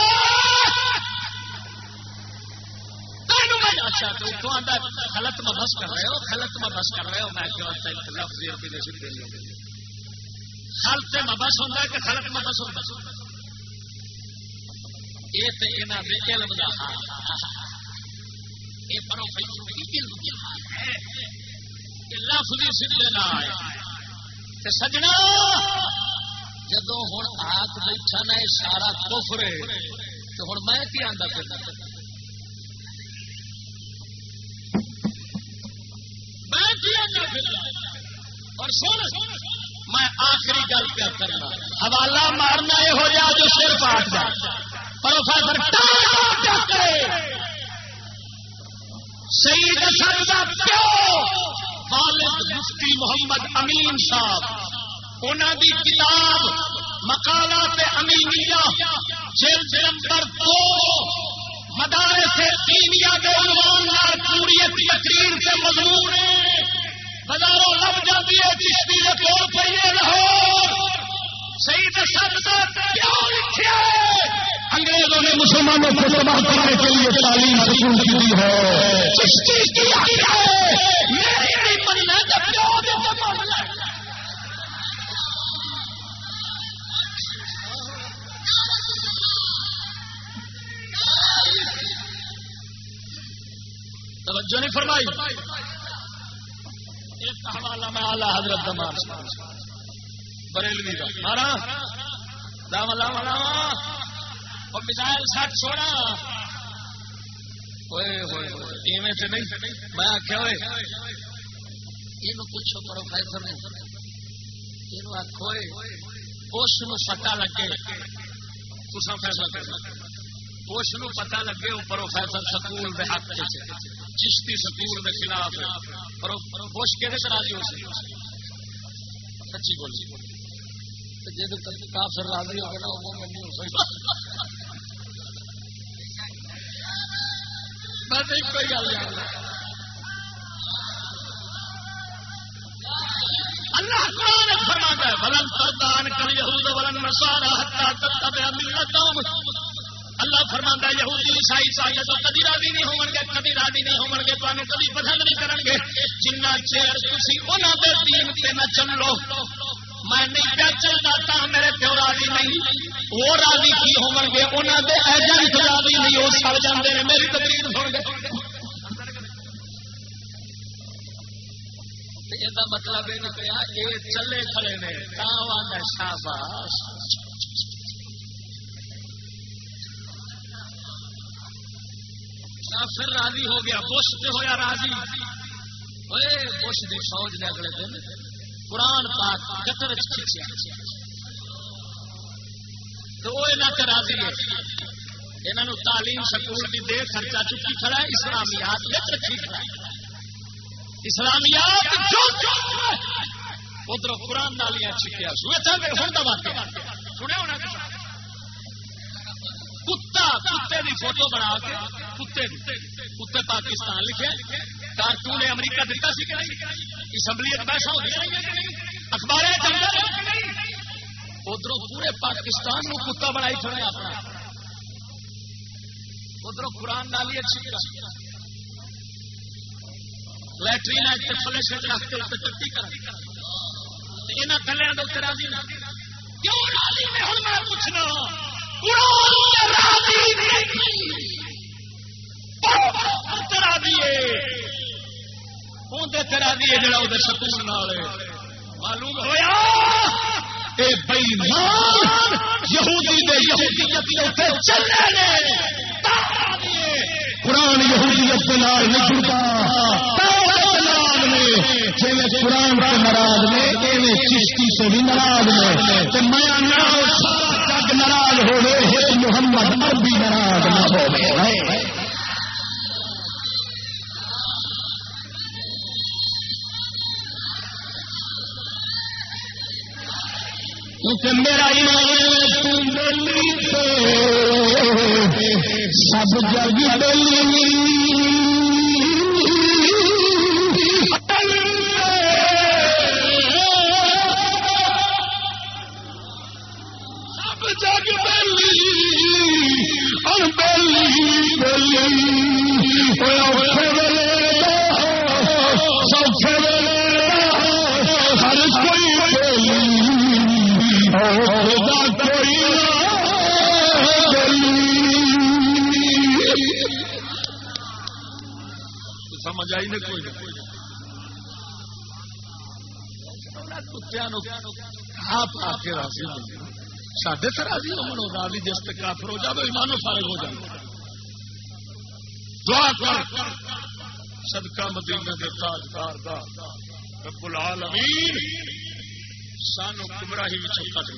اچھا تو غلط میں بس کر رہے ہو غلط میں بس کر رہے ہو۔ میں لفظ خلط میں بس ہوتا ہے کہ خلط میں بس ہوتا یہ تو یہاں علم کا یہ پروفیسر لفظ سیدھے نہ آئے سجنا جدو ہوں آک بیٹھا نا سارا کفر تو ہوں میں کی آتا پھر اور سن، میں آخری گل کیا کرنا؟ حوالہ مارنا یہ ہو جائے جو سر پاٹ جائے۔ پروفیسر شہید والد مفتی محمد امین صاحب۔ انہوں کی کتاب مکالات امینیا جلد نمبر دو مدارس دینیا کے عنوان پوری تقریر سے مضمون ہے۔ بازاروں لگ جاتی ہے چشتی کے طور پر یہ رہو صحیح تو سب انگریزوں نے مسلمانوں کو تباہ کرنے کے لیے تعلیم حاصل کی ہے۔ چشتی کی ہے؟ میری مننا جب کیوں توجہ نہیں فرمائی. ایک حوالہ میں آلہ حضرت دمار بریلوی کا. مارا دام لاوا لاوا اور میزائل سٹ چھوڑا. ہوئے ہوئے ایویں تو نہیں. میں آخیا ہوئے. یہ پوچھو پروفیسر نے. یہ آخو اس پتا لگے. تو فیصلہ کرنا. اس پتا لگے وہ پروفیسر سکول کے حق چشتی سکول کے خلاف پوش کہ راضی ہو سچی بولی جی کافر راضی ہوگا نا، وہ نہیں ہو سکتا۔ میں کوئی گل اللہ قرآن فرماتا ہے، ولن تردان کل یہود ولن تتبع اللہ فرما یہودی عیسائی سارے تو کدی راضی نہیں ہو گے کدی راضی نہیں ہو گے تمہیں کدی پسند نہیں کریں گے جنہ چیر تھی انہوں کے دین پہ نہ چل لو، میں نہیں پیا چلتا تا میرے پیو راضی نہیں، وہ راضی کی ہو گے انہوں کے ایجنٹ راضی نہیں، وہ سڑ جاتے ہیں میری تقریر سن گے۔ مطلب یہ نکلیا یہ چلے کھڑے نے شاباش۔ پھر راضی ہو گیا بش سے ہوا راضی؟ بش کی فوج نے اگلے دن قرآن پاک قطر کھچیا۔ تو وہ یہاں راضی ہے۔ یہاں تعلیم سکول کی دے خرچہ چکی کھڑا ہے، اسلامیات رکھی کھڑا ہے۔ اسلامیات ادھر قرآن نالیاں چھکیا سو ہوں سنیا ہونا۔ کتا کتے کی فوٹو بنا کے کتے کتے پاکستان لکھے کارٹون امریکہ دتا سی کہ نہیں؟ اسمبلی بحث ہو اخبار ادھر پورے پاکستان نو کتا بنائی چڑے اپنا۔ ادھر قرآن نالی اچھی لٹرین فلش رکھ کے ٹٹی کر یہاں کلیا راضی کیوں راضی؟ میں ہوں، میں پوچھنا۔ ترا دیے ترا دیے جڑا وہ سکون معلوم ہوا قرآن یہودیت کے نال نہیں جڑتا جی قرآن سے ناراض نے چشتی سے بھی ناراض نے میں ناراض ہوئے محمد عربی ناراض نہ ہو میرا ایمان سب جگ دلی۔ سمجھ آئی نے کوئی؟ آپ آ کے راضی سڈے تو راضی ہو راضی جس تک کافر ہو جائے ایمانو فارغ ہو جائے دعا کر۔ صدقہ مدینے کے تاجدار دا۔ رب العالمین، سانو گمراہی بھی چھپا دے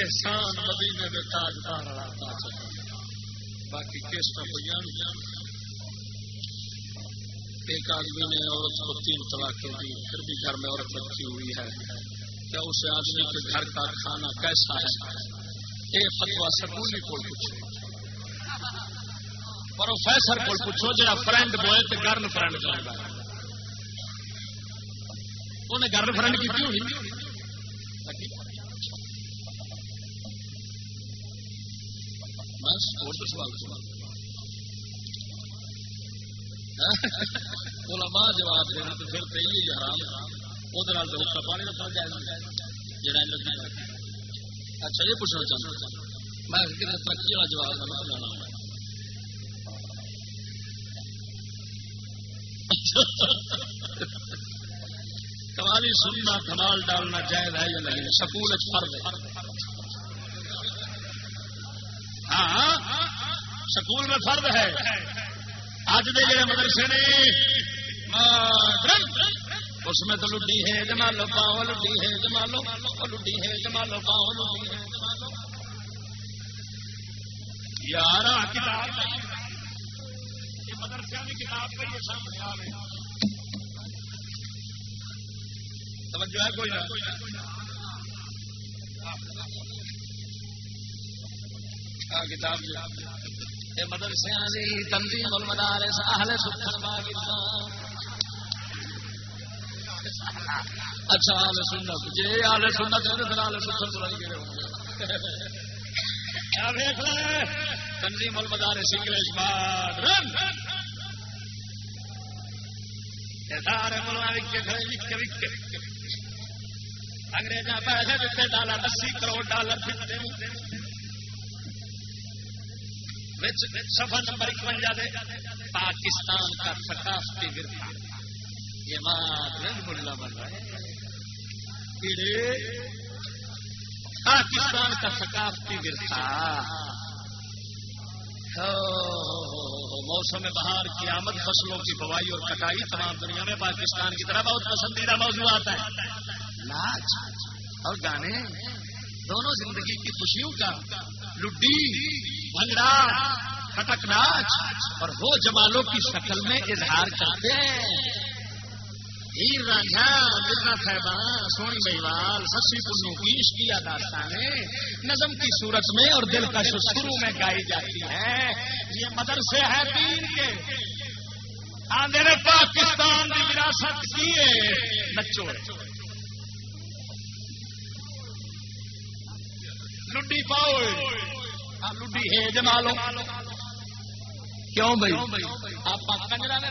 احسان مدینے کے تاجدار باقی کس کا کوئی ایک آدمی نے عورت کو تین طلاقیں دی، پھر بھی گھر میں عورت رکھی ہوئی ہے۔ کیا اس آدمی کے گھر کا کھانا کیسا ہے؟ یہ فتوا سکولی کو پوچھے پروفیسر کو پوچھو جا فرینڈ بوئے تو گرل فرینڈ جائے گا انہیں گرل فرینڈ کی ہونی ماں [LAUGHS] جواب دینا تو پھر پہ ہی حرام وہ پانی رکھنا چاہیے جڑا اچھا یہ پوچھنا چاہتا میں ترقی والا جواب کمالی سننا کمال ڈالنا جائز ہے یا نہیں سکول فرد ہاں سکول میں فرد ہے اج دے جڑے مدرسے نے اس میں تو لڈی ہے جمالو پاؤ لڈی ہے جمالو لڈی ہے جمالو پاؤ لڈی ہے۔ یار کتاب مدرسے کی کتاب پہ یہ سامنے آ رہے توجہ ہے کوئی نہ۔ کتاب مدرسے تنظیم المدارس، اہل سکھن پاکستان اچھا آل سنت۔ جی آل سنت ہے پھر آل سنت بلائی گئے تنظیم المدارس انگلش باد سارے ملوا وکے کھڑے وکے وکے پیسے دیتے، ڈالر اسی کروڑ ڈالر سفر نمبر اکوجا دے۔ پاکستان کا ثقافتی ورثہ۔ یہ بات ملا بن رہا پاکستان کا ثقافتی ورثہ موسم بہار کی آمد، فصلوں کی بوائی اور کٹائی تمام دنیا میں پاکستان کی طرح بہت پسندیدہ موضوع آتا ہے ناچ اور گانے، دونوں زندگی کی خوشیوں کا لڈی، بھنگڑا کٹک ناچ اور وہ جمالوں کی شکل میں اظہار کرتے ہیں۔ ہیر رانجھا مرزا صاحبان سونی بہوال سسی پنو کی عشقیہ داستانیں نظم کی صورت میں اور دل کا شروع میں گائی جاتی ہے۔ یہ مدرسے ہے دین کے۔ آندے نے پاکستان کی وراثت کی نچو لڈی پاؤ۔ لڈی ہے جما لو کیوں بھائی؟ آپ کنجرا میں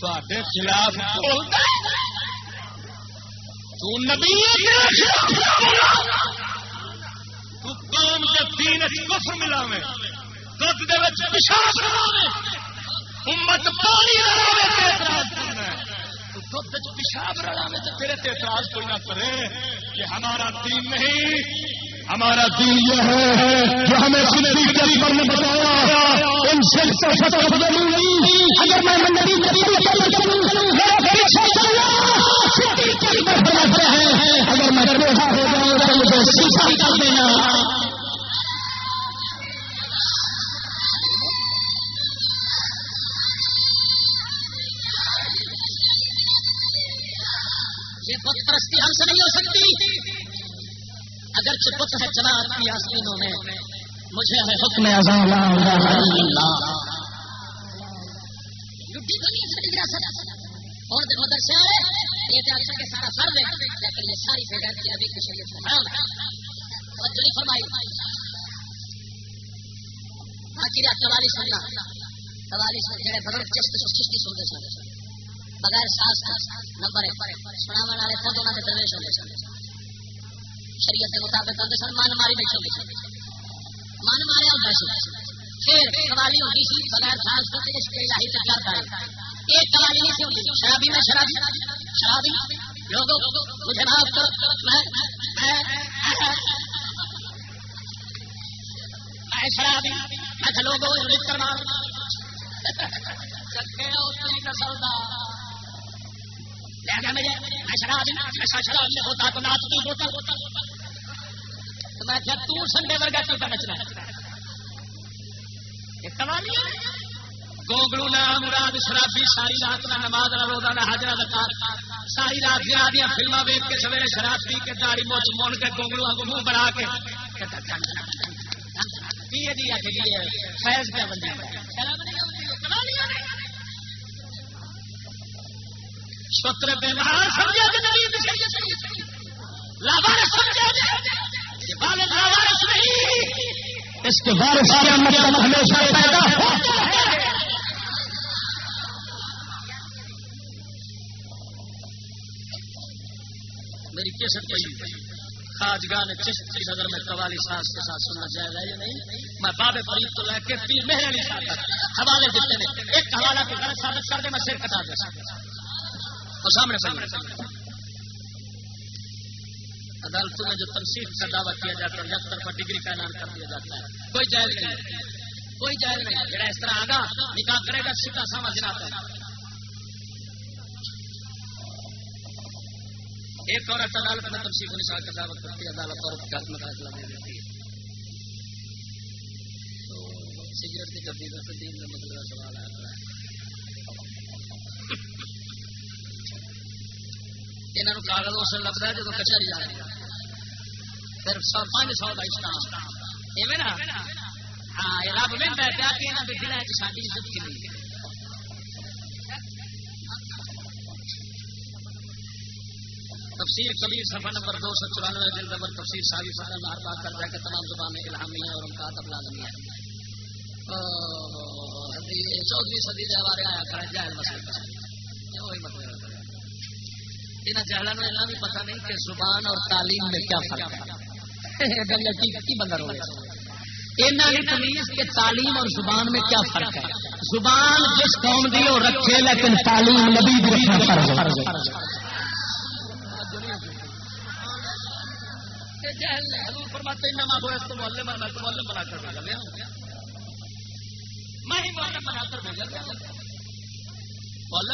خلاف تو نبی تو قوم کے دین کفر ملا میں دھد پیشاب امت پانی اعتراض کرنا دھد پیشاب رڑا میں تو تیرے اعتراض کوئی نہ کرے کہ ہمارا دین نہیں۔ ہمارا دین یہ ہے جو ہمیں سنری کری پر نے بتایا ان سے اگر میں نبی نبی اگر میں ہو جاؤں تو مجھے سیکھا کر دینا۔ یہ بت پرستی ہم سے نہیں ہو سکتی۔ اگر چپت ہے جماعت کی آسینوں میں مجھے ہے حکم اور مدرسے یہ اچھا کے سارا ہے لیکن یہ ساری فیڈر کی شریعت حرام ہے۔ توجہ نہیں فرمائی۔ قوالی سننا۔ قوالی سن جڑے بزرگ چشت چشتی سنتے سن۔ بغیر ساس نمبر سناو والے خود انہوں نے درویش ہوتے سن۔ شریعت کے مطابق ہوتے سن من ماری بیٹھے ہوتے من ماریا ہوتا سی پھر قوالی ہوتی سی بغیر سانس کو اس کے الہی تک کرتا ہے۔ ایک قوالی نہیں سی ہوتی شرابی میں شرابی۔ شرابی۔ لوگوں مجھے معاف کرو میں میں شرابی۔ میں لوگوں کو لکھ مار سکے اتنی نسل کا شراب شراب میں ہوتا تو ناچ نہیں ہوتا۔ میں کیا تو سنڈے ورگا چلتا نچنا گوگلو نہ مراد شرابی ساری رات نہ نماز، نہ روزہ، نہ حاضر زکات، ساری رات دیا دیا فلما ویک کے سویرے شراب پی کے داڑی موچ مون کے گوگلو کو منہ بنا کے پیے دیا کے لیے فیض پہ بن شتر بیمار سمجھا لاوارس سمجھا لاوارس نہیں؟ اس کے بارے سارے مطلب ہمیشہ پیدا ہوتا ہے میری کیسٹ پہلی خاج گان چشت کی نظر میں قوالی ساز کے ساتھ سننا جائے گا یا نہیں؟ میں باب فرید تو لے کے پیر مہر علی صاحب تک حوالے دیتے ہیں۔ ایک حوالہ کو غلط ثابت کر دے میں سر کٹا دے۔ اور سامنے سامنے عدالتوں میں جو تنصیب کا دعویٰ کیا جاتا ہے یک طرف ڈگری کا اعلان کر دیا جاتا ہے۔ کوئی جائز نہیں، کوئی جائز نہیں۔ جڑا اس طرح آگا نکاح کرے گا، سیدھا سامنا جناتا ہے۔ ایک عورت عدالت میں تنصیب نشا کا دعوت کرتی ہے، عدالت عورت کا میں فیصلہ دے دیتی ہے۔ تو سگریٹ کی کبھی سے دین میں مطلب سوال آتا ہے انہوں کاغذ اس لگتا ہے جب کچہری جا رہی ہے پھر سو پانچ سو کا اسٹام ایویں نا؟ ہاں رب میں پیا کہ یہاں کے دل ساری عزت کی نہیں تفسیر کبیر سفر نمبر دو سو چورانوے دن نمبر تفسیر ساری سارا ہر بات کرتا ہے کہ تمام زبانیں الہامی ہیں اور ان کا ادب لازمی ہے چودہویں صدی کے ہمارے آیا کر جہل مسئلہ وہی مطلب انہیں جہلوں میں بھی پتا نہیں کہ زبان اور تعلیم میں کیا فرق ہے۔ بندر ہو تمیز کہ تعلیم اور زبان میں کیا فرق ہے؟ زبان جس قوم دی وہ رکھے، لیکن تعلیم نبی رکھنا فرض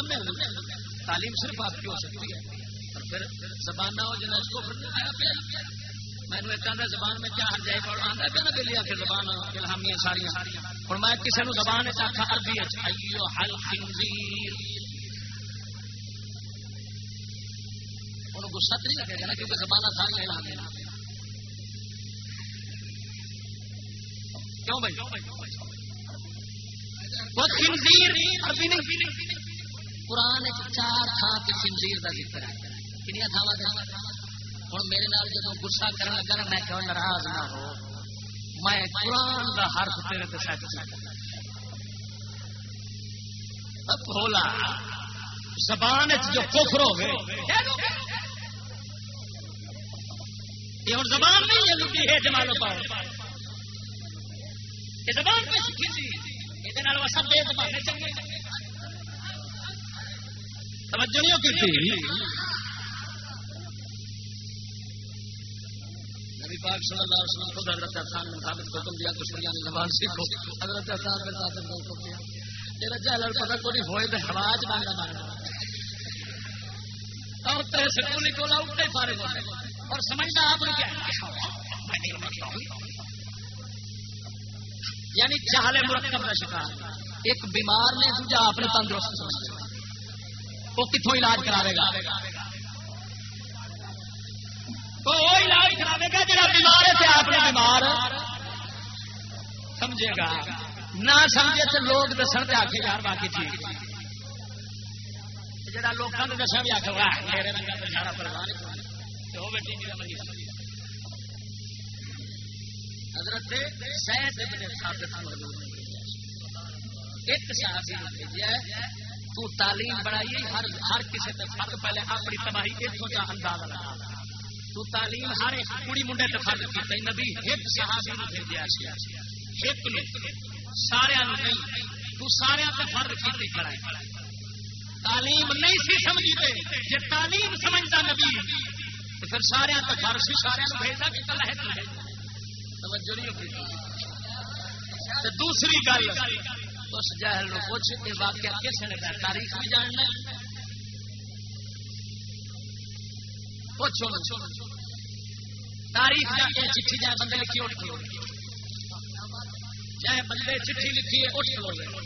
میں تعلیم صرف آپ کی ہو سکتی ہے۔ اور پھر زبان نہ ہو جنہیں اس کو میں نے زبان میں کیا جائے اور نا زبان ساری میں کسی نے زبان عربی ایو حل خنزیر انہوں گسا تو نہیں لگے گا نا کیونکہ زبان ساری کیوں بھائی قرآن چار تھان سے خنزیر کا ذکر ہے کنیا تھاوا ہوں میرے نال جب گسا کرنا کر میں کہوں ناراض نہ ہو۔ میں قرآن کا حرف تیرے تے سچ بولا زبان جو کفر ہو گئے یہ ہوں زبان نہیں ہے لٹی ہے جمالو پاؤ یہ زبان پہ سیکھی سی یہ سب بے زبانے چنگے۔ توجہ نہیں کی نبی پاک صلی اللہ علیہ وسلم خود حضرت احسان نے ثابت کو حکم دیا کشمیریاں زبان سیکھو۔ حضرت احسان نے ثابت کو حکم دیا۔ تیرا جہل پتہ کوئی ہوئے؟ تو حواج مانگا مانگا اور تیرے سکولی کو لا اٹھتے فارغ اور سمجھنا آپ نے کیا یعنی چہلے مرکب کا شکار۔ ایک بیمار نے دوجا اپنے تندرست سمجھ وہ کتوں علاج کرا گا؟ وہ علاج گا بیمار ہے بیمار سمجھے گا۔ نہ سمجھے تو لوگ دسن آ کے یار باقی ٹھیک۔ جا لوگوں نے دسا بھی میرے تو سارا پروان وہ بیٹی حضرت ابن ثابت ایک صحابی نے بھیجا تو تعلیم بڑھائی ہر ہر کسی سے فرق پہلے اپنی تباہی اتوں کا اندازہ لگا۔ تو تعلیم ہر ایک کڑی منڈے سے فرق کی نبی ایک صحابی نے بھیجا ایک نے سارا نہیں، تو سارا سے فرق کی کرائی تعلیم نہیں سی سمجھتے جی تعلیم سمجھتا نبی، تو پھر سارا تو فرق سی سارا بھیجا کہ کل ہے توجہ نہیں ہوئی تے دوسری گل اس جہل پوچھ یہ واقعہ کس نے تاریخ بھی جاننا ہے۔ پوچھو تاریخ جا چٹھی جائے بندے لکھی اٹھ کھلو۔ جائے بندے چٹھی لکھی اٹھ کھلو۔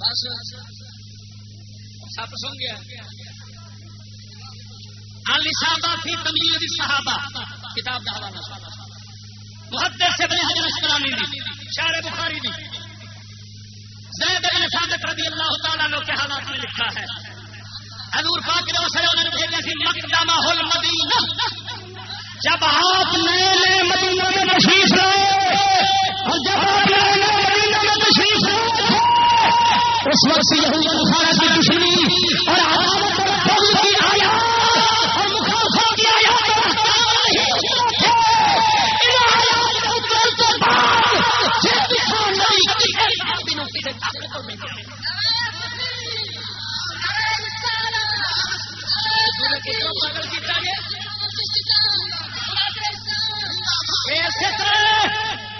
بس، سب سو گیا۔ علی صاحبہ فی صحابہ۔ کتاب کا محدث ابن حجر اسکرانی دی بخاری دی۔ زید بن ثابت رضی اللہ تعالیٰ نے کے حالات میں لکھا ہے۔ حضور پاک نے اسے انہوں نے بھیجا تھی، مقدمہ المدینہ۔ جب آپ نئے نئے مدینہ میں تشریف لائے اور جب آپ نئے نئے مدینہ میں تشریف لائے، اس وقت سے یہودی نصارہ کی دشمنی اور عداوت اور بغض کی آیات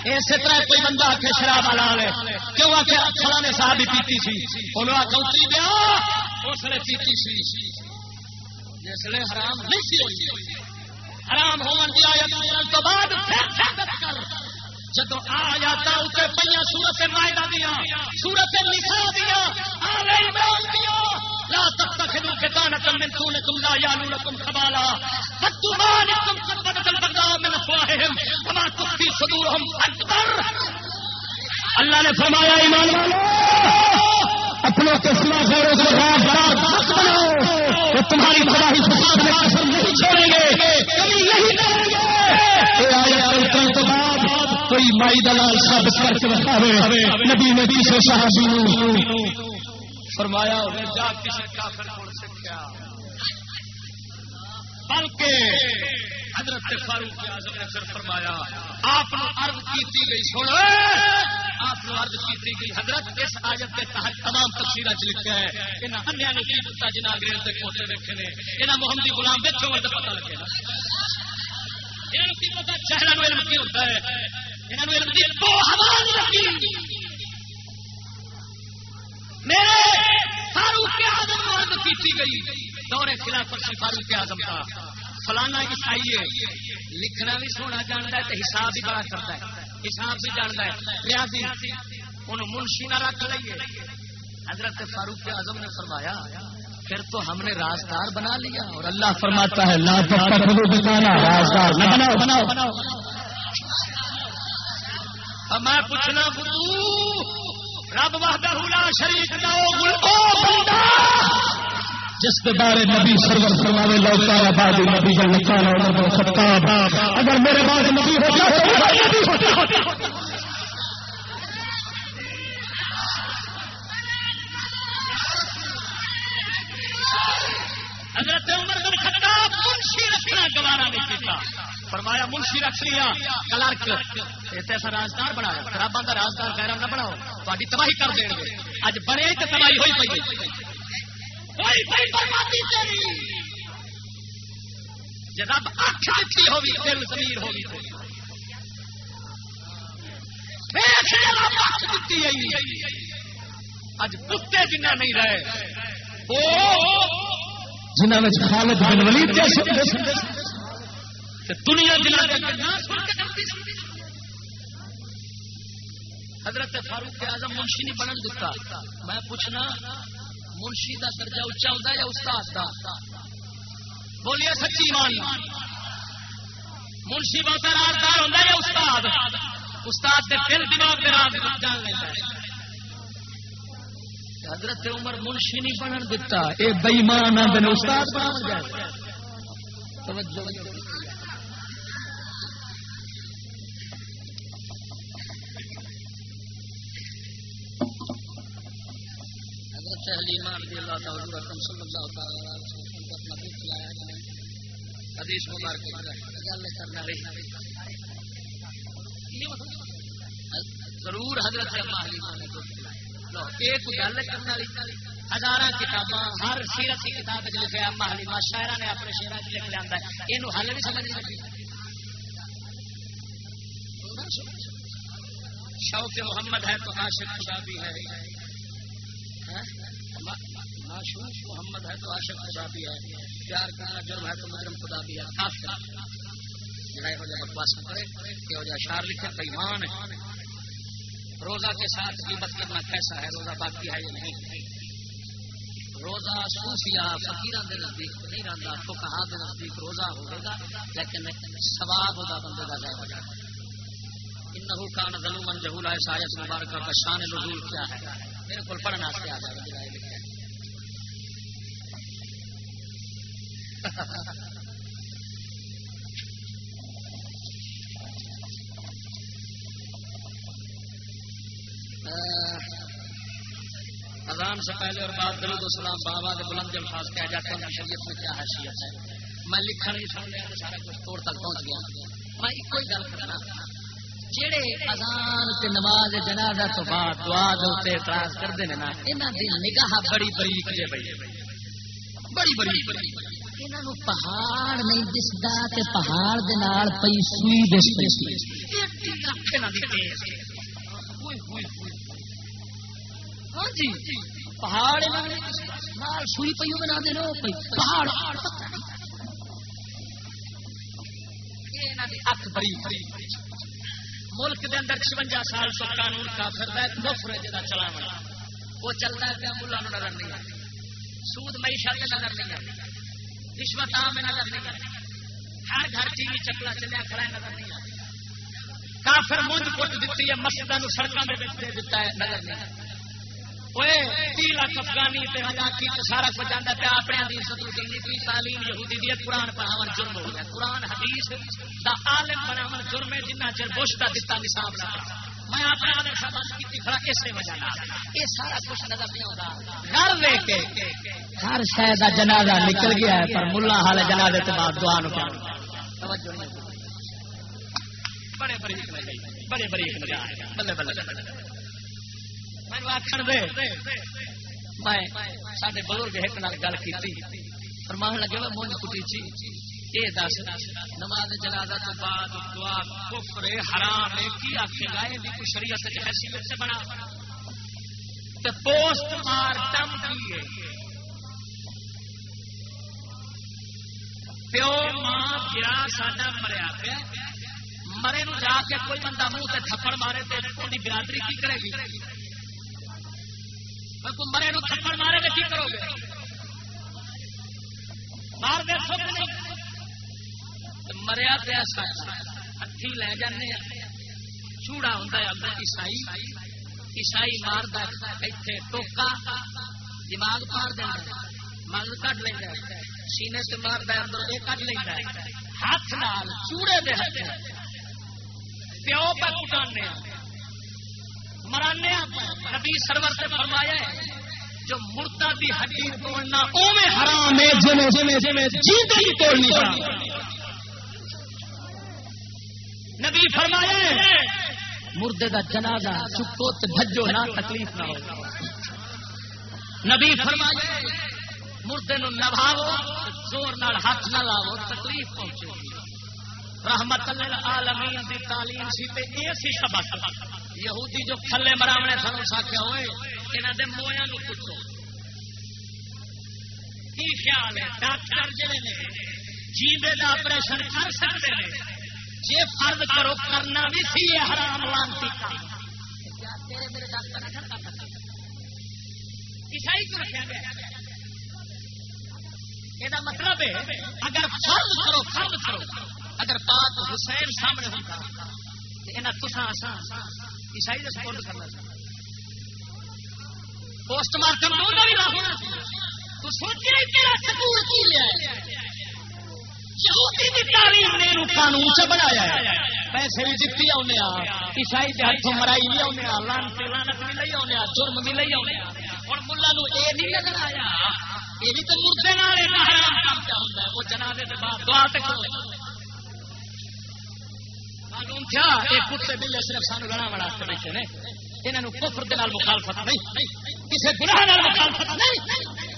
اسی طرح کوئی بندہ آ کے شراب والا لے کیوں آ کے فلاں نے صاحب ہی پیتی سی؟ انہوں آ اتری دیا؟ اس نے پیتی سی۔ جس نے حرام نہیں سی ہوئی۔ حرام ہون دی آیت تو بعد کر۔ جدو آ جاتا اتنے پہ سورت مائدہ دیا، سورت نساء دیا، آل عمران دیا۔ لا تتخذوا بطانة من دونكم لا يعلونكم خبالا. فالتمانكم قد بدت البغضاء من افواههم وما تخفي صدورهم. اكبر اللہ نے فرمایا، ایمان والو اپنوں کے سوا غیروں کے خلاف برابر بناؤ وہ تمہاری بھلائی فساد میں قسم نہیں چھوڑیں گے۔ کبھی یہی کریں گے۔ اے آیت اترنے کے بعد کوئی مائی دلال ثابت کر کے بتاوے نبی نے کسی صحابی فرمایا انہیں جا کسی کافر کو سکھیا بلکہ حضرت فاروق اعظم نے پھر فرمایا، آپ عرض کی گئی سن آپ عرض کی گئی۔ حضرت اس آیت کے تحت تمام تفصیل چ لکھا ہے۔ یہاں انیا نے کی پتا جنہ انگریز کے کھوتے رکھے نے یہاں محمدی غلام دیکھو تو پتا لگے گا یہاں کی پتا چہرہ علم کی ہوتا ہے۔ یہاں علم کی دو حوال میرے فاروق آزم عرض کی گئی دورے خلافت سے فاروق آزم کا۔ فلانا عیسائی ہے، لکھنا بھی سونا جانتا ہے تو حساب بھی بڑا کرتا ہے۔ حساب بھی جانتا ہے۔ ریاضی جی، ان منشی نہ رکھ لئیے۔ حضرت فاروق اعظم نے فرمایا، پھر تو ہم نے رازدار بنا لیا اور اللہ فرماتا ہے، لا رازدار، نہ بناؤ بناؤ۔ بناؤ میں پوچھنا بدھو رب وحدہ لا شریک دا او بندہ! جس کے بارے نبی سرور فرماوے لوکا آباد نبی کا نقصان عمر بن خطاب۔ اگر میرے بعد نبی ہو جائے حضرت عمر بن خطاب منشی رکھنا گوارا نہیں کیتا فرمایا، منشی رکھ لیا، کلرک ایسا رازدار بنا خرابا کا رازدار گہرا نہ بناؤ تاری تباہی کر دیں گے۔ اج بنے تو تباہی ہوئی پی جب اکھ لکھی ہوگی دل زمیر ہوگی اج کتے جنہ نہیں رہے۔ وہ جنہوں نے خالد بن ولید جیسے دنیا حضرت فاروق اعظم منشی نہیں بنن دیتا۔ میں پوچھنا منشی کا درجہ اچا ہوتا یا استاد کا بولیے سچی مان منشی بہت رازدار ہوتا یا استاد؟ استاد کے دل دماغ کے راز جان لیتا ہے۔ حضرت عمر منشی نہیں بنن یہ بئیمان آدھے استاد بنا جائے حدیث مبارک کرنا ضرور حضرت حلیمہ نے ایک گل کرنے ہزار کتاباں، ہر سیرت کی کتاب لکھا اما حلیمہ شاعر نے اپنے شہر لکھ لیا یہ حل نہیں سمجھ لگی شوق محمد ہے تو عاشق خدا بھی ہے۔ ہاں؟ معشوق محمد ہے تو عاشق خدا بھی ہے، پیار کرنا جرم ہے تو مجرم خدا بھی ہے خاص کر بکواس کرے کہ شار لکھے، بےمان ہے۔ روزہ کے ساتھ قیمت کرنا کیسا ہے، روزہ باقی ہے یا نہیں؟ روزہ صوفیہ فقیران کے نزدیک نہیں رہتا تو کہاں کے نزدیک روزہ ہوگا لیکن سواب ہوگا بندے کا ظاہر ہو جائے انہو کان ظلومن جہولا ہے آیت مبارکہ کا شان نزول کیا ہے؟ میرے کو پڑھنا آ جائے اذان سے پہلے اور بعد درود السلام بابا کے بلند الفاظ کہہ جاتے ہیں شریعت میں کیا حیثیت ہے۔ میں لکھن نہیں سن لیا سارا کچھ توڑ تک پہنچ گیا۔ میں ایک ہی گل کرنا جہے اذان تے نماز جنازہ تو بعد دعا دے اعتراض کرتے ہیں نا، انہاں دی نگاہ بڑی بریک جے بڑی بڑی انہاں پہاڑ نہیں دسدا تے پہاڑ دے نال سوئی دس ہاں جی پہاڑ سوئی پی بنا دے دینا پہاڑ اک بری ملک دے اندر چونجا سال تو قانون کافر ہے کفر جا چلا وہ چلتا ہے پیا ملا نظر نہیں آتی۔ سود معیشت نظر نہیں آتی۔ رشوت عام نظر نہیں۔ آتی ہر گھر ٹی وی چکلا چلیا کھڑا نظر نہیں آتی کافر مونج کٹ دیتی ہے مسجد سڑکوں میں دے دیتا ہے، نظر نہیں آتی لاکھ افغانی سارا کچھ آتا پیا اپنے تعلیم یہودی دی قرآن پڑھاو جرم ہو گیا۔ قرآن، حدیث دا عالم بناو جرم ہے جنہ چر بش کا دتا نصاب لا میں اپنے کی کھڑا اسی وجہ یہ سارا کچھ نظر نہیں آتا۔ گھر لے کے ہر شاید جنازہ نکل گیا ہے، پر ملا حال جنازے کے بعد دعا نو بڑے بڑے بڑے بڑے بلے بلے۔ آخر دے میں بزرگ ایک گل کی فرمان لگے میں مونج کٹی چی۔ یہ دس، نماز جنازہ تو بعد دعا، کفر، حرام کی آخے گا؟ یہ شریعت حیثیت سے بنا۔ تو پوسٹ مارٹم کی پیو ماں پیا ساڈا مریا پیا۔ مرے نو جا کے کوئی بندہ منہ سے تھپڑ مارے تو برادری کی کرے گی؟ مرے نو تھپڑ مارے گا کی کرو گے؟ مار دے سو مریا پیا ہاتھی لے جانے چوڑا ہوں عیسائی۔ عیسائی مار دے ٹوکا دماغ پار دینا مغل کٹ لینا سینے سے مار دے اندر یہ کٹ لینا ہاتھ نال، چوڑے دے ہاتھ پیو پہ کٹانے مرانے نبی سرور سے فرمایا ہے، جو مردہ دی ہڈی توڑنا اوے حرام ہے جنے جنے جنے جیتے ہی توڑنی نبی فرمایا ہے، مردے دا جنازہ چکو بھجو نہ تکلیف نہ ہو۔ نبی فرمایا مردے نو نبھاو زور نال ہاتھ نہ لاو تکلیف پہنچے رحمت اللہ عالمین دی تعلیم سی تے اے سی سبق۔ یہودی جو کھلے مراونے سن ساکھیا ہوئے؟ یہاں دے مویا نو پوچھو۔ کی خیال ہے؟ ڈاکٹر جڑے نے، جیوے کا آپریشن کر سکتے ہیں۔ جی فرد کرو، کرنا بھی سی حرام لانتی عیسائی کو رکھا گیا۔ یہ مطلب ہے، اگر فرض کرو فرض کرو۔ اگر بات حسین سامنے ہوتا، تو یہاں تصا عیسائی کا سپورٹ کرنا پوسٹ مارٹم ہونا۔ تو سوچے سکول کی لیا قانون سے بنایا پیسے بھی دیتی آنے عیسائی کے ہاتھوں مرائی بھی آنے لانت لانت بھی لے آنے جرم بھی لے آنے اور ملا یہ نہیں نظر آیا۔ یہ بھی تو مردے حرام کام کیا ہوتا ہے۔ وہ جنازے کے بعد دعا تک معلوم تھا یہ کتے بلے صرف سانو لڑا بڑا بیٹھے نے۔ انہوں کفر دے مخالفت نہیں۔ کسی گناہ مخالفت نہیں۔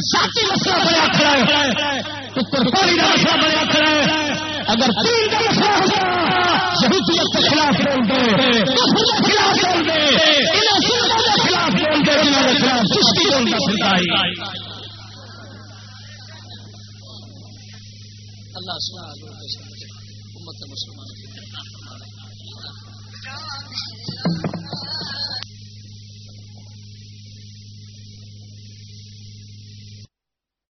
خلاف مسئلہ کھڑا ہے۔ کھڑا ہے۔ اگر دین دا مسئلہ یہودیت کے خلاف بول دے۔ خلاف بول خلاف بول خلاف بولنا امت مسلمان